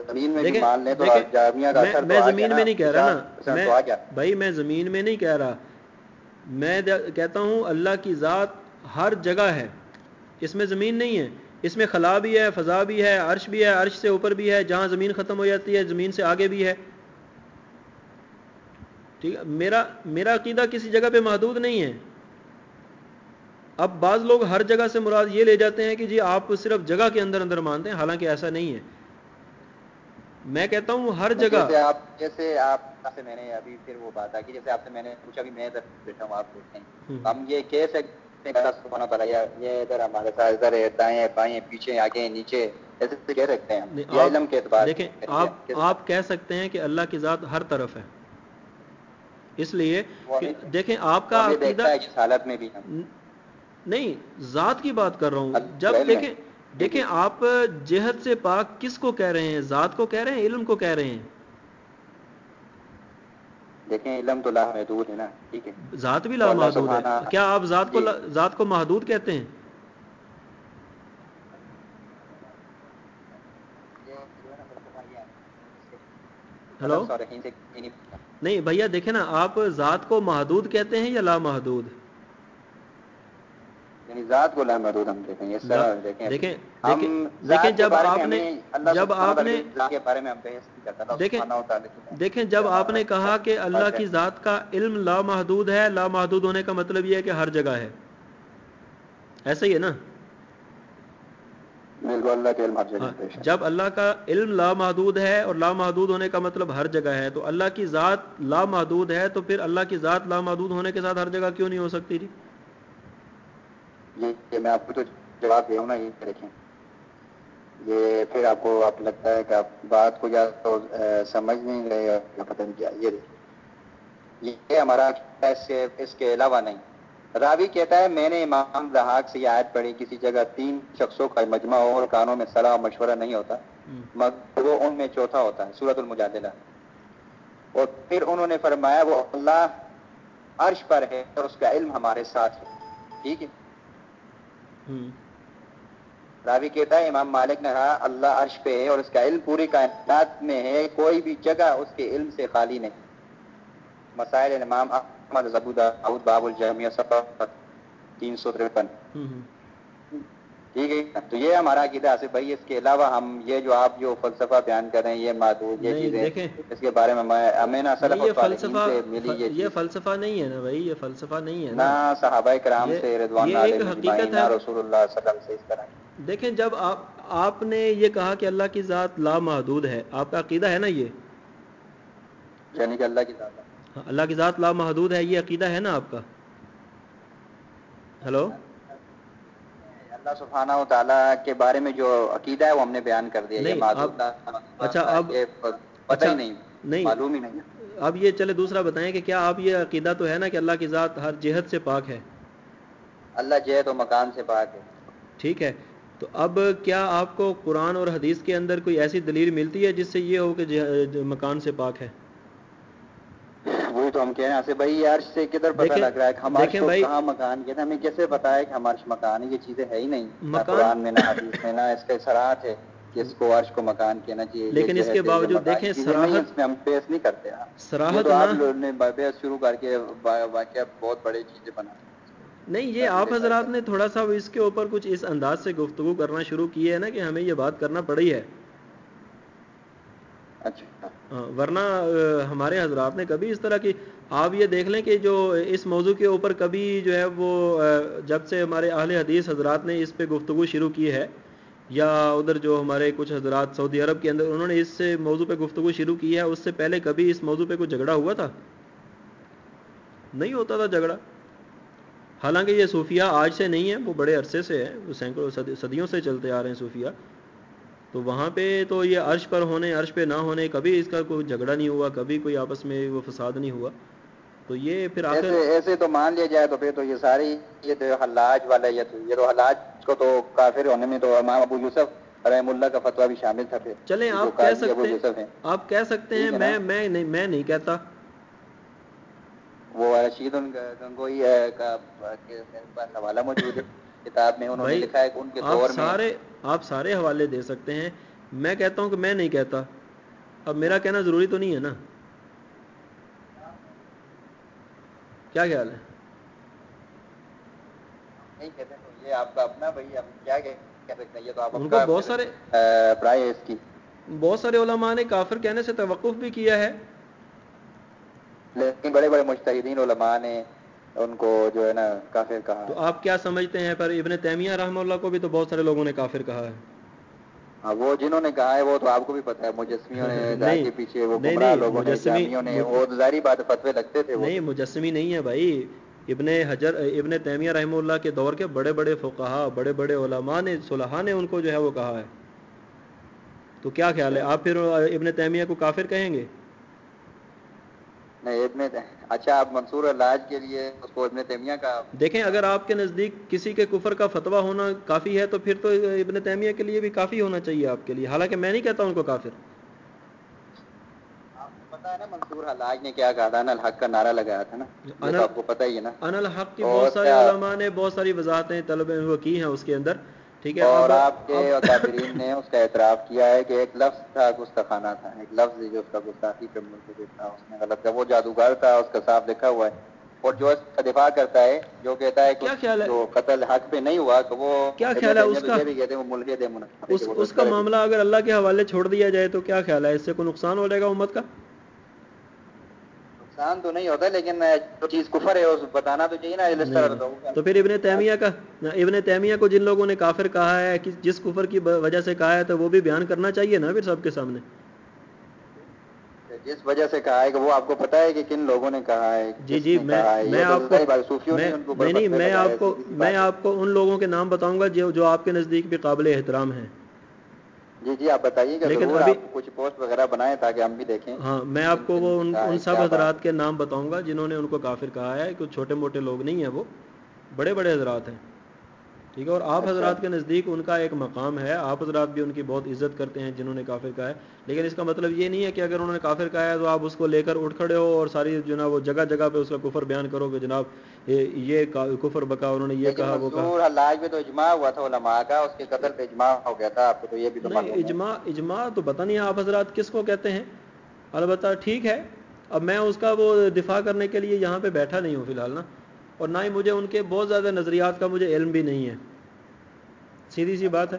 زمین میں بھی مان لیں تو جامعہ کا اثر میں زمین میں نہیں کہہ رہا نا بھائی میں زمین میں نہیں کہہ رہا۔ میں کہتا ہوں اللہ کی ذات ہر جگہ ہے۔ اس میں زمین نہیں ہے۔ اس میں خلا بھی ہے فضا بھی ہے عرش بھی ہے عرش سے اوپر بھی ہے جہاں زمین ختم ہو جاتی ہے زمین سے آگے بھی ہے۔ ٹھیک ہے میرا میرا عقیدہ کسی جگہ پہ محدود نہیں ہے۔ اب بعض لوگ ہر جگہ سے مراد یہ لے جاتے ہیں کہ جی آپ صرف جگہ کے اندر اندر مانتے ہیں حالانکہ ایسا نہیں ہے۔ میں کہتا ہوں ہر جگہ آپ جیسے آپ سے میں نے ابھی پھر وہ بات آئی جیسے آپ سے میں نے پوچھا بھی میں ادھر بیٹھا ہوں آپ دیکھیں ہم۔ یہ کہہ سکتے ہیں یہ ادھر ہمارے ساتھ ادھر ہے دائیں بائیں پیچھے آگے نیچے ایسے کہہ سکتے ہیں علم کے اعتبار دیکھیں آپ آپ کہہ سکتے ہیں کہ اللہ کی ذات ہر طرف ہے۔ اس لیے دیکھیں آپ کا عقیدہ حالت میں بھی نہیں ذات کی بات کر رہا ہوں۔ جب دیکھیں دیکھیں آپ جہد سے پاک کس کو کہہ رہے ہیں؟ ذات کو کہہ رہے ہیں علم کو کہہ رہے ہیں؟ دیکھیں علم تو لامحدود ہے نا ٹھیک ہے۔ ذات بھی لامحدود ہے۔ کیا آپ ذات کو ذات کو محدود کہتے ہیں؟ ہلو؟ نہیں بھیا دیکھیں نا آپ ذات کو محدود کہتے ہیں یا لامحدود؟ یعنی ذات کو ہم دیکھیں دیکھیں۔ دیکھیں جب آپ نے جب آپ نے دیکھیں دیکھیں جب آپ نے کہا کہ اللہ کی ذات کا علم لامحدود ہے لامحدود ہونے کا مطلب یہ ہے کہ ہر جگہ ہے۔ ایسا ہی ہے نا؟ جب اللہ کا علم لامحدود ہے اور لامحدود ہونے کا مطلب ہر جگہ ہے تو اللہ کی ذات لامحدود ہے تو پھر اللہ کی ذات لامحدود ہونے کے ساتھ ہر جگہ کیوں نہیں ہو سکتی جی؟ یہ میں آپ کو تو جواب دے ہوں نا یہ دیکھیں۔ یہ پھر آپ کو آپ لگتا ہے کہ آپ بات کو یا تو سمجھ نہیں رہے یا پتہ نہیں کیا۔ یہ دیکھیں۔ یہ ہمارا اس کے علاوہ نہیں۔ راوی کہتا ہے میں نے امام رحاق سے یہ آیت پڑھی کسی جگہ تین شخصوں کا مجمع ہو اور کانوں میں صلاح مشورہ نہیں ہوتا مگر وہ ان میں چوتھا ہوتا ہے سورت المجادلہ۔ اور پھر انہوں نے فرمایا وہ اللہ عرش پر ہے اور اس کا علم ہمارے ساتھ ہے۔ ٹھیک ہے؟ راوی کہتا ہے امام مالک نے کہا اللہ عرش پہ ہے اور اس کا علم پوری کائنات میں ہے کوئی بھی جگہ اس کے علم سے خالی نہیں۔ مسائل امام احمد زبو داؤد باب الجامعہ صفحہ تین سو ترپن۔ ٹھیک ہے تو یہ ہمارا عقیدہ آصف بھائی اس کے علاوہ ہم یہ جو آپ جو فلسفہ بیان کر رہے ہیں یہ محدود یہ چیزیں اس کے بارے میں ہمیں نہ صرف فلسفہ یہ فلسفہ نہیں ہے نا بھائی یہ فلسفہ نہیں ہے نہ صحابہ کرام سے رضوان یہ حقیقت ہے۔ رسول اللہ صلی اللہ علیہ وسلم سے اس طرح۔ دیکھیں جب آپ آپ نے یہ کہا کہ اللہ کی ذات لامحدود ہے آپ کا عقیدہ ہے نا یہ؟ یعنی کہ اللہ کی ذات اللہ کی ذات لامحدود ہے یہ عقیدہ ہے نا آپ کا؟ ہلو؟ اللہ سبحانہ و تعالیٰ کے بارے میں جو عقیدہ ہے وہ ہم نے بیان کر دیا یہ اچھا اب پتہ ہی نہیں نہیں معلوم ہی نہیں اب یہ چلے دوسرا بتائیں کہ کیا آپ یہ عقیدہ تو ہے نا کہ اللہ کی ذات ہر جہت سے پاک ہے؟ اللہ جہت و مکان سے پاک ہے۔ ٹھیک ہے تو اب کیا آپ کو قرآن اور حدیث کے اندر کوئی ایسی دلیل ملتی ہے جس سے یہ ہو کہ مکان سے پاک ہے؟ وہی تو ہم کہہ رہے ہیں بھائی یار سے کدھر پتہ لگ رہا ہے ہمارے کہاں مکان کہتے ہمیں کیسے بتایا کہ ہمارے مکان ہے؟ یہ چیزیں ہے ہی نہیں۔ نہ قرآن میں نہ حدیث میں نہ اس سرات ہے کہ اس کو عرش کو مکان کہنا چاہیے لیکن اس کے باوجود دیکھیں سراحت میں ہم بیس نہیں کرتے سراحت آپ نے شروع کر کے واقعہ بہت بڑی چیزیں بنا نہیں یہ آپ حضرات نے تھوڑا سا اس کے اوپر کچھ اس انداز سے گفتگو کرنا شروع کی ہے نا کہ ہمیں یہ بات کرنا پڑی ہے۔ اچھا۔ ہاں، ورنہ ہمارے حضرات نے کبھی اس طرح کی، آپ یہ دیکھ لیں کہ جو اس موضوع کے اوپر کبھی جو ہے وہ جب سے ہمارے اہل حدیث حضرات نے اس پہ گفتگو شروع کی ہے، یا ادھر جو ہمارے کچھ حضرات سعودی عرب کے اندر انہوں نے اس سے موضوع پہ گفتگو شروع کی ہے، اس سے پہلے کبھی اس موضوع پہ کوئی جھگڑا ہوا تھا؟ نہیں ہوتا تھا جھگڑا۔ حالانکہ یہ صوفیہ آج سے نہیں ہے وہ بڑے عرصے سے ہے وہ سینکڑوں صدیوں سے چلتے آ رہے ہیں صوفیہ تو وہاں پہ تو یہ عرش پر ہونے عرش پہ نہ ہونے کبھی اس کا کوئی جھگڑا نہیں ہوا کبھی کوئی آپس میں وہ فساد نہیں ہوا۔ تو یہ پھر آخر ایسے, ایسے تو مان لیا جائے تو پھر تو یہ ساری یہ تو حلاج والا یہ تو یہ تو حلاج کو تو کافر ہونے میں تو امام ابو یوسف رحم اللہ کا فتویٰ بھی شامل تھا پھر۔ چلیں آپ کہہ سکتے ہیں آپ کہہ سکتے ہیں میں میں نہیں میں نہیں کہتا۔ وہ رشید گنگوئی کا حوالہ موجود ہے۔ کتاب میں انہوں نے لکھا ہے کہ ان کے دور میں سارے آپ سارے حوالے دے سکتے ہیں۔ میں کہتا ہوں کہ میں نہیں کہتا۔ اب میرا کہنا ضروری تو نہیں ہے نا؟ کیا خیال ہے؟ نہیں کہتے تو یہ آپ کا اپنا بھائی ہم کیا کہہ سکتے ہیں؟ یہ تو آپ ان کو بہت سارے برائے ہے اس کی۔ بہت سارے علماء نے کافر کہنے سے توقف بھی کیا ہے۔ لیکن بڑے بڑے مشتحدین علماء نے ان کو جو ہے نا کافر کہا تو آپ کیا سمجھتے ہیں پر ابن تیمیہ رحمہ اللہ کو بھی تو بہت سارے لوگوں نے کافر کہا ہے۔ ہاں وہ جنہوں نے کہا ہے وہ تو آپ کو بھی پتا ہے مجسمیوں نے کے پیچھے وہ گمراہ لوگوں نے مجسمی جامیوں نے وہ ظاہری بات فتوے لگتے تھے نہیں مجسمی نہیں ہے بھائی۔ ابن حجر ابن تیمیہ رحمہ اللہ کے دور کے بڑے بڑے فقہا بڑے بڑے علماء نے صلحاء نے ان کو جو ہے وہ کہا ہے۔ تو کیا خیال ہے؟ آپ پھر ابن تیمیہ کو کافر کہیں گے؟ نہیں ابن اچھا آپ منصور علاج کے لیے اس کو ابن تیمیہ کا دیکھیں اگر آپ کے نزدیک کسی کے کفر کا فتویٰ ہونا کافی ہے تو پھر تو ابن تیمیہ کے لیے بھی کافی ہونا چاہیے آپ کے لیے۔ حالانکہ میں نہیں کہتا ان کو کافر۔ پتا ہے نا منصور حلاج نے کیا کہا تھا؟ نا الحق کا نعرہ لگایا تھا نا۔ آپ کو پتا ہی ہے نا۔ ان الحق کی بہت سارے علماء نے بہت ساری وضاحتیں طلب وہ کی ہیں اس کے اندر۔ ٹھیک ہے اور آپ کے کافرین نے اس کا اعتراف کیا ہے کہ ایک لفظ تھا گستخانہ تھا۔ ایک لفظ جو اس کا گستاخی پہ مرتکب تھا اس نے غلط وہ جادوگر تھا اس کا صاف لکھا ہوا ہے۔ اور جو اس کا دفاع کرتا ہے جو کہتا ہے کہ جو قتل حق پہ نہیں ہوا تو وہ کیا خیال ہے؟ اس کا بھی کہتے ہیں وہ ملحد ہے اس کا معاملہ اگر اللہ کے حوالے چھوڑ دیا جائے تو کیا خیال ہے؟ اس سے کوئی نقصان ہو جائے گا امت کا؟ نقصان تو نہیں ہوتا لیکن جو چیز کفر ہے اس بتانا تو چاہیے نا تو پھر ابن تیمیہ کا ابن تیمیہ کو جن لوگوں نے کافر کہا ہے کہ جس کفر کی وجہ سے کہا ہے تو وہ بھی بیان کرنا چاہیے نا پھر سب کے سامنے؟ جس وجہ سے کہا ہے کہ وہ آپ کو پتا ہے کہ کن لوگوں نے کہا ہے جی جی میں میں آپ کو میں نہیں نہیں میں آپ کو میں آپ کو ان لوگوں کے نام بتاؤں گا جو جو آپ کے نزدیک بھی قابل احترام ہیں۔ جی جی آپ بتائیے گا لیکن ابھی کچھ پوسٹ وغیرہ بنائیں تاکہ ہم بھی دیکھیں ہاں میں آپ کو وہ ان ان سب حضرات کے نام بتاؤں گا جنہوں نے ان کو کافر کہا ہے کچھ چھوٹے موٹے لوگ نہیں ہیں وہ بڑے بڑے حضرات ہیں۔ ٹھیک ہے اور آپ حضرات کے نزدیک ان کا ایک مقام ہے۔ آپ حضرات بھی ان کی بہت عزت کرتے ہیں جنہوں نے کافر کہا ہے۔ لیکن اس کا مطلب یہ نہیں ہے کہ اگر انہوں نے کافر کہا ہے تو آپ اس کو لے کر اٹھ کھڑے ہو اور ساری جو نا وہ جگہ جگہ پہ اس کا کفر بیان کرو کہ جناب یہ کفر بکا انہوں نے یہ کہا وہ کہا۔ میں تو اجماع ہوا تھا علماء کا اس کے قتل پہ اجماع ہو گیا تھا آپ کو تو یہ بھی تو نہیں اجماع اجماع تو پتہ نہیں آپ حضرات کس کو کہتے ہیں۔ البتہ ٹھیک ہے اب میں اس کا وہ دفاع کرنے کے لیے یہاں پہ بیٹھا نہیں ہوں فی الحال نا۔ اور نہ ہی مجھے ان کے بہت زیادہ نظریات کا مجھے علم بھی نہیں ہے۔ سیدھی سی بات ہے۔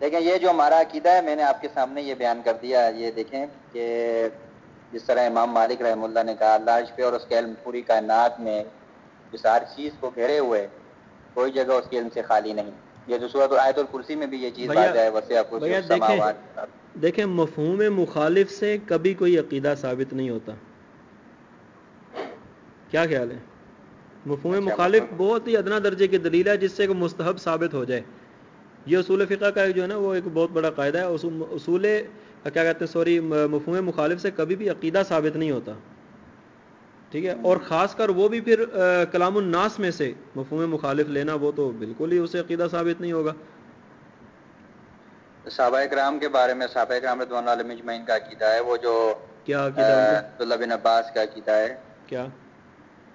دیکھیں یہ جو ہمارا عقیدہ ہے میں نے آپ کے سامنے یہ بیان کر دیا۔ یہ دیکھیں کہ جس طرح امام مالک رحم اللہ نے کہا اللہ پہ اور اس کے علم پوری کائنات میں اس ہر چیز کو گھیرے ہوئے کوئی جگہ اس کے علم سے خالی نہیں۔ یہ جو صورت آیت الکرسی میں بھی یہ چیز ہے وسیع کرسی بھیا السماوات دیکھیں مفہوم مخالف سے کبھی کوئی عقیدہ ثابت نہیں ہوتا۔ کیا خیال ہے؟ مفہوم اچھا مخالف بہت ہی ادنا درجے کی دلیل ہے جس سے کہ مستحب ثابت ہو جائے۔ یہ اصول فقہ کا جو ہے نا وہ ایک بہت بڑا قاعدہ ہے۔ اصول کیا کہتے ہیں سوری مفہوم مخالف سے کبھی بھی عقیدہ ثابت نہیں ہوتا۔ ٹھیک ہے؟ اور خاص کر وہ بھی پھر کلام الناس میں سے مفہوم مخالف لینا وہ تو بالکل ہی اسے عقیدہ ثابت نہیں ہوگا۔ صحابہ اکرام کے بارے میں صحابہ اکرام رضوان عالم اجمعین کا عقیدہ ہے وہ جو کیا عبداللہ بن عباس کا عقیدہ ہے۔ کیا؟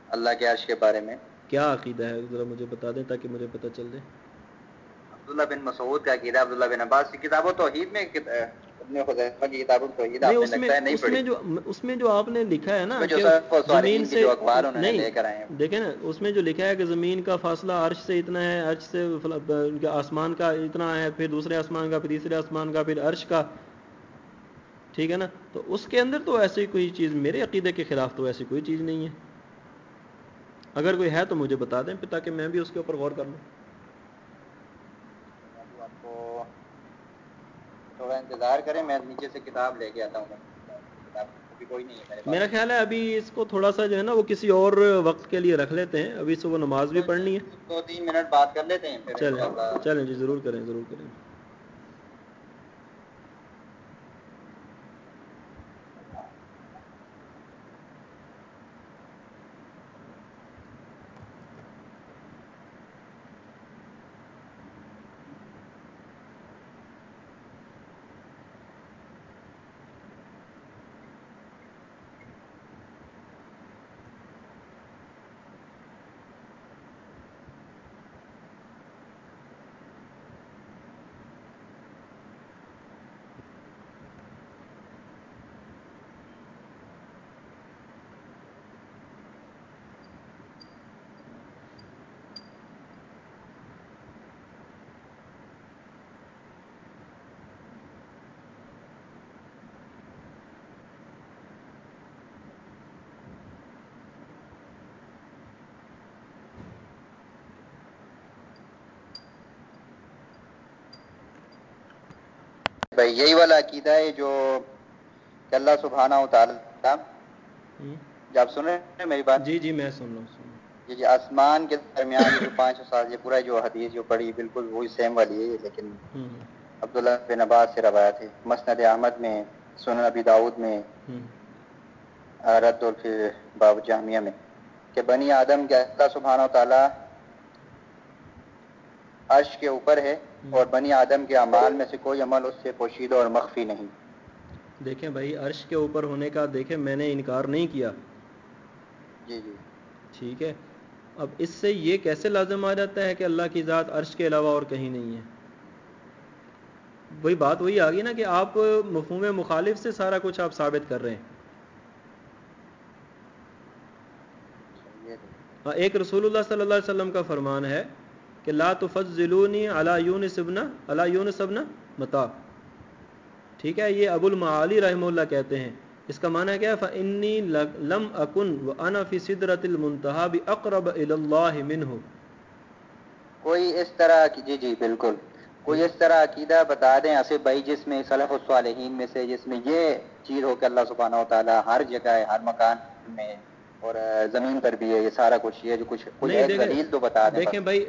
اللہ کے عرش کے بارے میں۔ کیا عقیدہ ہے؟ ذرا مجھے بتا دیں تاکہ مجھے پتہ چل جائے۔ عبداللہ بن مسعود کا عقیدہ عبداللہ بن عباس کی کتاب و توحید میں اس میں جو اس میں جو آپ نے لکھا ہے نا زمین سے جو اخبار انہوں نے لے کر آئے ہیں۔ نہیں دیکھیں نا اس میں جو لکھا ہے کہ زمین کا فاصلہ عرش سے اتنا ہے عرش سے آسمان کا اتنا ہے پھر دوسرے آسمان کا پھر تیسرے آسمان کا پھر عرش کا۔ ٹھیک ہے نا؟ تو اس کے اندر تو ایسی کوئی چیز میرے عقیدے کے خلاف تو ایسی کوئی چیز نہیں ہے۔ اگر کوئی ہے تو مجھے بتا دیں تاکہ میں بھی اس کے اوپر غور کر لوں ابھی آپ کو تھوڑا انتظار کریں میں نیچے سے کتاب لے کے آتا ہوں۔ کوئی نہیں ہے میرا خیال ہے ابھی اس کو تھوڑا سا جو ہے نا وہ کسی اور وقت کے لیے رکھ لیتے ہیں۔ ابھی سے وہ نماز بھی پڑھنی ہے۔ دو تین منٹ بات کر لیتے ہیں چلیں۔ چلیں جی ضرور کریں ضرور کریں۔ بھائی یہی والا عقیدہ ہے جو کہ اللہ سبحانہ و تعالیٰ۔ جب آپ سن رہے ہیں میری بات؟ جی جی میں سن رہا ہوں جی جی آسمان کے درمیان جو پانچ سال یہ پورا جو حدیث جو پڑھی بالکل وہی سیم والی ہے لیکن عبداللہ بن عباس سے روایت ہے۔ مسند احمد میں سنن ابی داود میں رد اور پھر باب جامعہ میں کہ بنی آدم کے اللہ سبحانہ و تعالیٰ عرش کے اوپر ہے اور بنی آدم کے اعمال میں سے کوئی عمل اس سے پوشیدہ اور مخفی نہیں۔ دیکھیں بھائی عرش کے اوپر ہونے کا دیکھیں میں نے انکار نہیں کیا۔ جی جی۔ ٹھیک ہے۔ اب اس سے یہ کیسے لازم آ جاتا ہے کہ اللہ کی ذات عرش کے علاوہ اور کہیں نہیں ہے؟ وہی بات وہی آ گئی نا کہ آپ مفہوم مخالف سے سارا کچھ آپ ثابت کر رہے ہیں۔ ہاں، ایک رسول اللہ صلی اللہ علیہ وسلم کا فرمان ہے کہ لا تفضلونی علی یونس ابن علی یونس ابن متا ٹھیک ہے یہ ابو المعالی رحمہ اللہ کہتے ہیں۔ اس کا معنی کیا ہے؟ فانی لم اکن وانا فی سدرۃ المنتہا باقرب الی اللہ منه۔ کوئی اس طرح کی جی جی بالکل۔ کوئی اس طرح عقیدہ بتا دیں آصف بھائی جس میں صلف الصالحین میں سے جس میں یہ چیز ہو کہ اللہ سبحانہ و تعالیٰ ہر جگہ ہے ہر مکان میں اور زمین پر بھی ہے یہ سارا کچھ یہ جو کچھ کوئی دلیل تو بتا دیں۔ دیکھیں۔ بھائی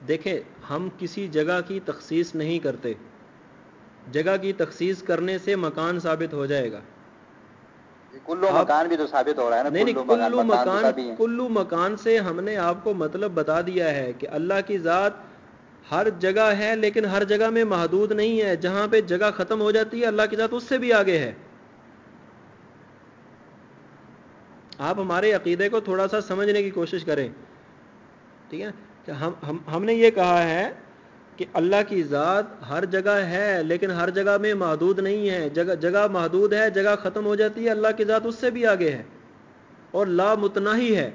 دیکھیں ہم کسی جگہ کی تخصیص نہیں کرتے۔ جگہ کی تخصیص کرنے سے مکان ثابت ہو جائے گا۔ کلو مکان بھی تو ثابت ہو رہا ہے نا نہیں کلو مکان کلو مکان سے ہم نے آپ کو مطلب بتا دیا ہے کہ اللہ کی ذات ہر جگہ ہے لیکن ہر جگہ میں محدود نہیں ہے۔ جہاں پہ جگہ ختم ہو جاتی ہے اللہ کی ذات اس سے بھی آگے ہے۔ آپ ہمارے عقیدے کو تھوڑا سا سمجھنے کی کوشش کریں۔ ٹھیک ہے؟ ہم ہم ہم نے یہ کہا ہے کہ اللہ کی ذات ہر جگہ ہے لیکن ہر جگہ میں محدود نہیں ہے۔ جگہ جگہ محدود ہے جگہ ختم ہو جاتی ہے اللہ کی ذات اس سے بھی آگے ہے۔ اور لا متناہی ہے۔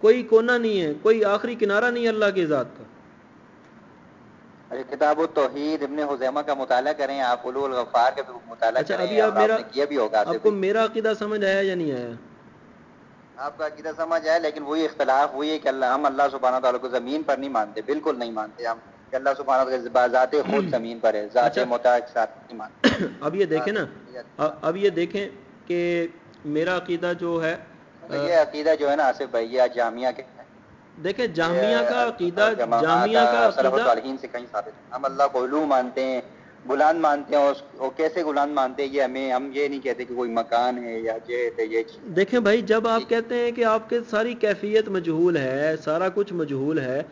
کوئی کونا نہیں ہے کوئی آخری کنارہ نہیں ہے اللہ کی ذات کا۔ ارے کتاب التوحید ابن حزیمہ کا مطالعہ کریں آپ الغفار کا مطالعہ اچھا کریں ابھی آپ میرا نے کیا بھی ہوگا آپ کو میرا عقیدہ سمجھ آیا یا نہیں آیا؟ آپ کا عقیدہ سمجھ آئے لیکن وہی اختلاف ہوئی ہے کہ اللہ ہم اللہ سبحانہ تعالیٰ کو زمین پر نہیں مانتے بالکل نہیں مانتے ہم کہ اللہ سبحانہ تعالیٰ ذات خود زمین پر ہے ذات اچھا۔ متعلق ساتھ نہیں مانتے۔ اب یہ دیکھیں نا اب یہ دیکھیں کہ میرا عقیدہ جو ہے یہ عقیدہ جو ہے نا آصف بھائی یہ جامعہ کے دیکھیں جامعہ کا عقیدہ جامعہ کا عقیدہ سے کہیں ثابت ہم اللہ کو علو مانتے ہیں غلام مانتے ہیں اس وہ کیسے غلام مانتے ہیں یہ ہمیں ہم یہ نہیں کہتے کہ کوئی مکان ہے یا یہ ہے یہ دیکھیں بھائی جب آپ کہتے ہیں کہ آپ کے ساری کیفیت مجہول ہے سارا کچھ مجہول ہے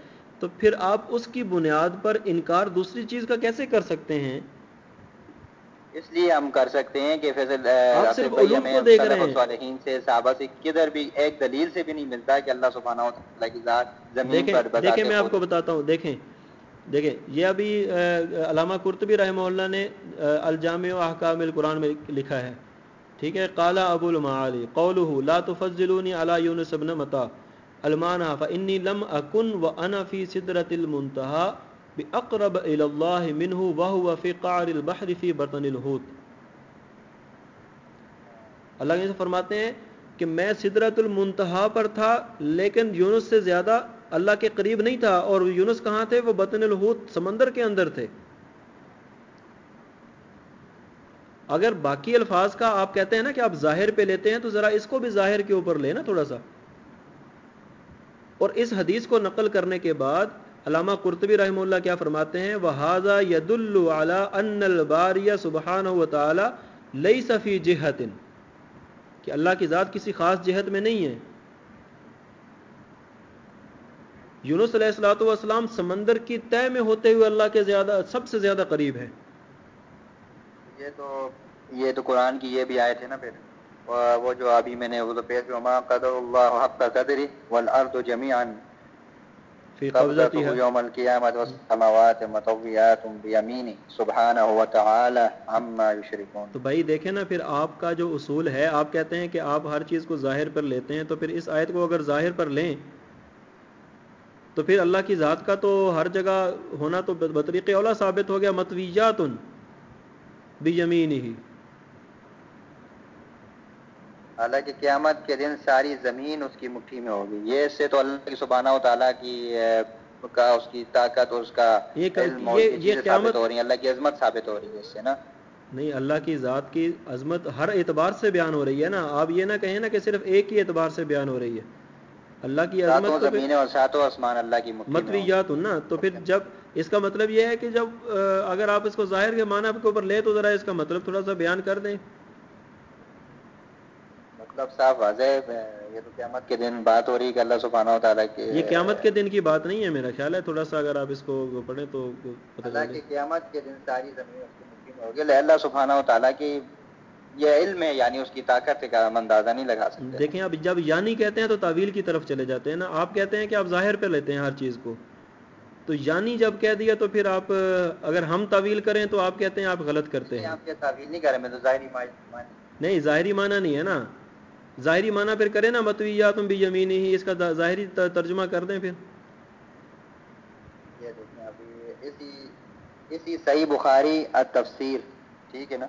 تو پھر آپ اس کی بنیاد پر انکار دوسری چیز کا کیسے کر سکتے ہیں؟ اس لیے ہم کر سکتے ہیں کہ فیصل الصالحین سے صحابہ سے کدھر بھی ایک دلیل سے بھی نہیں ملتا کہ اللہ سبحانہ و تعالیٰ کی ذات زمین دیکھیں پر دیکھیں میں آپ کو بتاتا ہوں۔ دیکھیں دیکھیں، یہ ابھی علامہ قرطبی رحمہ اللہ نے الجامع و احکام القرآن میں لکھا ہے۔ ٹھیک ہے؟ قال ابو المعالی قوله لا تفضلوني على يونس ابن متا، المانا فاني لم اكن وانا في سدرة المنتهى باقرب الى الله منه وهو في قعر البحر في بطن الحوت۔ اللہ یہ فرماتے ہیں کہ میں سدرت المنتہا پر تھا، لیکن یونس سے زیادہ اللہ کے قریب نہیں تھا اور یونس کہاں تھے؟ وہ بطن الحوت سمندر کے اندر تھے۔ اگر باقی الفاظ کا آپ کہتے ہیں نا کہ آپ ظاہر پہ لیتے ہیں تو ذرا اس کو بھی ظاہر کے اوپر لے نا تھوڑا سا۔ اور اس حدیث کو نقل کرنے کے بعد علامہ قرطبی رحمہ اللہ کیا فرماتے ہیں؟ وہ حاضہ ید الباریہ سبحان و تعالی لئی صفی جہتن کہ اللہ کی ذات کسی خاص جہت میں نہیں ہے۔ یونس علیہ السلاۃ والسلام سمندر کی طے میں ہوتے ہوئے اللہ کے زیادہ سب سے زیادہ قریب ہے یہ تو یہ تو قرآن کی یہ بھی آئے تھے نا پھر۔ وہ جو ابھی میں نے پیش وما قدر اللہ حق قدری والارض جميعا فی قبضتها یوم القیامت والسماوات مطویات بیمینی سبحانہ وتعالی عما یشرکون۔ تو بھائی دیکھیں نا پھر آپ کا جو اصول ہے آپ کہتے ہیں کہ آپ ہر چیز کو ظاہر پر لیتے ہیں تو پھر اس آیت کو اگر ظاہر پر لیں تو پھر اللہ کی ذات کا تو ہر جگہ ہونا تو بطریق اولا ثابت ہو گیا متویات بھی یمین ہی حالانکہ قیامت کے دن ساری زمین اس کی مٹھی میں ہوگی۔ یہ اس سے تو اللہ کی سبحانہ و تعالیٰ کی کا اس کی طاقت اور اس کا یہ علم یہ, یہ ثابت قیامت ہو رہی ہیں۔ اللہ کی عظمت ثابت ہو رہی ہے اس سے نا۔ نہیں اللہ کی ذات کی عظمت ہر اعتبار سے بیان ہو رہی ہے نا۔ آپ یہ نہ کہیں نا کہ صرف ایک ہی اعتبار سے بیان ہو رہی ہے۔ اللہ کی عظمت تو پھر اور ساتوں آسمان اللہ کی میں ہوں۔ متویات نا تو پھر جب اس کا مطلب یہ ہے کہ جب اگر آپ اس کو ظاہر کے معنی کے اوپر لیں تو ذرا اس کا مطلب تھوڑا سا بیان کر دیں مطلب صاف واضح ہے یہ تو قیامت کے دن بات ہو رہی ہے کہ اللہ سبحانہ و تعالیٰ کے یہ قیامت کے دن کی بات نہیں ہے میرا خیال ہے تھوڑا سا اگر آپ اس کو پڑھیں تو اللہ کی قیامت کے دن ساری زمین کی ہوگی اللہ سبحانہ و تعالیٰ کی یہ علم ہے یعنی اس کی طاقت کا ہم اندازہ نہیں لگا سکتے۔ دیکھیں اب جب یعنی کہتے ہیں تو تعویل کی طرف چلے جاتے ہیں نا۔ آپ کہتے ہیں کہ آپ ظاہر پہ لیتے ہیں ہر چیز کو۔ تو یعنی جب کہہ دیا تو پھر آپ اگر ہم تعویل کریں تو آپ کہتے ہیں آپ غلط کرتے ہیں۔ آپ تعویل نہیں کریں میں تو ظاہری معنی نہیں ظاہری معنی نہیں ہے نا۔ ظاہری معنی پھر کریں نا متویات تم بھی یمین ہی اس کا ظاہری ترجمہ کر دیں پھر۔ یہ دیکھیں ابھی اسی اسی صحیح بخاری التفسیر ٹھیک ہے نا؟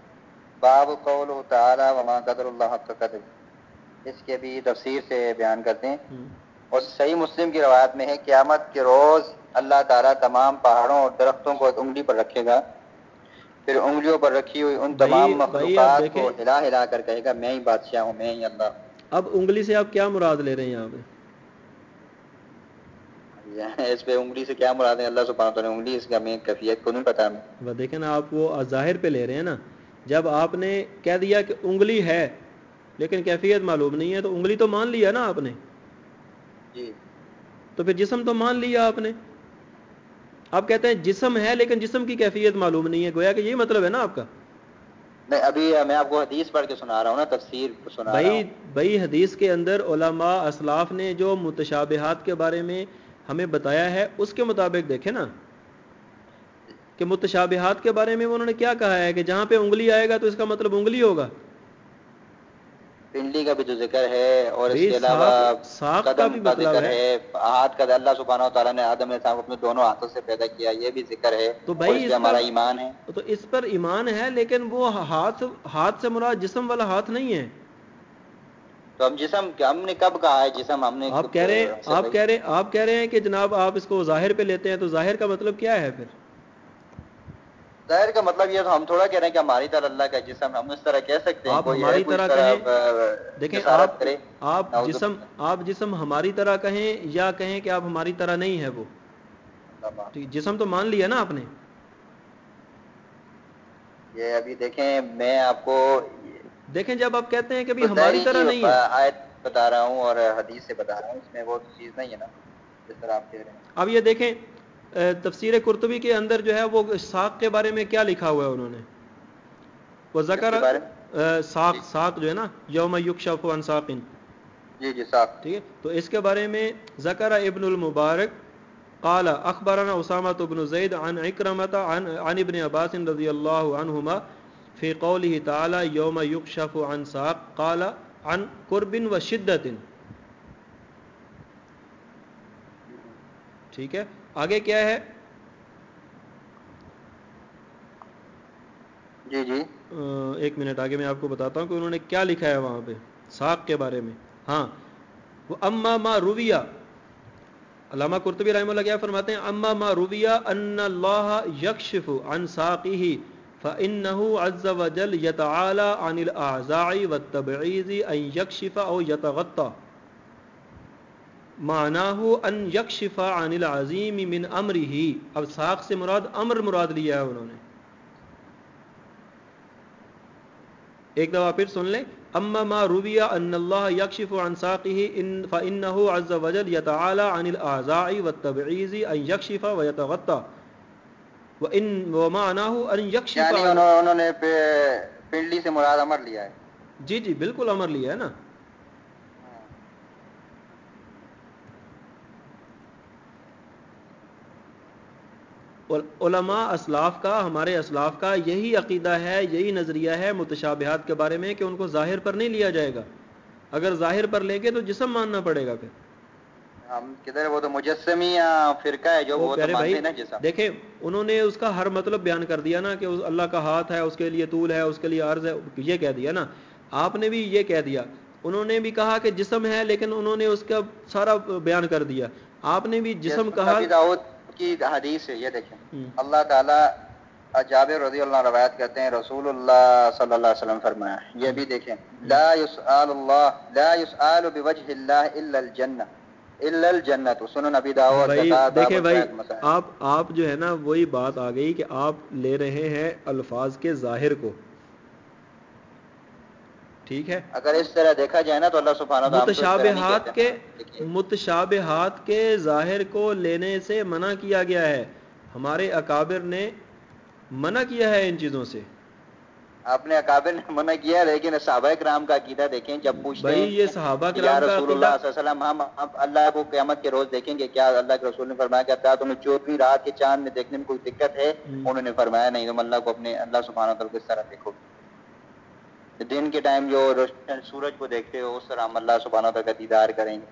باب قول تعالی وما قدر اللہ حق قدر۔ اس کے بھی تفسیر سے بیان کرتے ہیں۔ اور صحیح مسلم کی روایت میں ہے قیامت کے روز اللہ تعالیٰ تمام پہاڑوں اور درختوں کو انگلی پر رکھے گا۔ پھر انگلیوں پر رکھی ہوئی ان تمام مخلوقات کو ہلا ہلا کر کہے گا میں ہی بادشاہ ہوں میں ہی اللہ۔ اب انگلی سے آپ کیا مراد لے رہے ہیں یہاں پہ؟ اس پہ انگلی سے کیا مراد ہے؟ اللہ سبحانہ تعالیٰ انگلی اس کا میں کیفیت کو نہیں پتا۔ ہمیں وہ دیکھیں نا آپ وہ ظاہر پہ لے رہے ہیں نا۔ جب آپ نے کہہ دیا کہ انگلی ہے لیکن کیفیت معلوم نہیں ہے تو انگلی تو مان لیا نا آپ نے؟ جی۔ تو پھر جسم تو مان لیا آپ نے؟ آپ کہتے ہیں جسم ہے لیکن جسم کی کیفیت معلوم نہیں ہے گویا کہ یہی مطلب ہے نا آپ کا؟ نہیں ابھی میں آپ کو حدیث پڑھ کے سنا رہا ہوں نا تفسیر سنا رہا بھائی ہوں۔ بھائی حدیث کے اندر علماء اسلاف نے جو متشابہات کے بارے میں ہمیں بتایا ہے اس کے مطابق دیکھیں نا۔ کہ متشابہات کے بارے میں انہوں نے کیا کہا ہے کہ جہاں پہ انگلی آئے گا تو اس کا مطلب انگلی ہوگا؟ پنڈلی کا بھی جو ذکر ہے اور اس کے علاوہ ساق- ساق کا قدم بھی کا مطلب ذکر ہے۔ ہاتھ کا اللہ سبحانہ و تعالیٰ نے آدم علیہ السلام کو اپنے دونوں ہاتھوں سے پیدا کیا یہ بھی ذکر ہے تو بھائی اس ہمارا ایمان ہے۔ تو اس پر ایمان ہے لیکن وہ ہاتھ ہاتھ سے مراد جسم والا ہاتھ نہیں ہے۔ تو ہم جسم ہم نے کب کہا ہے جسم؟ ہم نے آپ کہہ رہے ہیں آپ کہہ رہے ہیں آپ کہہ رہے ہیں کہ جناب آپ اس کو ظاہر پہ لیتے ہیں تو ظاہر کا مطلب کیا ہے پھر؟ ظاہر کا مطلب یہ تو ہم تھوڑا کہہ رہے ہیں کہ ہماری طرح اللہ کا جسم ہم اس طرح کہہ سکتے ہیں آپ ہماری طرح کہیں- دیکھیں آپ آپ جسم۔ آپ جسم ہماری طرح کہیں یا کہیں کہ آپ ہماری طرح نہیں ہے وہ۔ جسم تو مان لیا نا آپ نے؟ یہ ابھی دیکھیں میں آپ کو دیکھیں جب آپ کہتے ہیں کہ بھی ہماری طرح نہیں ہے۔ آیت بتا رہا ہوں اور حدیث سے بتا رہا ہوں اس میں وہ چیز نہیں ہے نا جس طرح آپ کہہ رہے ہیں۔ اب یہ دیکھیں تفسیر قرطبی کے اندر جو ہے وہ ساق کے بارے میں کیا لکھا ہوا ہے انہوں نے؟ وہ اے، ساق ساق جو ہے نا یوم یکشف عن ساقن جی جی صاحب ٹھیک ہے؟ تو اس کے بارے میں ذکر ابن المبارک قال اخبرنا اسامہ بن زید عن اکرمۃ عن عن ابن عباس رضی اللہ عنہما فی قوله تعالی یوم یکشف عن ساق قال عن قرب و شدت۔ ٹھیک ہے؟ آگے کیا ہے؟ جی جی۔ ایک منٹ آگے میں آپ کو بتاتا ہوں کہ انہوں نے کیا لکھا ہے وہاں پہ ساق کے بارے میں۔ ہاں۔ وہ اما ما رویہ۔ علامہ قرطبی رحمہ اللہ کیا فرماتے ہیں؟ اما ما رویہ ان اللہ یکشف عن ساقہ فإنه عز وجل يتعالى عن الأعزاء والتبعيز أن يكشف أو يتغطى معناه أن يكشف عن العظيم من أمره. اب ساق سے مراد امر مراد لیا ہے انہوں نے. ایک دفعہ پھر سن لیں. اما ما روی ان اللہ یکشف عن ساقه ان فانه عز وجل يتعالى عن الاعزاء والتبعيز ان يكشف ويتغطى. وان ومعناه ان يكشف یعنی انہوں نے پنڈلی سے مراد امر لیا ہے. جی جی بالکل امر لیا ہے نا. علماء اسلاف کا ہمارے اسلاف کا یہی عقیدہ ہے یہی نظریہ ہے متشابہات کے بارے میں کہ ان کو ظاہر پر نہیں لیا جائے گا۔ اگر ظاہر پر لے گے تو جسم ماننا پڑے گا پھر۔ ہم کدھر وہ تو مجسمی فرقہ ہے جو وہ تو مانتے نا جسم دیکھیں انہوں نے اس کا ہر مطلب بیان کر دیا نا کہ اللہ کا ہاتھ ہے اس کے لیے طول ہے اس کے لیے عرض ہے یہ کہہ دیا نا۔ آپ نے بھی یہ کہہ دیا۔ انہوں نے بھی کہا کہ جسم ہے لیکن انہوں نے اس کا سارا بیان کر دیا۔ آپ نے بھی جسم کہا کی حدیث ہے یہ دیکھیں۔ اللہ تعالیٰ جابر رضی اللہ روایت کرتے ہیں رسول اللہ صلی اللہ علیہ وسلم فرمایا۔ یہ بھی دیکھیں۔ لا يسأل اللہ لا يسأل بوجہ اللہ الا الجنہ الا الجنت۔ سنن ابی داؤد دیکھیں بھائی آپ آپ جو ہے نا وہی بات آ گئی کہ آپ لے رہے ہیں الفاظ کے ظاہر کو۔ ٹھیک ہے؟ اگر اس طرح دیکھا جائے نا تو اللہ سبحانہ متشابہات کے متشابہات کے ظاہر کو لینے سے منع کیا گیا ہے۔ ہمارے اکابر نے منع کیا ہے ان چیزوں سے۔ آپ نے اکابر نے منع کیا لیکن صحابہ کرام کا عقیدہ دیکھیں جب پوچھتے ہیں یہ صحابہ کرام کا رسول اللہ صلی اللہ علیہ وسلم ہم اللہ کو قیامت کے روز دیکھیں گے کیا اللہ کے رسول نے فرمایا کہ کیا تمہیں چودہویں رات کے چاند میں دیکھنے میں کوئی دقت ہے؟ انہوں نے فرمایا نہیں تم اللہ کو اپنے اللہ سبحانہ تعالیٰ کو اس طرح دیکھو۔ دن کے ٹائم جو روشن سورج کو دیکھتے ہو اس طرح ہم اللہ سبحانہ تعالیٰ کا دیدار کریں گے۔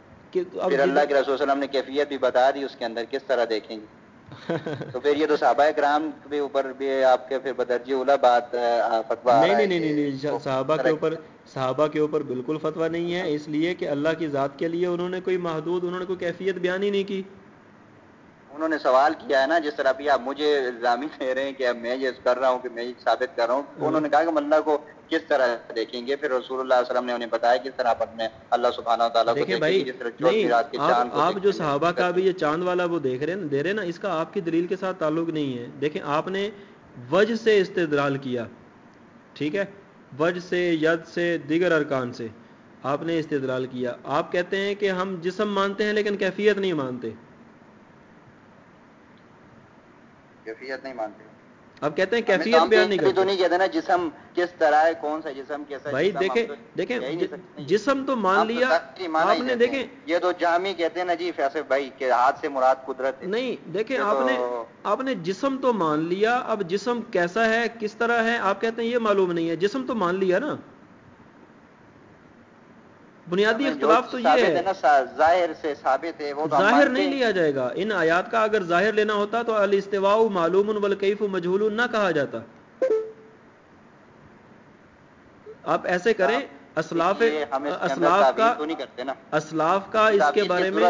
پھر اللہ کے رسول وسلم نے کیفیت بھی بتا دی اس کے اندر کس طرح دیکھیں گے۔ تو پھر یہ تو صحابہ کرام کے اوپر بھی آپ کے پھر بدرجی اولا بات فتوا نہیں نہیں نہیں نہیں صحابہ کے اوپر صحابہ کے اوپر بالکل فتوا نہیں ہے۔ اس لیے کہ اللہ کی ذات کے لیے انہوں نے کوئی محدود انہوں نے کوئی کیفیت بیان ہی نہیں کی۔ انہوں نے سوال کیا ہے نا جس طرح ابھی آپ مجھے الزامی دے رہے ہیں کہ میں یہ کر رہا ہوں کہ میں یہ ثابت کر رہا ہوں انہوں نے کہا کہ اللہ کو کس طرح دیکھیں گے؟ پھر رسول اللہ علیہ وسلم نے انہیں بتایا کس طرح اپنے اللہ سبحانہ تعالیٰ کو دیکھیں بھائی آپ جو صحابہ کا بھی یہ چاند والا وہ دیکھ رہے ہیں دے رہے نا اس کا آپ کی دلیل کے ساتھ تعلق نہیں ہے۔ دیکھیں آپ نے وجہ سے استدلال کیا ٹھیک ہے؟ وجہ سے ید سے دیگر ارکان سے آپ نے استدلال کیا۔ آپ کہتے ہیں کہ ہم جسم مانتے ہیں لیکن کیفیت نہیں مانتے۔ کیفیت نہیں مانتے۔ اب کہتے ہیں کیفیت بیان نہیں کرتے۔ نہیں کہتے نا جسم کس طرح ہے کون سا جسم کیسا بھائی دیکھیں دیکھیں جسم تو مان لیا آپ نے دیکھیں۔ یہ تو جامع کہتے ہیں نا جی بھائی کہ ہاتھ سے مراد قدرت ہے۔ نہیں دیکھیں آپ نے آپ نے جسم تو مان لیا اب جسم کیسا ہے کس طرح ہے؟ آپ کہتے ہیں یہ معلوم نہیں ہے جسم تو مان لیا نا۔ بنیادی اختلاف تو یہ ہے۔ ظاہر سے ثابت ہے وہ ظاہر نہیں لیا جائے گا۔ ان آیات کا اگر ظاہر لینا ہوتا تو الاستواء معلوم والکیف مجہول نہ کہا جاتا۔ آپ ایسے کریں اسلاف اسلاف کا اسلاف کا اس کے بارے میں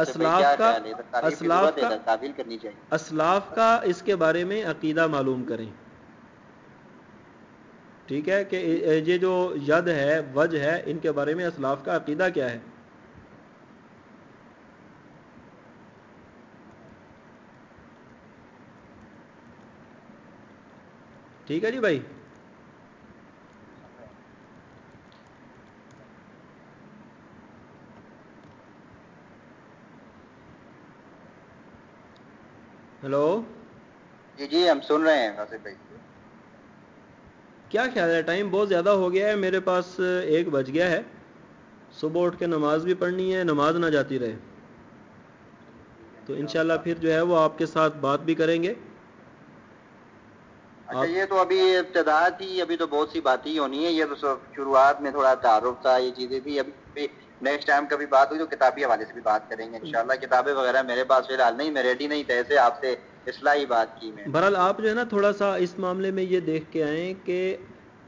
اسلاف کا اسلاف کا اسلاف کا اس کے بارے میں عقیدہ معلوم کریں۔ ٹھیک ہے کہ یہ جو ید ہے، وج ہے، ان کے بارے میں اسلاف کا عقیدہ کیا ہے؟ ٹھیک ہے جی بھائی۔ ہلو۔ جی جی ہم سن رہے ہیں بھائی۔ کیا خیال ہے؟ ٹائم بہت زیادہ ہو گیا ہے، میرے پاس ایک بج گیا ہے۔ صبح اٹھ کے نماز بھی پڑھنی ہے، نماز نہ جاتی رہے۔ تو انشاءاللہ پھر جو ہے وہ آپ کے ساتھ بات بھی کریں گے۔ اچھا یہ تو ابھی ابتدا تھی، ابھی تو بہت سی باتیں ہونی ہے یہ تو شروعات میں تھوڑا تعارف تھا، یہ چیزیں تھی ابھی نیکسٹ ٹائم کبھی بات ہوئی تو کتابی حوالے سے بھی بات کریں گے انشاءاللہ۔ کتابیں وغیرہ میرے پاس فی الحال نہیں، میں ریڈی نہیں تھے ایسے آپ سے اصلاحی بات کی میں بہرحال آپ جو ہے نا تھوڑا سا اس معاملے میں یہ دیکھ کے آئیں کہ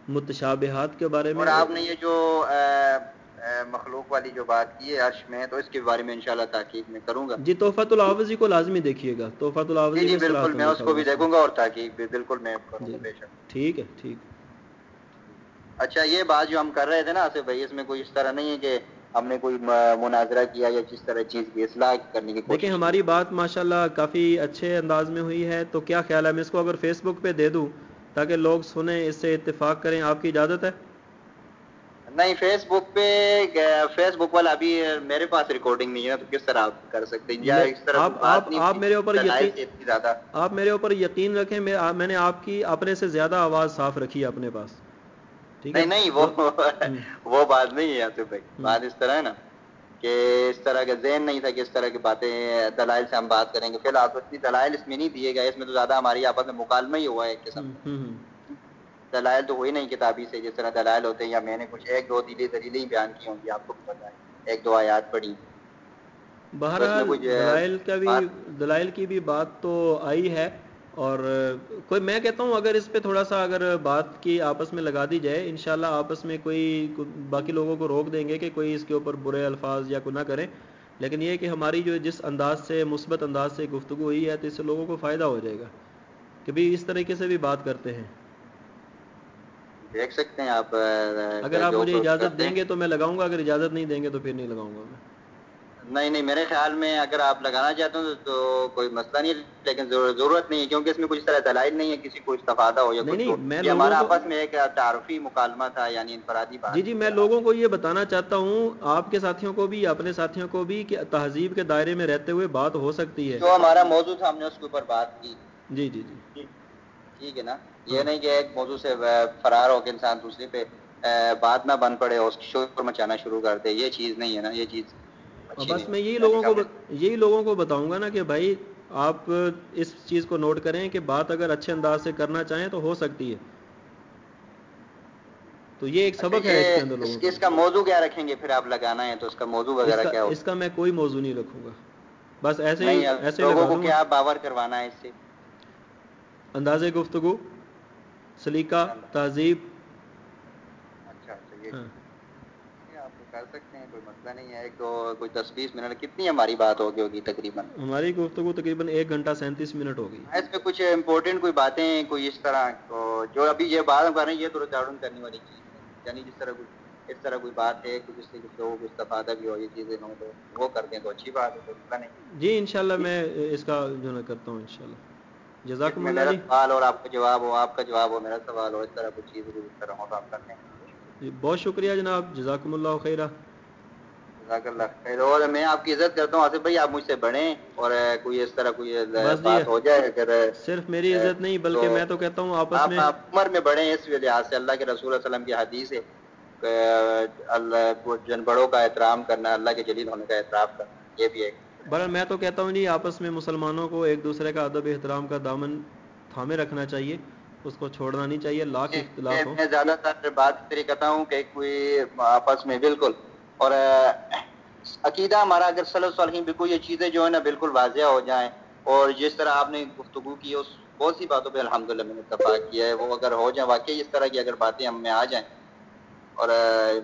متشابہات کے بارے میں اور آپ نے یہ جو مخلوق والی جو بات کی ہے عرش میں تو اس کے بارے میں انشاءاللہ تحقیق میں کروں گا۔ جی تحفت العوضی کو لازمی دیکھیے گا۔ تحفت العوضی جی جی بالکل میں اس کو بھی دیکھوں گا اور تحقیق بھی بالکل میں کروں گا بے شک۔ ٹھیک ہے ٹھیک۔ اچھا یہ بات جو ہم کر رہے تھے نا آصف بھائی اس میں کوئی اس طرح نہیں ہے کہ ہم نے کوئی مناظرہ کیا یا جس طرح چیز کی اصلاح کرنے کی دیکھیں ہماری بات ماشاءاللہ کافی اچھے انداز میں ہوئی ہے۔ تو کیا خیال ہے؟ میں اس کو اگر فیس بک پہ دے دوں تاکہ لوگ سنیں اس سے اتفاق کریں۔ آپ کی اجازت ہے؟ نہیں فیس بک پہ فیس بک والا ابھی میرے پاس ریکارڈنگ نہیں ہے تو کس طرح آپ کر سکتے ہیں؟ یا اس طرح آپ- آپ- میرے اوپر یقین- آپ میرے اوپر یقین رکھیں میں نے آپ کی اپنے سے زیادہ آواز صاف رکھی ہے اپنے پاس۔ ٹھیک ہے؟ نہیں نہیں وہ۔ وہ بات نہیں ہے آصف بھائی۔ بات اس طرح ہے نا کہ اس طرح کا ذہن نہیں تھا کہ اس طرح کی باتیں دلائل سے ہم بات کریں گے۔ فی الحال اتنی دلائل اس میں نہیں دیے گئے اس میں تو زیادہ ہماری آپس میں مکالمہ ہی ہوا ہے ایک قسم۔ دلائل تو ہوئی نہیں کتابی سے جس طرح دلائل ہوتے ہیں یا میں نے کچھ ایک دو دلی دلیلیں ہی بیان کی ہوں گی آپ کو پتہ ہے۔ ایک دو آیات پڑھی۔ بہرحال دلائل کا بھی دلائل کی بھی بات تو آئی ہے اور کوئی میں کہتا ہوں اگر اس پہ تھوڑا سا اگر بات کی آپس میں لگا دی جائے انشاءاللہ آپس میں کوئی باقی لوگوں کو روک دیں گے کہ کوئی اس کے اوپر برے الفاظ یا کوئی نہ کریں۔ لیکن یہ کہ ہماری جو جس انداز سے مثبت انداز سے گفتگو ہوئی ہے تو اس سے لوگوں کو فائدہ ہو جائے گا۔ کہ بھی اس طریقے سے بھی بات کرتے ہیں۔ دیکھ سکتے ہیں آپ اگر آپ مجھے اجازت دیں گے تو میں لگاؤں گا اگر اجازت نہیں دیں گے تو پھر نہیں لگاؤں گا میں۔ نہیں نہیں میرے خیال میں اگر آپ لگانا چاہتے ہو تو کوئی مسئلہ نہیں ہے لیکن ضرور- ضرورت نہیں ہے کیونکہ اس میں کچھ طرح دلائل نہیں ہے کسی کو استفادہ ہو یا کچھ ہمارا آپس میں ایک تعارفی مکالمہ تھا یعنی انفرادی بات۔ جی جی میں لوگوں کو یہ بتانا چاہتا ہوں آپ کے ساتھیوں کو بھی اپنے ساتھیوں کو بھی کہ تہذیب کے دائرے میں رہتے ہوئے بات ہو سکتی ہے۔ جو ہمارا موضوع تھا ہم نے اس کے اوپر بات کی۔ جی جی جی۔ ٹھیک ہے نا؟ یہ ہاں۔ نہیں کہ ایک موضوع سے فرار ہو کے انسان دوسرے پہ بات نہ بن پڑے اور شور مچانا شروع کر دے یہ چیز نہیں ہے نا یہ چیز۔ بس میں یہی لوگوں کو یہی لوگوں کو بتاؤں گا نا کہ بھائی آپ اس چیز کو نوٹ کریں کہ بات اگر اچھے انداز سے کرنا چاہیں تو ہو سکتی ہے۔ تو یہ ایک اچھا سبق ہے اس کے اندر لوگوں اس کا۔ موضوع کیا رکھیں گے پھر آپ لگانا ہے تو اس کا موضوع وغیرہ کیا اس کا میں کوئی موضوع نہیں رکھوں گا۔ بس ایسے ہی ایسے لوگوں کو کیا باور کروانا ہے اس سے؟ انداز گفتگو سلیقہ تہذیب۔ اچھا اچھا یہ ہاں ٹھیک ہے آپ کر سکتے ہیں کوئی مسئلہ نہیں ہے۔ ایک تو کوئی دس بیس منٹ کتنی ہماری بات ہوگی ہوگی تقریباً؟ ہماری گفتگو تقریباً ایک گھنٹہ سینتیس منٹ ہو گئی ہاں، اس میں کچھ امپورٹنٹ کوئی باتیں کوئی اس طرح جو ابھی یہ بات ہم کر رہے ہیں یہ تو ریکارڈنگ کرنے والی چیز نہیں یعنی جس طرح کوئی اس طرح کوئی بات ہے کچھ اس سے کچھ لوگوں کو استفادہ بھی ہو یہ چیزیں نہ ہو تو وہ کر دیں تو اچھی بات ہے کوئی مسئلہ نہیں۔ جی انشاءاللہ میں اس کا جو ہے کرتا ہوں انشاءاللہ۔ میں اللہ میرا سوال اور آپ کا جواب ہو آپ کا جواب ہو میرا سوال ہو اس طرح کوئی چیز اس طرح ہو تو آپ کر لیں جی بہت شکریہ جناب جزاکم اللہ خیرہ۔ جزاک اللہ خیر۔ اور میں آپ کی عزت کرتا ہوں آصف بھائی آپ مجھ سے بڑھیں اور کوئی اس طرح کوئی جی بات ہو جائے اگر صرف میری عزت نہیں بلکہ میں تو کہتا ہوں آپس آپ میں۔ آپ عمر میں بڑھیں اس لحاظ سے اللہ کے رسول صلی اللہ علیہ وسلم کی حدیث ہے اللہ جن بڑوں کا احترام کرنا اللہ کے جلیل ہونے کا اعتراف کرنا یہ بھی ایک۔ بہرحال میں تو کہتا ہوں جی آپس میں مسلمانوں کو ایک دوسرے کا ادب احترام کا دامن تھامے رکھنا چاہیے۔ اس کو چھوڑنا نہیں چاہیے لاکھ اختلاف ہو۔ میں زیادہ تر بات طریقے کرتا ہوں کہ کوئی آپس میں بالکل اور عقیدہ ہمارا اگر صلی صالحین بالکل یہ چیزیں جو ہے نا بالکل واضح ہو جائیں اور جس طرح آپ نے گفتگو کی اس بہت سی باتوں پہ الحمد للہ میں نے اتفاق کیا ہے۔ وہ اگر ہو جائیں واقعی اس طرح کی اگر باتیں ہم میں آ جائیں اور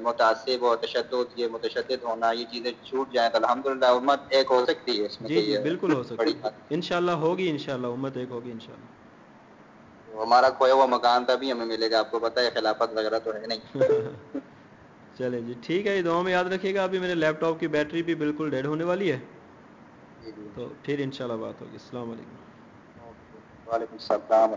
متاثر و تشدد یہ متشدد ہونا یہ چیزیں چھوٹ جائیں تو الحمد للہ امت ایک ہو سکتی ہے اس میں جی جی بالکل ہو سکتی ہے۔ انشاءاللہ ہوگی انشاءاللہ امت ایک ہوگی انشاءاللہ۔ ہمارا کھویا ہوا مکان تھا بھی ہمیں ملے گا آپ کو پتہ ہے خلافت وغیرہ تو ہے نہیں۔ چلیں جی ٹھیک ہے یہ دعاؤں میں یاد رکھیے گا ابھی میرے لیپ ٹاپ کی بیٹری بھی بالکل ڈیڈ ہونے والی ہے۔ جی جی۔ تو پھر انشاءاللہ بات ہوگی۔ السلام علیکم۔ وعلیکم السلام۔